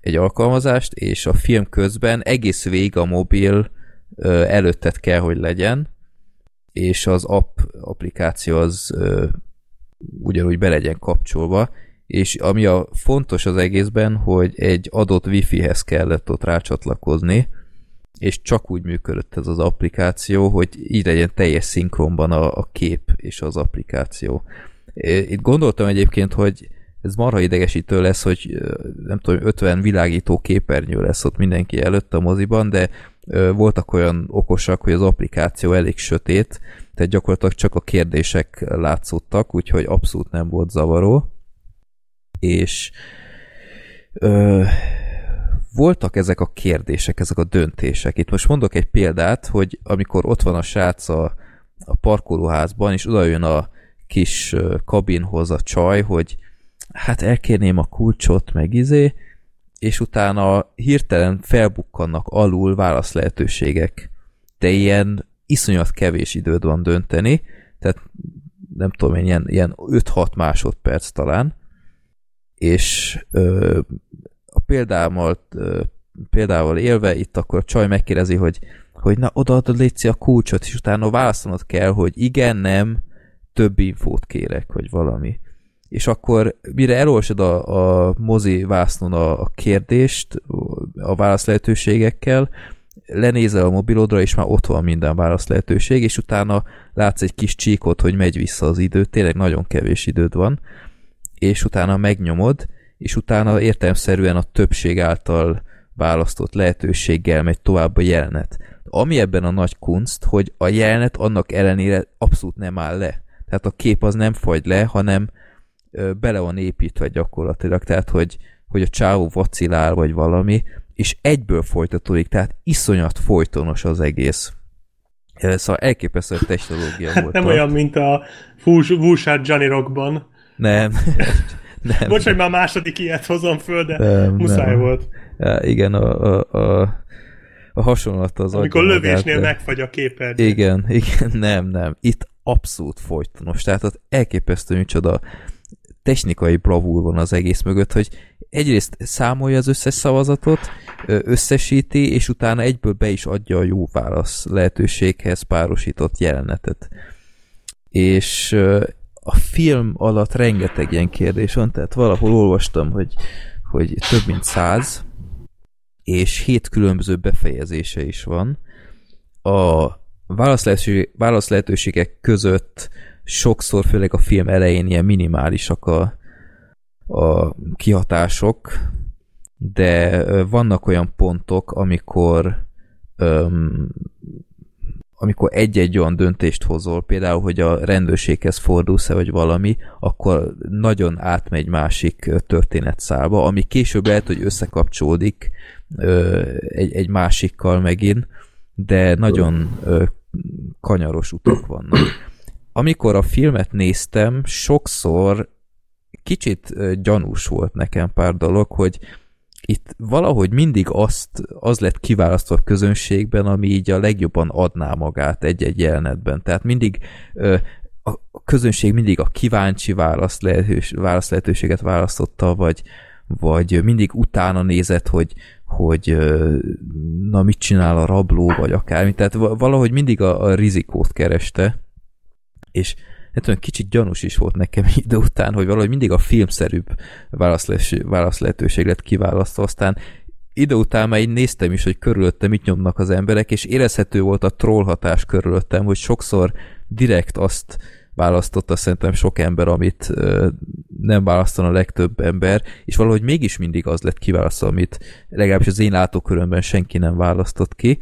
egy alkalmazást, és a film közben egész végig a mobil ö, előtted kell, hogy legyen, és az app applikáció az ugyanúgy be legyen kapcsolva, és ami a fontos az egészben, hogy egy adott wifi-hez kellett ott rácsatlakozni, és csak úgy működött ez az applikáció, hogy így legyen teljes szinkronban a, a kép és az applikáció. Itt gondoltam egyébként, hogy ez marha idegesítő lesz, hogy nem tudom, 50 világító képernyő lesz ott mindenki előtt a moziban, de voltak olyan okosak, hogy az applikáció elég sötét, tehát gyakorlatilag csak a kérdések látszottak, úgyhogy abszolút nem volt zavaró. És ö, voltak ezek a kérdések, ezek a döntések. Itt most mondok egy példát, hogy amikor ott van a srác a, a parkolóházban, és oda jön a kis kabinhoz a csaj, hogy hát elkérném a kulcsot, meg izé, és utána hirtelen felbukkannak alul válasz lehetőségek. De ilyen iszonyat kevés időd van dönteni, tehát nem tudom én, ilyen, ilyen 5-6 másodperc talán, és ö, példámmal, példával élve itt akkor csaj megkérdezi, hogy, hogy na odaadod létszi a kulcsot, és utána válaszolnod kell, hogy igen, nem, több infót kérek, hogy valami. És akkor mire elolvasod a, a mozi vásznon a, a kérdést a válasz lehetőségekkel, lenézel a mobilodra, és már ott van minden válasz lehetőség, és utána látsz egy kis csíkot, hogy megy vissza az idő, tényleg nagyon kevés időd van, és utána megnyomod, és utána értelmszerűen a többség által választott lehetőséggel megy tovább a jelenet. Ami ebben a nagy kunst, hogy a jelenet annak ellenére abszolút nem áll le. Tehát a kép az nem fagy le, hanem bele van építve gyakorlatilag, tehát hogy, hogy a csávó vacilál, vagy valami, és egyből folytatódik, tehát iszonyat folytonos az egész. Szóval elképesztő technológia Hát volt. nem ott. olyan, mint a Wushat Johnny Rockban. Nem. nem. Bocs, hogy már második ilyet hozom föl, de Nem, muszáj nem. volt. Ja, igen, a, a, a, a hasonlat az Amikor lövésnél magát, megfagy a képernyő. Igen, igen, nem, nem. Itt abszolút folytonos. Tehát ott elképesztő micsoda technikai bravúr van az egész mögött, hogy egyrészt számolja az összes szavazatot, összesíti, és utána egyből be is adja a jó válasz lehetőséghez párosított jelenetet. És a film alatt rengeteg ilyen kérdés van, tehát valahol olvastam, hogy, hogy több mint száz, és hét különböző befejezése is van. A válaszlehetőségek között sokszor, főleg a film elején ilyen minimálisak a, a kihatások, de vannak olyan pontok, amikor öm, amikor egy-egy olyan döntést hozol, például, hogy a rendőrséghez fordulsz-e, vagy valami, akkor nagyon átmegy másik történetszálba, ami később lehet, hogy összekapcsolódik ö, egy, egy másikkal megint, de nagyon ö, kanyaros utak vannak. Amikor a filmet néztem, sokszor kicsit gyanús volt nekem pár dolog, hogy itt valahogy mindig azt, az lett kiválasztva a közönségben, ami így a legjobban adná magát egy-egy jelenetben. Tehát mindig a közönség mindig a kíváncsi választ, lehetős, választ lehetőséget választotta, vagy, vagy mindig utána nézett, hogy, hogy na mit csinál a rabló, vagy akármi. Tehát valahogy mindig a, a rizikót kereste, és hát olyan kicsit gyanús is volt nekem idő után, hogy valahogy mindig a filmszerűbb válasz lehetőség lett kiválasztva, aztán idő után már így néztem is, hogy körülöttem mit nyomnak az emberek, és érezhető volt a troll hatás körülöttem, hogy sokszor direkt azt választotta szerintem sok ember, amit ö, nem választana a legtöbb ember, és valahogy mégis mindig az lett kiválasztva, amit legalábbis az én látókörömben senki nem választott ki.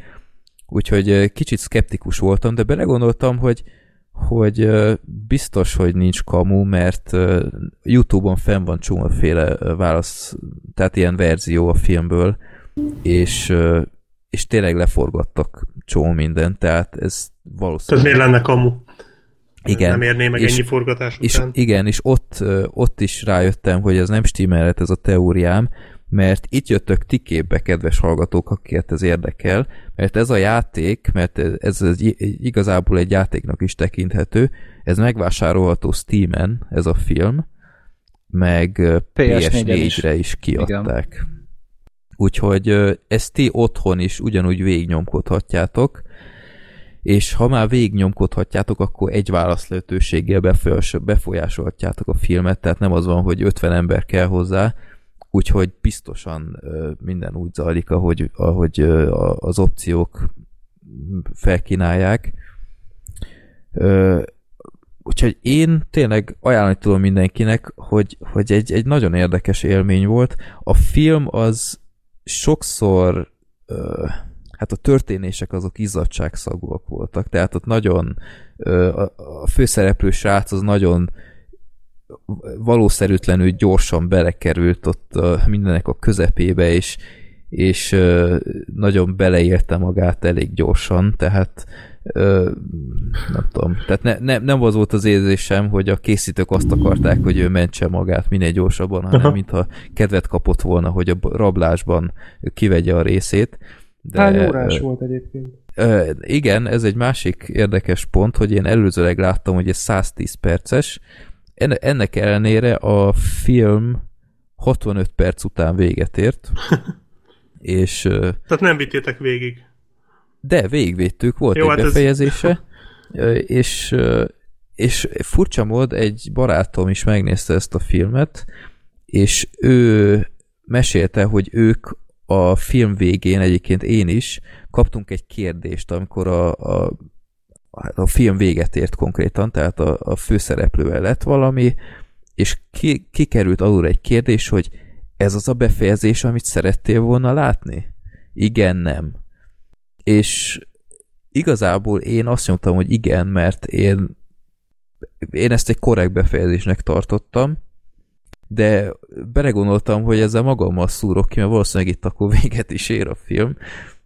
Úgyhogy kicsit skeptikus voltam, de belegondoltam, hogy hogy biztos, hogy nincs kamu, mert Youtube-on fenn van csomóféle válasz, tehát ilyen verzió a filmből, és, és tényleg leforgattak csomó mindent, tehát ez valószínűleg... Tehát miért lenne kamu? Igen. Nem érné meg és, ennyi forgatás és, után. Igen, és ott, ott is rájöttem, hogy ez nem stimmelhet ez a teóriám, mert itt jöttök ti képbe, kedves hallgatók, akiket ez érdekel, mert ez a játék, mert ez, ez igazából egy játéknak is tekinthető, ez megvásárolható Steam-en, ez a film, meg PS4-re is kiadták. Igen. Úgyhogy ezt ti otthon is ugyanúgy végignyomkodhatjátok, és ha már végignyomkodhatjátok, akkor egy válaszlehetőséggel befolyásolhatjátok a filmet, tehát nem az van, hogy 50 ember kell hozzá, úgyhogy biztosan minden úgy zajlik, ahogy, ahogy az opciók felkínálják. Úgyhogy én tényleg ajánlani tudom mindenkinek, hogy, hogy egy, egy nagyon érdekes élmény volt. A film az sokszor hát a történések azok izzadságszagúak voltak, tehát ott nagyon a főszereplő srác az nagyon valószerűtlenül gyorsan belekerült ott mindenek a közepébe, és, és nagyon beleérte magát elég gyorsan, tehát nem tudom, tehát ne, ne, nem az volt az érzésem, hogy a készítők azt akarták, hogy ő mentse magát minél gyorsabban, hanem Aha. mintha kedvet kapott volna, hogy a rablásban kivegye a részét. De, Hány órás volt egyébként? Igen, ez egy másik érdekes pont, hogy én előzőleg láttam, hogy ez 110 perces, ennek ellenére a film 65 perc után véget ért, és... Tehát nem vittétek végig. De végigvédtük, volt Jó, egy hát befejezése, ez... és, és furcsa mód egy barátom is megnézte ezt a filmet, és ő mesélte, hogy ők a film végén, egyébként én is, kaptunk egy kérdést, amikor a, a a film véget ért konkrétan, tehát a, a főszereplővel lett valami, és ki, kikerült alul egy kérdés, hogy ez az a befejezés, amit szerettél volna látni? Igen, nem. És igazából én azt mondtam, hogy igen, mert én, én ezt egy korrekt befejezésnek tartottam, de belegondoltam, hogy ezzel magammal szúrok ki, mert valószínűleg itt akkor véget is ér a film,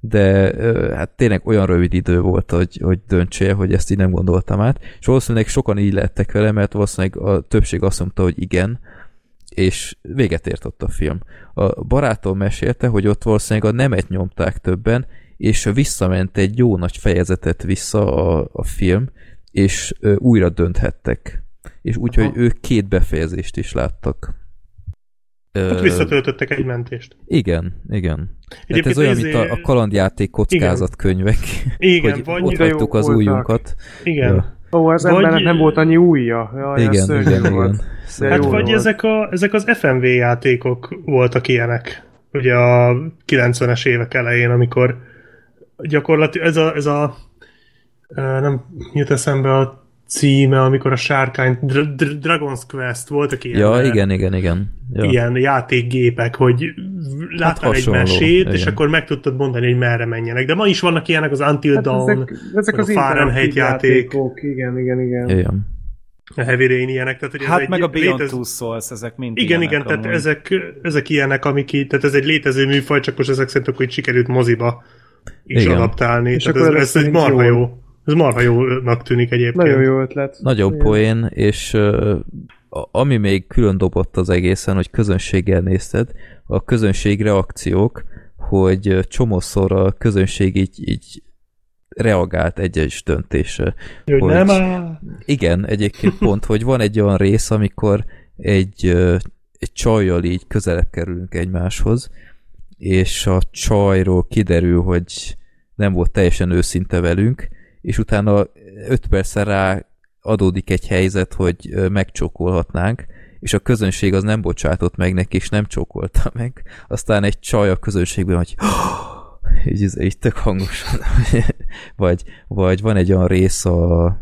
de hát tényleg olyan rövid idő volt, hogy, hogy döntsél, hogy ezt így nem gondoltam át, és valószínűleg sokan így lettek vele, mert valószínűleg a többség azt mondta, hogy igen, és véget ért ott a film. A barátom mesélte, hogy ott valószínűleg a nemet nyomták többen, és visszament egy jó nagy fejezetet vissza a, a film, és újra dönthettek. És úgyhogy ők két befejezést is láttak. Hát visszatöltöttek egy mentést. Igen, igen. Ez Egyébként olyan, ez- mint a, a kalandjáték kockázatkönyvek, Igen, hogy vagy- mozgattuk az Voltak. ujjunkat. Igen. Ja. Ó, az Vagy- embernek nem volt annyi újja. Jaj, ez Igen, igen, volt. igen. De Hát vagy volt. ezek, a, ezek az FMV játékok voltak ilyenek. Ugye a 90-es évek elején, amikor gyakorlatilag ez a, ez a nem jut eszembe a címe, amikor a sárkány Dr- Dr- Dragon's Quest voltak ilyen, Ja, igen, igen, igen. Ja. ilyen játékgépek, hogy láttál egy hasonló, mesét, és igen. akkor meg tudtad mondani, hogy merre menjenek. De ma is vannak ilyenek az Until Hát Dawn, ezek, ezek az a Fahrenheit játék. játékok. Igen, igen, igen. Igen. a Heavy Rain ilyenek. Tehát, hogy ez Hát egy meg a Beyond létez- Two Souls, ezek mind Igen, ilyenek igen, tehát ezek, ezek ilyenek, amik így, tehát ez egy létező műfaj, csak most ezek szerint akkor így sikerült moziba is Igen. adaptálni. És tehát akkor ez, ez, egy marha jól. jó. Ez marha jónak tűnik egyébként. Nagyon jó ötlet. Nagyon Igen. poén, és a- ami még külön dobott az egészen, hogy közönséggel nézted, a közönség reakciók, hogy csomószor a közönség így, így reagált egyes döntésre. Hogy hogy- nem áll. Igen, egyébként pont, hogy van egy olyan rész, amikor egy, egy csajjal így közelebb kerülünk egymáshoz, és a csajról kiderül, hogy nem volt teljesen őszinte velünk, és utána öt perccel rá adódik egy helyzet, hogy megcsókolhatnánk, és a közönség az nem bocsátott meg neki, és nem csókolta meg. Aztán egy csaj a közönségben, hogy így, ez- így tök hangosan. vagy, vagy van egy olyan rész a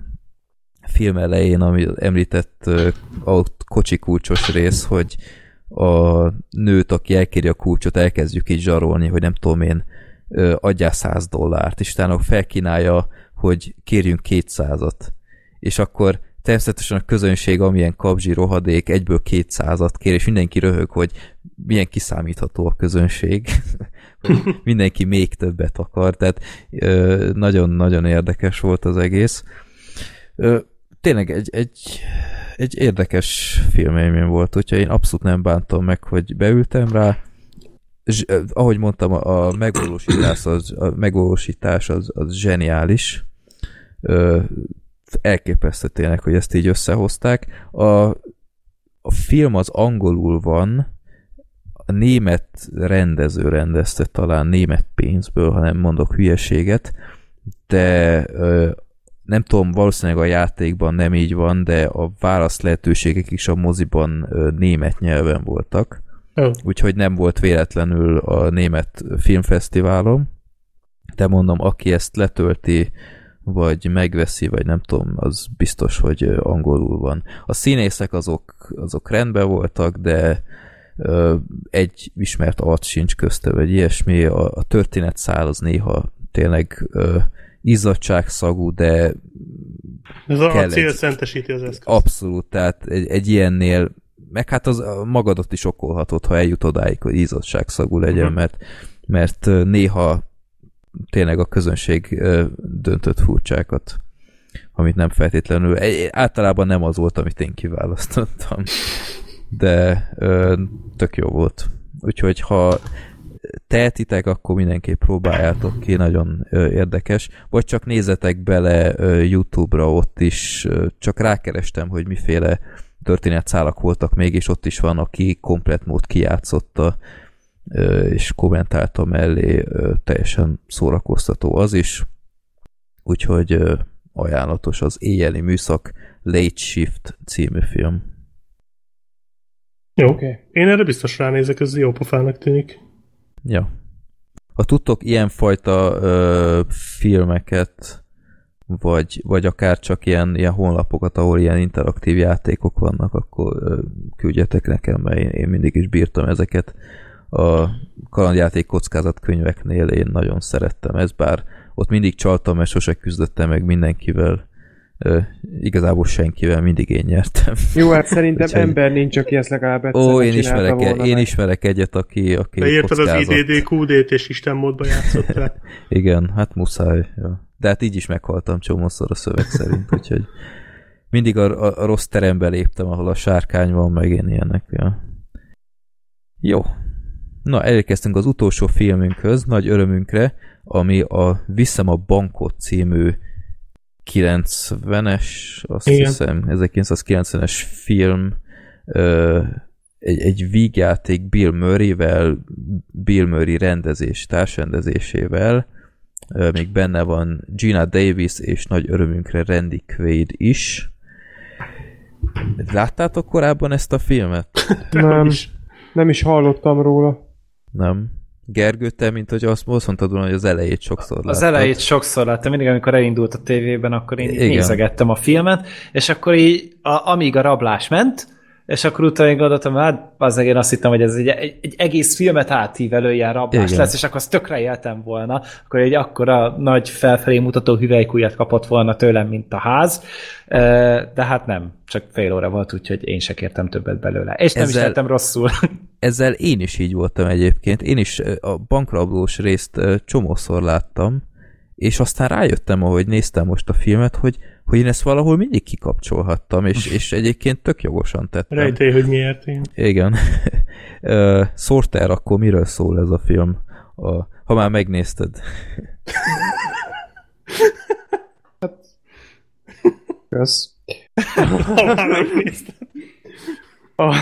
film elején, ami említett ö, aut- kocsi kulcsos rész, hogy a nőt, aki elkéri a kulcsot, elkezdjük így zsarolni, hogy nem tudom én, adjál 100 dollárt, és utána felkínálja, hogy kérjünk 200-at. És akkor természetesen a közönség, amilyen kabzsi rohadék, egyből 200-at kér, és mindenki röhög, hogy milyen kiszámítható a közönség. mindenki még többet akar, tehát nagyon-nagyon érdekes volt az egész. Ö, tényleg egy, egy, egy érdekes filmélmény volt, úgyhogy én abszolút nem bántam meg, hogy beültem rá. Z, eh, ahogy mondtam, a megvalósítás az, a megvalósítás az, az zseniális. Ö, elképesztő tényleg, hogy ezt így összehozták. A, a film az angolul van, a német rendező rendezte talán német pénzből, ha nem mondok hülyeséget, de ö, nem tudom, valószínűleg a játékban nem így van, de a válasz lehetőségek is a moziban ö, német nyelven voltak, Úgyhogy nem volt véletlenül a német filmfesztiválon, de mondom, aki ezt letölti, vagy megveszi, vagy nem tudom, az biztos, hogy angolul van. A színészek azok, azok rendben voltak, de ö, egy ismert arc sincs közte, vagy ilyesmi. A, a történet szál az néha tényleg ö, izzadságszagú, de Ez a cél egy- szentesíti az eszközt. abszolút, tehát egy, egy ilyennél meg hát az magadat is okolhatod, ha eljut odáig, hogy izzadságszagú legyen, Mhm. mert, mert néha tényleg a közönség döntött furcsákat, amit nem feltétlenül, általában nem az volt, amit én kiválasztottam, de ö, tök jó volt. Úgyhogy ha tehetitek, akkor mindenképp próbáljátok ki, nagyon ö, érdekes. Vagy csak nézzetek bele ö, YouTube-ra, ott is ö, csak rákerestem, hogy miféle történetszálak voltak még, és ott is van, aki komplet mód kijátszotta, és kommentálta mellé, teljesen szórakoztató az is. Úgyhogy ajánlatos az éjjeli műszak Late Shift című film. Jó. Oké. Én erre biztos ránézek, ez jó pofának tűnik. Ja. Ha tudtok ilyenfajta ö, filmeket, vagy, vagy akár csak ilyen, ilyen honlapokat, ahol ilyen interaktív játékok vannak, akkor küldjetek nekem, mert én, én mindig is bírtam ezeket. A kalandjáték kockázatkönyveknél én nagyon szerettem ezt, bár ott mindig csaltam, mert sose küzdöttem meg mindenkivel. Ö, igazából senkivel, mindig én nyertem. Jó, hát szerintem Úgyhogy- ember nincs, aki ezt legalább egyszer Ó, én csinálta ismerek, volna én meg. ismerek egyet, aki, aki Beírtad az kockázat. IDD-QD-t és Isten módba játszottál. Igen, hát muszáj. Ja. De hát így is meghaltam csomószor a szöveg szerint, úgyhogy mindig a, a, a rossz terembe léptem, ahol a sárkány van, meg én ilyenek. Ja. Jó. Na, elérkeztünk az utolsó filmünkhöz, nagy örömünkre, ami a Viszem a bankot című 90-es, azt Igen. hiszem, 1990-es film, egy, egy vígjáték Bill Murray-vel, Bill Murray rendezés, társrendezésével, még benne van Gina Davis, és nagy örömünkre Randy Quaid is. Láttátok korábban ezt a filmet? Nem, nem is hallottam róla. Nem. Gergő, te, mint hogy azt, azt mondtad volna, hogy az elejét sokszor Az láttad. elejét sokszor láttam, mindig amikor elindult a tévében, akkor én Igen. nézegettem a filmet, és akkor így, a, amíg a rablás ment, és akkor utána én gondoltam, hát az én azt hittem, hogy ez egy, egy, egy egész filmet átívelő ilyen rablás Igen. lesz, és akkor azt tökre éltem volna, akkor egy akkora nagy felfelé mutató hüvelykújat kapott volna tőlem, mint a ház, de hát nem, csak fél óra volt, úgyhogy én se kértem többet belőle. És nem Ezzel- is tettem rosszul. Ezzel én is így voltam egyébként. Én is a bankrablós részt csomószor láttam, és aztán rájöttem, ahogy néztem most a filmet, hogy, hogy én ezt valahol mindig kikapcsolhattam, és, és egyébként tök jogosan tettem. Rejtély, hogy miért én. Igen. Sorter, akkor miről szól ez a film? A, ha már megnézted. Kösz. Ha már megnéztem. A,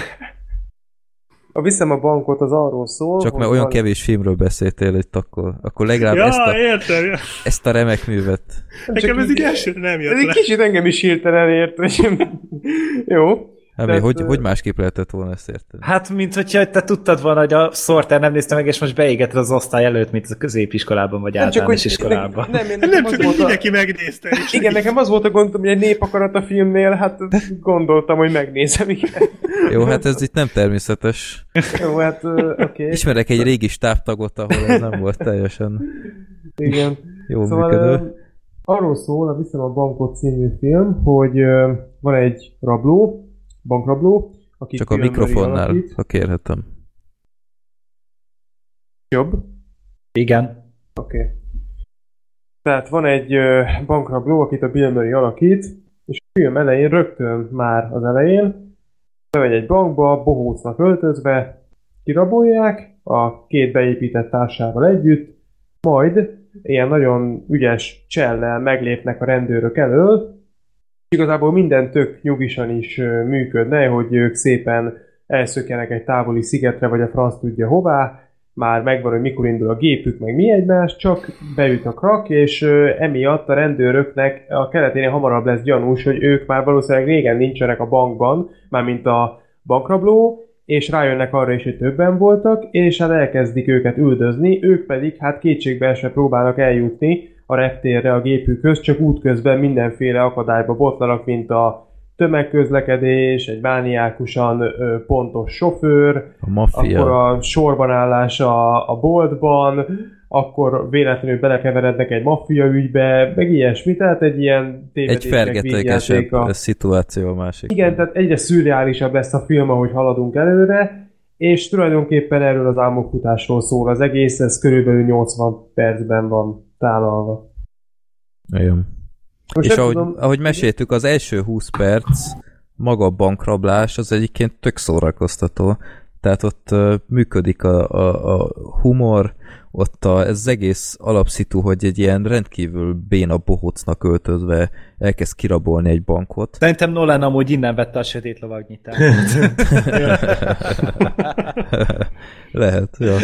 a Viszem a bankot az arról szól, Csak hogy mert olyan van- kevés filmről beszéltél itt, akkor, akkor legalább ezt, Ja, a, értem. Ja. ezt a remek művet. Nekem ez így első nem jött Ez egy le. kicsit engem is hirtelen ért. hogy- Jó. Hát, Tehát, hogy, hogy másképp lehetett volna ezt érteni? Hát, mint hogyha te tudtad volna, hogy a Sorter nem nézte meg, és most beégeted az osztály előtt, mint a középiskolában, vagy Nem csak, általános hogy iskolában. Nem, én Nem csak, hogy a, mindenki megnézte. És igen, nekem az volt a gondom, hogy egy népakarat a filmnél, hát gondoltam, hogy megnézem, igen. Jó, hát ez itt nem természetes. Jó, hát oké. Okay. Ismerek egy régi stábtagot, ahol ez nem volt teljesen Igen. jó Szóval működő. arról szól a Viszem a bankot című film, hogy van egy rabló, bankrabló, aki Csak a mikrofonnál, ha kérhetem. Jobb. Igen. Oké. Okay. Tehát van egy bankrabló, akit a Bill Murray alakít, és a film elején rögtön már az elején bemegy egy bankba, bohócnak öltözve, kirabolják a két beépített társával együtt, majd ilyen nagyon ügyes csellel meglépnek a rendőrök elől, igazából minden tök nyugisan is működne, hogy ők szépen elszökjenek egy távoli szigetre, vagy a franc tudja hová, már megvan, hogy mikor indul a gépük, meg mi egymás, csak beüt a krak, és emiatt a rendőröknek a keleténél hamarabb lesz gyanús, hogy ők már valószínűleg régen nincsenek a bankban, mármint a bankrabló, és rájönnek arra is, hogy többen voltak, és hát elkezdik őket üldözni, ők pedig hát kétségbeesve próbálnak eljutni a reptérre a gépükhöz, csak útközben mindenféle akadályba botlanak, mint a tömegközlekedés, egy mániákusan ö, pontos sofőr, A akkor a sorbanállás a, a boltban, akkor véletlenül belekeverednek egy maffia ügybe, meg ilyesmi, tehát egy ilyen Egy fergetegesebb vígjátéka. szituáció a másik. Igen, tehát egyre szürreálisabb lesz a film, ahogy haladunk előre, és tulajdonképpen erről az álmokfutásról szól az egész, ez körülbelül 80 percben van tálalva. Igen. Most És ahogy, tudom, ahogy meséltük, az első 20 perc maga a bankrablás, az egyébként tök szórakoztató. Tehát ott uh, működik a, a, a humor, ott a, ez az egész alapszitu, hogy egy ilyen rendkívül béna bohócnak öltözve elkezd kirabolni egy bankot. Szerintem Nolan amúgy innen vette a sötét lovagnyitát. Lehet, ja.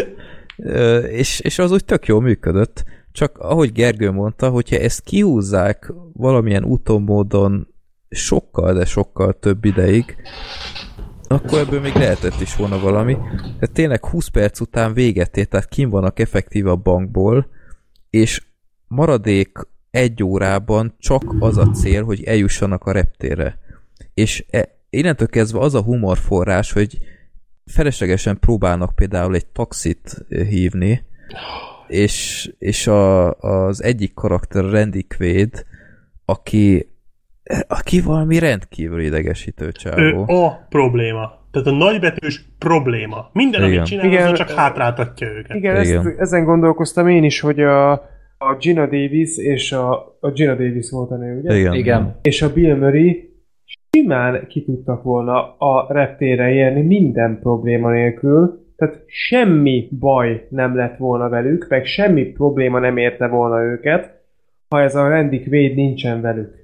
Ö, és, és az úgy tök jól működött, csak ahogy Gergő mondta, hogyha ezt kihúzzák valamilyen úton, módon sokkal, de sokkal több ideig, akkor ebből még lehetett is volna valami. De tényleg 20 perc után véget ért, tehát kim vannak effektíve a bankból, és maradék egy órában csak az a cél, hogy eljussanak a reptérre. És e, innentől kezdve az a humorforrás, hogy feleslegesen próbálnak például egy taxit hívni, és, és a, az egyik karakter Randy Quaid, aki, aki valami rendkívül idegesítő Ő csávó. a probléma. Tehát a nagybetűs probléma. Minden, Igen. amit csinál, Igen. Csak hátráltatja őket. Igen, Igen. Ezt, ezen gondolkoztam én is, hogy a, a Gina Davis és a, a Gina Davis volt a nő, ugye? Igen. Igen. És a Bill Murray simán ki tudtak volna a reptére érni minden probléma nélkül, tehát semmi baj nem lett volna velük, meg semmi probléma nem érte volna őket, ha ez a Randy Quaid nincsen velük.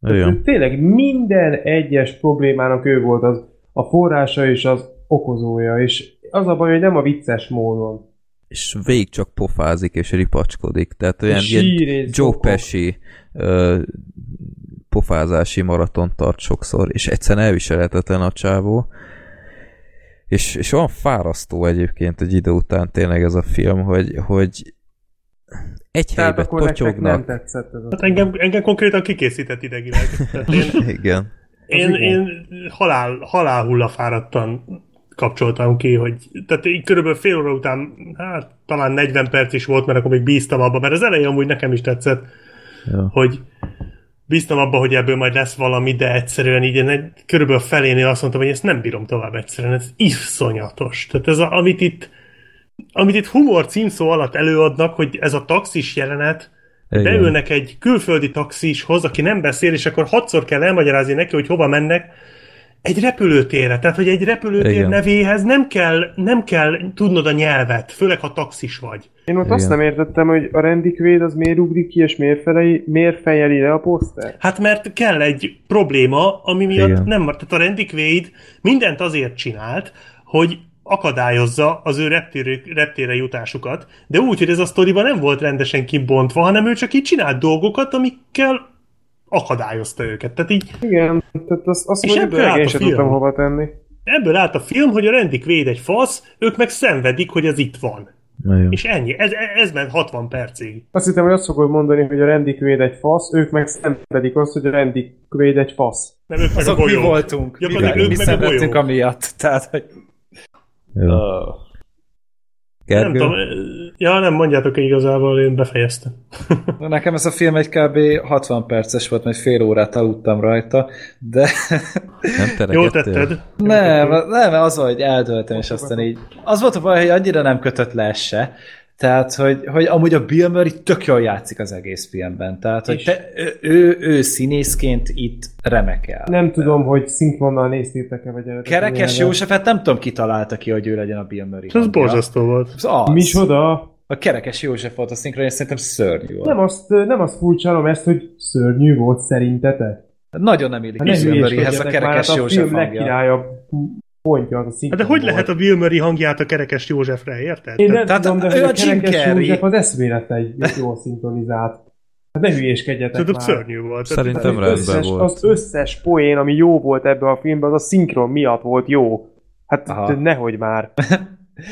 Ő Tényleg minden egyes problémának ő volt az a forrása és az okozója, és az a baj, hogy nem a vicces módon. És végig csak pofázik és ripacskodik. Tehát olyan Sír ilyen Joe. Pesci ö, pofázási maraton tart sokszor, és egyszerűen elviselhetetlen a csávó. És, és olyan fárasztó egyébként egy idő után tényleg ez a film, hogy, hogy egy Tehát helybe akkor nektek nem totyognak. tetszett ez a Hát engem, engem konkrétan kikészített idegileg. Én, Igen. én, igen. én halál, halál hullafáradtan kapcsoltam ki, hogy tehát így körülbelül fél óra után, hát talán 40 perc is volt, mert akkor még bíztam abba, mert az elején amúgy nekem is tetszett, Ja. hogy bíztam abba, hogy ebből majd lesz valami, de egyszerűen így én egy, körülbelül felénél azt mondtam, hogy ezt nem bírom tovább egyszerűen, ez iszonyatos. Tehát ez, a, amit itt amit itt humor címszó alatt előadnak, hogy ez a taxis jelenet, Igen. beülnek egy külföldi taxishoz, aki nem beszél, és akkor hatszor kell elmagyarázni neki, hogy hova mennek, egy repülőtérre. Tehát, hogy egy repülőtér Igen. nevéhez nem kell, nem kell tudnod a nyelvet, főleg ha taxis vagy. Én ott Igen. azt nem értettem, hogy a Quaid az miért ugrik ki, és miért, felei, miért fejeli le a poszter? Hát mert kell egy probléma, ami miatt Igen. nem Tehát a Quaid mindent azért csinált, hogy akadályozza az ő reptére, reptére jutásukat, de úgy, hogy ez a sztoriban nem volt rendesen kibontva, hanem ő csak így csinált dolgokat, amikkel akadályozta őket. Tehát így Igen, tehát azt, azt És mondjuk, ebből én a sem film. tudtam hova tenni. ebből állt a film, hogy a Randy Quaid egy fasz, ők meg szenvedik, hogy ez itt van. És ennyi. Ez, ez ment 60 percig. Azt hittem, hogy azt fogod mondani, hogy a Randy Quaid egy fasz, ők meg szenvedik azt, hogy a Randy Quaid egy fasz. Nem, ők meg a Azok mi golyók. voltunk. Mi, Gyakorlatilag mi ők meg a szenvedtünk golyók. amiatt. Tehát, hogy... Jó. Oh. Nem Gergő? tudom, ja nem mondjátok igazából, én befejeztem. Nekem ez a film egy kb. 60 perces volt, majd fél órát aludtam rajta, de Nem teregettél? Jól tetted. nem, nem, az volt, hogy eldöltem, és aztán így... Az volt a baj, hogy annyira nem kötött le se, tehát, hogy, hogy amúgy a Bill Murray tök jól játszik az egész filmben. Tehát, hogy te, ő, ő, ő színészként itt remekel. Nem tudom, hogy szinkronnal néztétek-e, vagy eredetileg. Kerekes Józsefet nem tudom ki találta ki, hogy ő legyen a Bill Murray. Ez borzasztó volt. Az az. Micsoda? A Kerekes József volt a szinkron, és szerintem szörnyű volt. Nem azt, nem azt furcsálom ezt, hogy szörnyű volt szerintetek? Nagyon nem illik Hát a Bill Murrayhez a Kerekes hát a József film hangja. legkirályabb pontja az a Hát szinkron de hogy volt. lehet a Bill Murray hangját a kerekes Józsefre, érted? Én nem Tehát tudom, de ő hogy a a Kerekes. József az eszmélet egy jól szinkronizált. Hát ne hülyéskedjetek Szerintem már. szörnyű volt. Szerintem Az rendben összes, volt. az összes poén, ami jó volt ebbe a filmben, az a szinkron miatt volt jó. Hát Aha. nehogy már.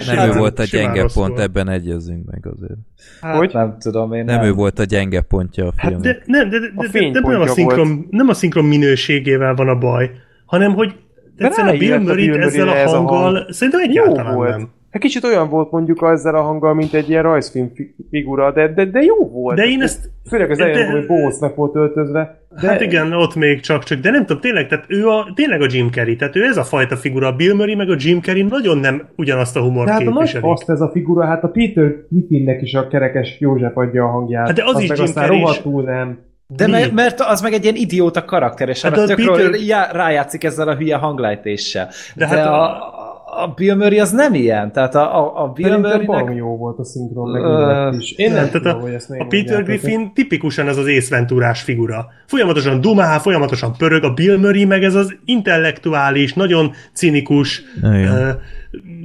Nem Hát, ő volt a gyenge pont, volt. ebben egyezünk meg azért. Hát, Hogy? Nem tudom, én Nem ő volt a gyenge pontja a Hát filmnek. de, nem, de, de, A de, de, nem, a szinkron, nem a szinkron minőségével van a baj, hanem hogy egyszerűen a Bill Murray ezzel a ez a hanggal hang. szerintem Jó egyáltalán volt. nem. Hát kicsit olyan volt mondjuk ezzel a hanggal, mint egy ilyen rajzfilm fi- figura, de, de, de jó volt. De én ezt... Főleg az elején, hogy Bósznak volt öltözve. De Hát igen, ott még csak-csak, de nem tudom, tényleg, tehát ő a, tényleg a Jim Carrey, tehát ő ez a fajta figura, a Bill Murray meg a Jim Carrey nagyon nem ugyanazt a humort hát képviselik. faszt ez a figura, hát a Peter Griffinnek is a kerekes József adja a hangját. Hát de az Azt is Jim Carrey rohadtul nem. De Mi? me- mert az meg egy ilyen idióta karakter, és Hát arra a tökről Peter- já- rájátszik ezzel a hülye hanglejtéssel. De, De hát a, a- a Bill Murray az nem ilyen, tehát a, a, a Bill Murraynek... jó volt a szinkron, meg is. Én nem, tehát a, a Peter. Griffin tipikusan ez az észventúrás figura. Folyamatosan dumál, folyamatosan pörög, a Bill Murray meg ez az intellektuális, nagyon cinikus, ö,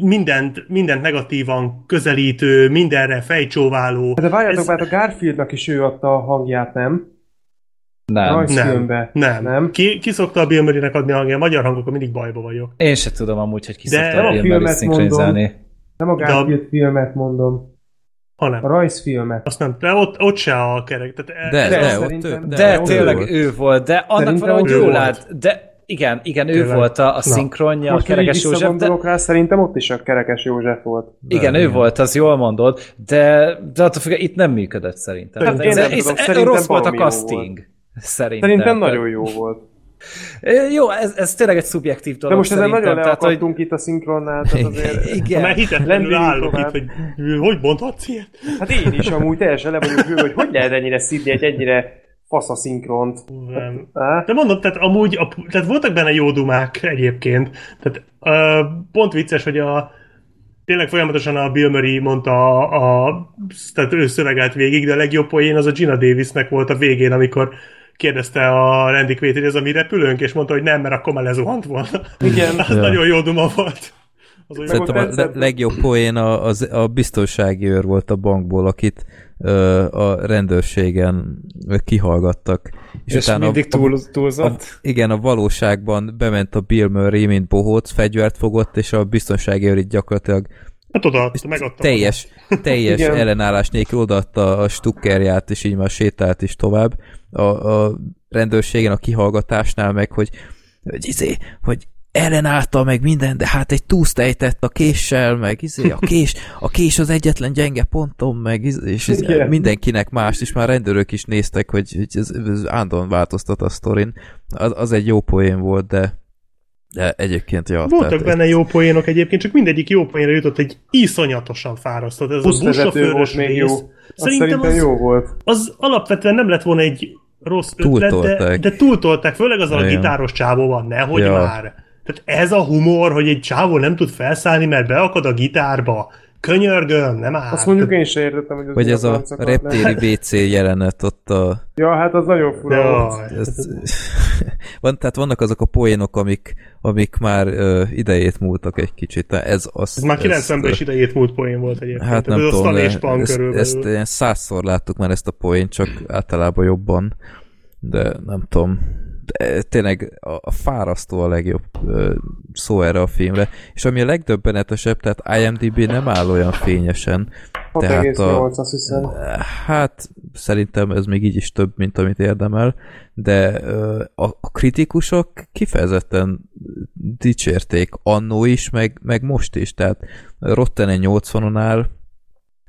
mindent, mindent negatívan közelítő, mindenre fejcsóváló. De várjátok, Ez- mert a Garfieldnak is ő adta a hangját, nem? Nem. Rajzfilmbe. Nem. Nem? Ki, ki szokta a Bill Murray-nek adni a hangját? Magyar hangokkal mindig bajba vagyok. Én se tudom amúgy, hogy ki De szokta nem a a Bill filmet Murray szinkronizálni. Nem a De a- Garfield filmet mondom, Ha a nem. rajzfilmet. Azt nem. De ott, ott se a kerek. Tehát De, de de, ott szerintem- ő, De, de de tényleg volt. ő volt, de annak Szerintem valahogy ő jól volt. állt. De igen, igen, ő Tényleg. volt a, a szinkronja, a Most, így Kerekes József, de rá, szerintem ott is a kerekes József volt. igen, ő igen. volt, az jól mondod, de, de attól függ, itt nem működött szerintem. Én ez, nem tudom, ez, szerintem rossz volt a casting. Szerintem. Szerintem nagyon jó volt. Jó, ez, ez tényleg egy szubjektív dolog De most ezen nagyon tehát, hogy, leakadtunk itt a szinkronnál, tehát azért... igen. Mert hitetlenül állok itt, hogy hogy mondhatsz ilyet? Hát én is amúgy teljesen le vagyok hűlve, hogy hogy lehet ennyire szidni egy ennyire fasz a szinkront. Nem. Á? De mondom, tehát amúgy, a, tehát voltak benne jó dumák egyébként. Tehát uh, pont vicces, hogy a tényleg folyamatosan a Bill Murray mondta a, a tehát ő szövegelt végig, de a legjobb poén az a Gina Davisnek volt a végén, amikor kérdezte a Randy Quaid, hogy ez a mi repülőnk, és mondta, hogy nem, mert akkor már lezuhant volna. Igen. Az Ja. nagyon jó duma volt. Az Szerintem a le- legjobb poén a, az, a biztonsági őr volt a bankból, akit ö, a rendőrségen kihallgattak. És, és mindig túl, túlzott. A, igen, a valóságban bement a Bill Murray, mint bohóc, fegyvert fogott, és a biztonsági őr itt gyakorlatilag Hát odaadta, megadta. teljes, teljes ellenállás nélkül odaadta a stukkerját, és így már sétált is tovább. A, a rendőrségen a kihallgatásnál meg, hogy, hogy izé, hogy ellenállta meg minden, de hát egy túszt ejtett a késsel, meg izé, a kés, a kés az egyetlen gyenge pontom, meg izé, és izé, Igen. mindenkinek más, és már rendőrök is néztek, hogy, hogy ez, ez állandóan változtat a sztorin. Az, az egy jó poén volt, de, de egyébként ja. Voltak tehát- benne jó poénok egyébként, csak mindegyik jó poénra jutott egy iszonyatosan fárasztott. Ez a Buszvezető buszsofőrös még jó. rész. Azt Szerintem, szerintem az, jó volt. az alapvetően nem lett volna egy rossz ötlet, de, Túltolták. de túltolták, főleg az a gitáros csávó van, nehogy Ja. már. Tehát ez a humor, hogy egy csávó nem tud felszállni, mert beakad a gitárba. Könyörgöm, nem áll. Azt mondjuk én sem értettem, hogy az Vagy ez a reptéri WC jelenet ott a... Ja, hát az nagyon fura. Jaj. Ez, van, tehát vannak azok a poénok, amik, amik már ö, idejét múltak egy kicsit. de Ez, az, Ez már 90-ben is idejét múlt poén volt egyébként. Hát nem ez tudom, Pan ezt, körülbelül. ezt ilyen százszor láttuk már ezt a poén, csak általában jobban, de nem tudom. Tényleg a, a fárasztó a legjobb szó erre a filmre, és ami a legdöbbenetesebb, tehát IMDB nem áll olyan fényesen, tehát a, 6,8 azt hiszem. Hát szerintem ez még így is több, mint amit érdemel, de a, a kritikusok kifejezetten dicsérték annó is, meg, meg most is, tehát Rotten egy 80-on áll,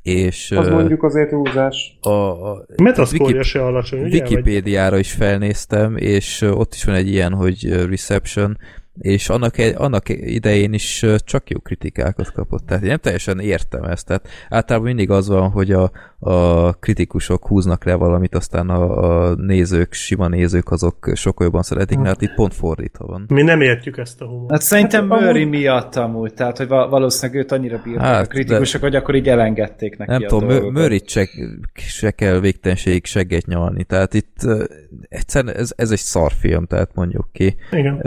és Az mondjuk azért húzás. a, a Wiki- se alacsony, ugye? Wikipédiára is felnéztem, és ott is van egy ilyen, hogy reception, és annak, egy- annak idején is csak jó kritikákat kapott. Tehát én nem teljesen értem ezt. Tehát általában mindig az van, hogy a, a kritikusok húznak le valamit, aztán a, a nézők, sima nézők, azok sokkal jobban szeretik, mert hát itt pont fordítva van. Mi nem értjük ezt a humort. Hát szerintem Hát, Murray amúgy- miatt amúgy, tehát hogy val- valószínűleg őt annyira bírták Hát, a kritikusok, hogy akkor így elengedték neki Nem a tudom. Murray se, se kell végtelenségig segget nyalni. Tehát itt uh, egyszerűen ez, ez egy szarfilm, tehát mondjuk ki. Igen. Uh,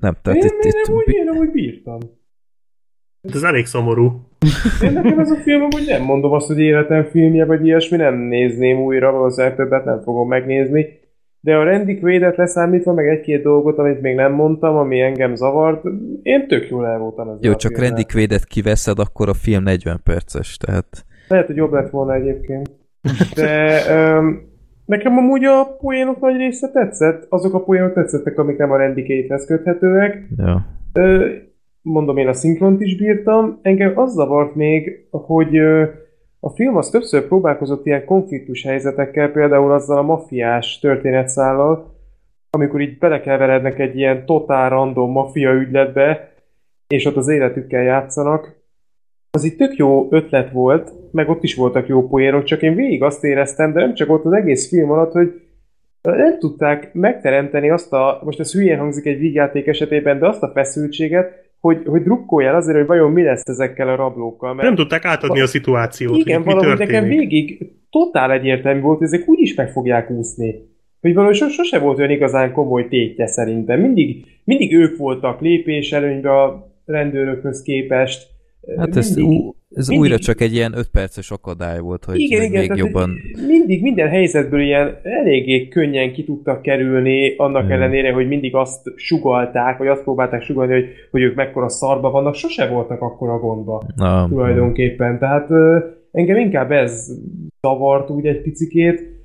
nem, tehát Én, itt, én, itt nem úgy, én úgy bírtam. Ez elég szomorú. Én nekem ez a film amúgy nem mondom azt, hogy életem filmje, vagy ilyesmi, nem nézném újra, valószínűleg többet nem fogom megnézni. De a Randy Quaid-et leszámítva, meg egy-két dolgot, amit még nem mondtam, ami engem zavart, én tök jól el voltam ezzel Jó, csak filmmel. Randy Quaid-et kiveszed, akkor a film 40 perces, tehát Lehet, hogy jobb lett volna egyébként. De um, nekem amúgy a poénok nagy része tetszett. Azok a poénok tetszettek, amik nem a Randy Quaidhez köthetőek. ja. Ö, mondom, én a szinkront is bírtam. Engem az zavart még, hogy a film az többször próbálkozott ilyen konfliktus helyzetekkel, például azzal a maffiás történetszállal, amikor így belekeverednek egy ilyen totál random maffia ügyletbe, és ott az életükkel játszanak. Az itt tök jó ötlet volt, meg ott is voltak jó poénok, csak én végig azt éreztem, de nem csak ott az egész film alatt, hogy nem tudták megteremteni azt a, most ez hülyén hangzik egy vígjáték esetében, de azt a feszültséget, hogy, hogy drukkoljál azért, hogy vajon mi lesz ezekkel a rablókkal. Mert Nem tudták átadni a szituációt, igen, valahogy történik. nekem végig totál egyértelmű volt, hogy ezek úgyis meg fogják úszni. Hogy valahogy sos- sose volt olyan igazán komoly tétje szerintem. Mindig, mindig ők voltak lépés előnybe a rendőrökhöz képest. Hát ez, mindig, ú, ez mindig- újra csak egy ilyen 5 perces akadály volt, hogy igen, még igen, tehát jobban... mindig minden helyzetből ilyen eléggé könnyen ki tudtak kerülni, annak Igen. ellenére, hogy mindig azt sugalták, vagy azt próbálták sugalni, hogy, hogy ők mekkora szarba vannak, sose voltak akkora gondba Na, tulajdonképpen. Tehát engem inkább ez zavart úgy egy picikét,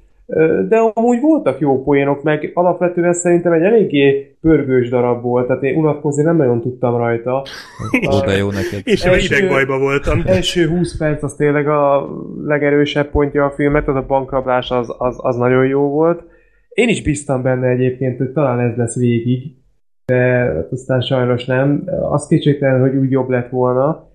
de amúgy voltak jó poénok, meg alapvetően szerintem egy eléggé pörgős darab volt, tehát én unatkozni nem nagyon tudtam rajta. Ó, de jó neked. Én sem Első- idegbajba voltam. Első 20 perc az tényleg a legerősebb pontja a filmet, az a bankrablás az, az, az nagyon jó volt. Én is bíztam benne egyébként, hogy talán ez lesz végig, de aztán sajnos nem. Az kétségtelen, hogy úgy jobb lett volna.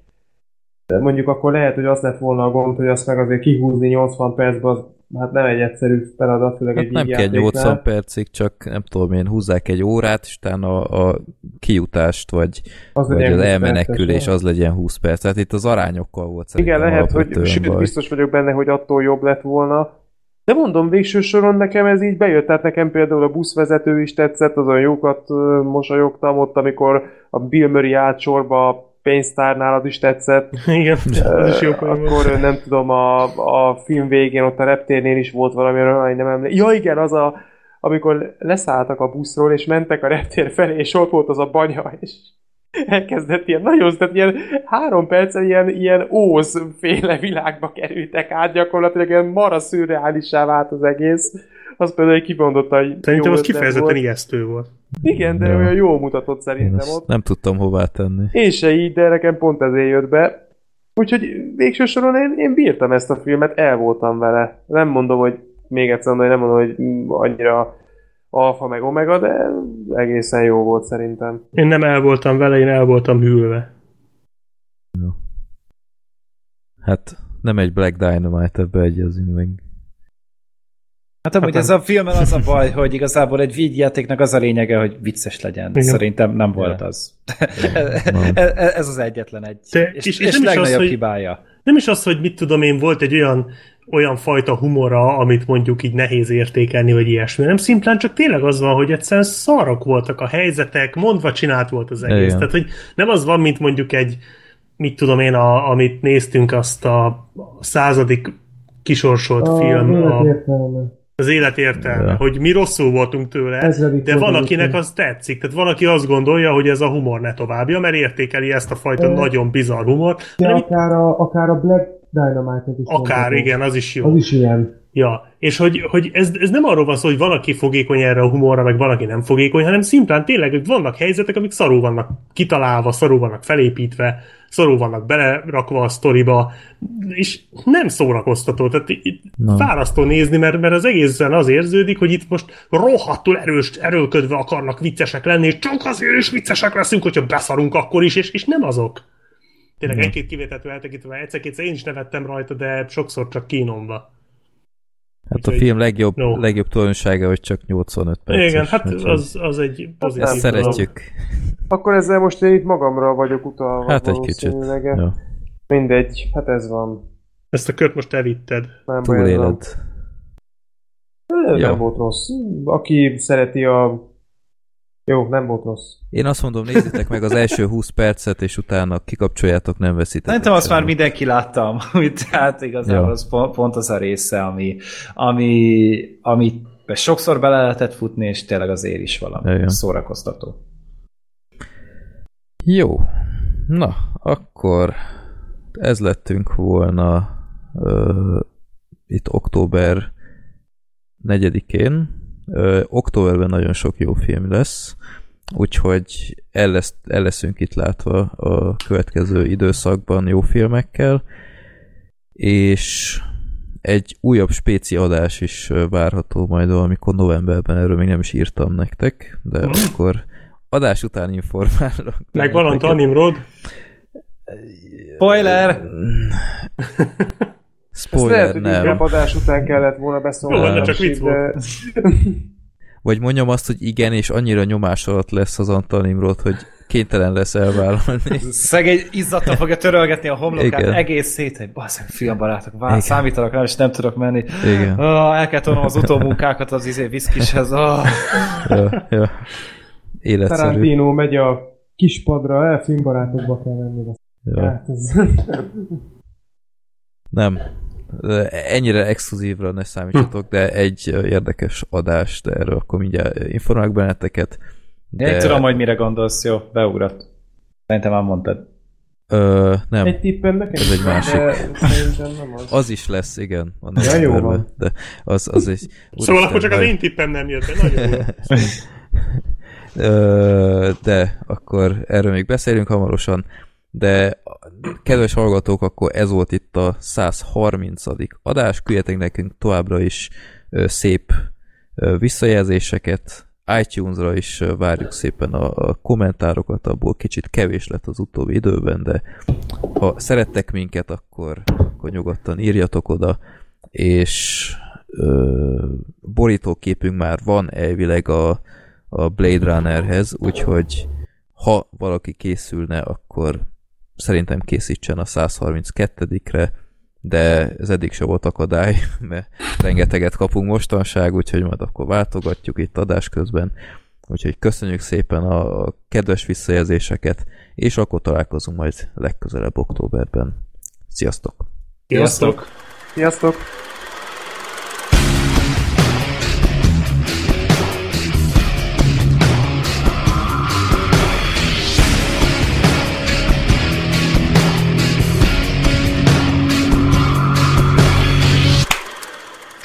De mondjuk akkor lehet, hogy az lett volna a gond, hogy azt meg azért kihúzni 80 percben, az hát nem egy egyszerű feladat, főleg Hát egy nem kell vígjátéknál. 80 percig, csak nem tudom én, húzzák egy órát, és utána a, a kijutást, vagy, Az vagy az 20 elmenekülés, perces, az legyen 20 perc. Tehát itt az arányokkal volt szerintem Igen, lehet, hogy sőt, baj. biztos vagyok benne, hogy attól jobb lett volna. De mondom, végső soron nekem ez így bejött, tehát nekem például a buszvezető is tetszett, azon jókat mosolyogtam ott, amikor a Bill Murray állt sorba a pénztárnál, az is tetszett. Igen, az is jó. Akkor nem tudom, a, a film végén ott a reptérnél is volt valami, arra nem emlékszem. Ja igen, az a, amikor leszálltak a buszról, és mentek a reptér felé, és ott volt az a banya, és elkezdett ilyen nagyon, tehát ilyen három percen ilyen, ilyen óz féle világba kerültek át, gyakorlatilag ilyen mara szürreálisá vált az egész. Az például egy kimondotta, hogy Szerintem az kifejezetten volt. ijesztő volt. Igen, de Ja. olyan jól mutatott szerintem ott. nem tudtam hová tenni. Én se így, de nekem pont ezért jött be. Úgyhogy végső soron én, én bírtam ezt a filmet, el voltam vele. Nem mondom, hogy még egyszer mondom, hogy nem mondom, hogy annyira alfa meg omega, de egészen jó volt szerintem. Én nem el voltam vele, én el voltam hűlve. Hát nem egy Black Dynamite, ebbe egyezünk meg. Hát amúgy Hát ez a filmmel az a baj, hogy igazából egy vígjátéknak az a lényege, hogy vicces legyen. Igen. Szerintem nem volt az. Nem. ez, ez az egyetlen egy. De- és, és- és, nem is az, legnagyobb hogy- hibája. Nem is az, hogy mit tudom én, volt egy olyan, olyan fajta humora, amit mondjuk így nehéz értékelni, vagy ilyesmi, nem szimplán csak tényleg az van, hogy egyszerűen szarok voltak a helyzetek, mondva csinált volt az egész. Igen. Tehát, hogy nem az van, mint mondjuk egy, mit tudom én, a, amit néztünk, azt a századik kisorsolt film, a, az élet értelme, hogy mi rosszul voltunk tőle, Ezredik de van, akinek az tetszik. Tehát van, aki azt gondolja, hogy ez a humor ne továbbja, mert értékeli ezt a fajta Ö, nagyon bizarr humort. De akár a, akár a Black Dynamite-et is Akár, mondhatom. igen, az is jó. Az is ilyen. Ja, és hogy, hogy ez, ez nem arról van szó, hogy van, aki fogékony erre a humorra, meg van, aki nem fogékony, hanem szimplán tényleg, hogy vannak helyzetek, amik szarul vannak kitalálva, szarul vannak felépítve, szarul vannak belerakva a sztoriba, és nem szórakoztató. Tehát itt fárasztó nézni, mert, mert az egészen az érződik, hogy itt most rohadtul erős, erőlködve akarnak viccesek lenni, és csak azért is viccesek leszünk, hogyha beszarunk akkor is, és, és nem azok. Tényleg egy-két kivételtől eltekintve, egyszer-kétszer én is nevettem rajta, de sokszor csak kínomba. Hát a film legjobb, no. legjobb tulajdonsága, hogy csak 85 perces. Igen, hát az, az egy pozitív Ezt szeretjük. Akkor ezzel most én itt magamra vagyok utalva. Hát egy kicsit. Ja, Mindegy, hát ez van. Ezt a kört most elvitted. Nem túléled. Nem Jó. volt rossz. Aki szereti a... Jó, nem volt rossz. Én azt mondom, nézzétek meg az első 20 percet, és utána kikapcsoljátok, nem veszitek. Szerintem azt már mindenki látta amúgy, tehát igazából Ja. az pont, pont az a része, ami, ami, ami sokszor bele lehetett futni, és tényleg azért is valami Igen. szórakoztató. Jó. Na, akkor ez lettünk volna ö, itt október 4-én. Ö, októberben nagyon sok jó film lesz, úgyhogy el, lesz, el leszünk itt látva a következő időszakban jó filmekkel, és egy újabb spéci adás is várható majd valamikor novemberben, erről még nem is írtam nektek, de Mhm. akkor adás után informálok. Megvan benneteket. a Nimrod. Spoiler! Ezt lehet, Spoiler, hogy nem. inkább adás után kellett volna beszólni. Jó, de csak vicc de... Vagy mondjam azt, hogy igen, és annyira nyomás alatt lesz az Antal hogy kénytelen lesz elvállalni. Szegény izzadta fogja törölgetni a homlokát Igen. egész szét, hogy basz, filmbarátok, vár, Igen. számítanak rá, és nem tudok menni. Igen. Oh, el kell tolnom az utómunkákat az izé viszkishez. Oh. Ja, ja. Életszerű. Tarantino megy a kispadra, el filmbarátokba kell menni. Ja. Hát ez... Nem. Ennyire exkluzívra ne számítsatok, de egy érdekes adás, de erről akkor mindjárt informálok benneteket. De... Én tudom, hogy mire gondolsz, jó, beugrott. Szerintem már mondtad. Ö, nem, Egy tippem nekem? Ez egy másik. De nem az. az is lesz, igen. A Ja, jó novemberben, van. De az, az egy... Szóval akkor csak az én tippem nem jött, de nagyon jó. Ö, de akkor erről még beszélünk hamarosan, de kedves hallgatók, akkor ez volt itt a 130. adás, küldjetek nekünk továbbra is szép visszajelzéseket, iTunes-ra is várjuk szépen a kommentárokat, abból kicsit kevés lett az utóbbi időben, de ha szerettek minket, akkor, akkor nyugodtan írjatok oda, és ö, borítóképünk már van elvileg a, a Blade Runnerhez, úgyhogy ha valaki készülne, akkor szerintem készítsen a 132-re, de ez eddig se volt akadály, mert rengeteget kapunk mostanság, úgyhogy majd akkor váltogatjuk itt adás közben. Úgyhogy köszönjük szépen a kedves visszajelzéseket, és akkor találkozunk majd legközelebb októberben. Sziasztok! Sziasztok! Sziasztok!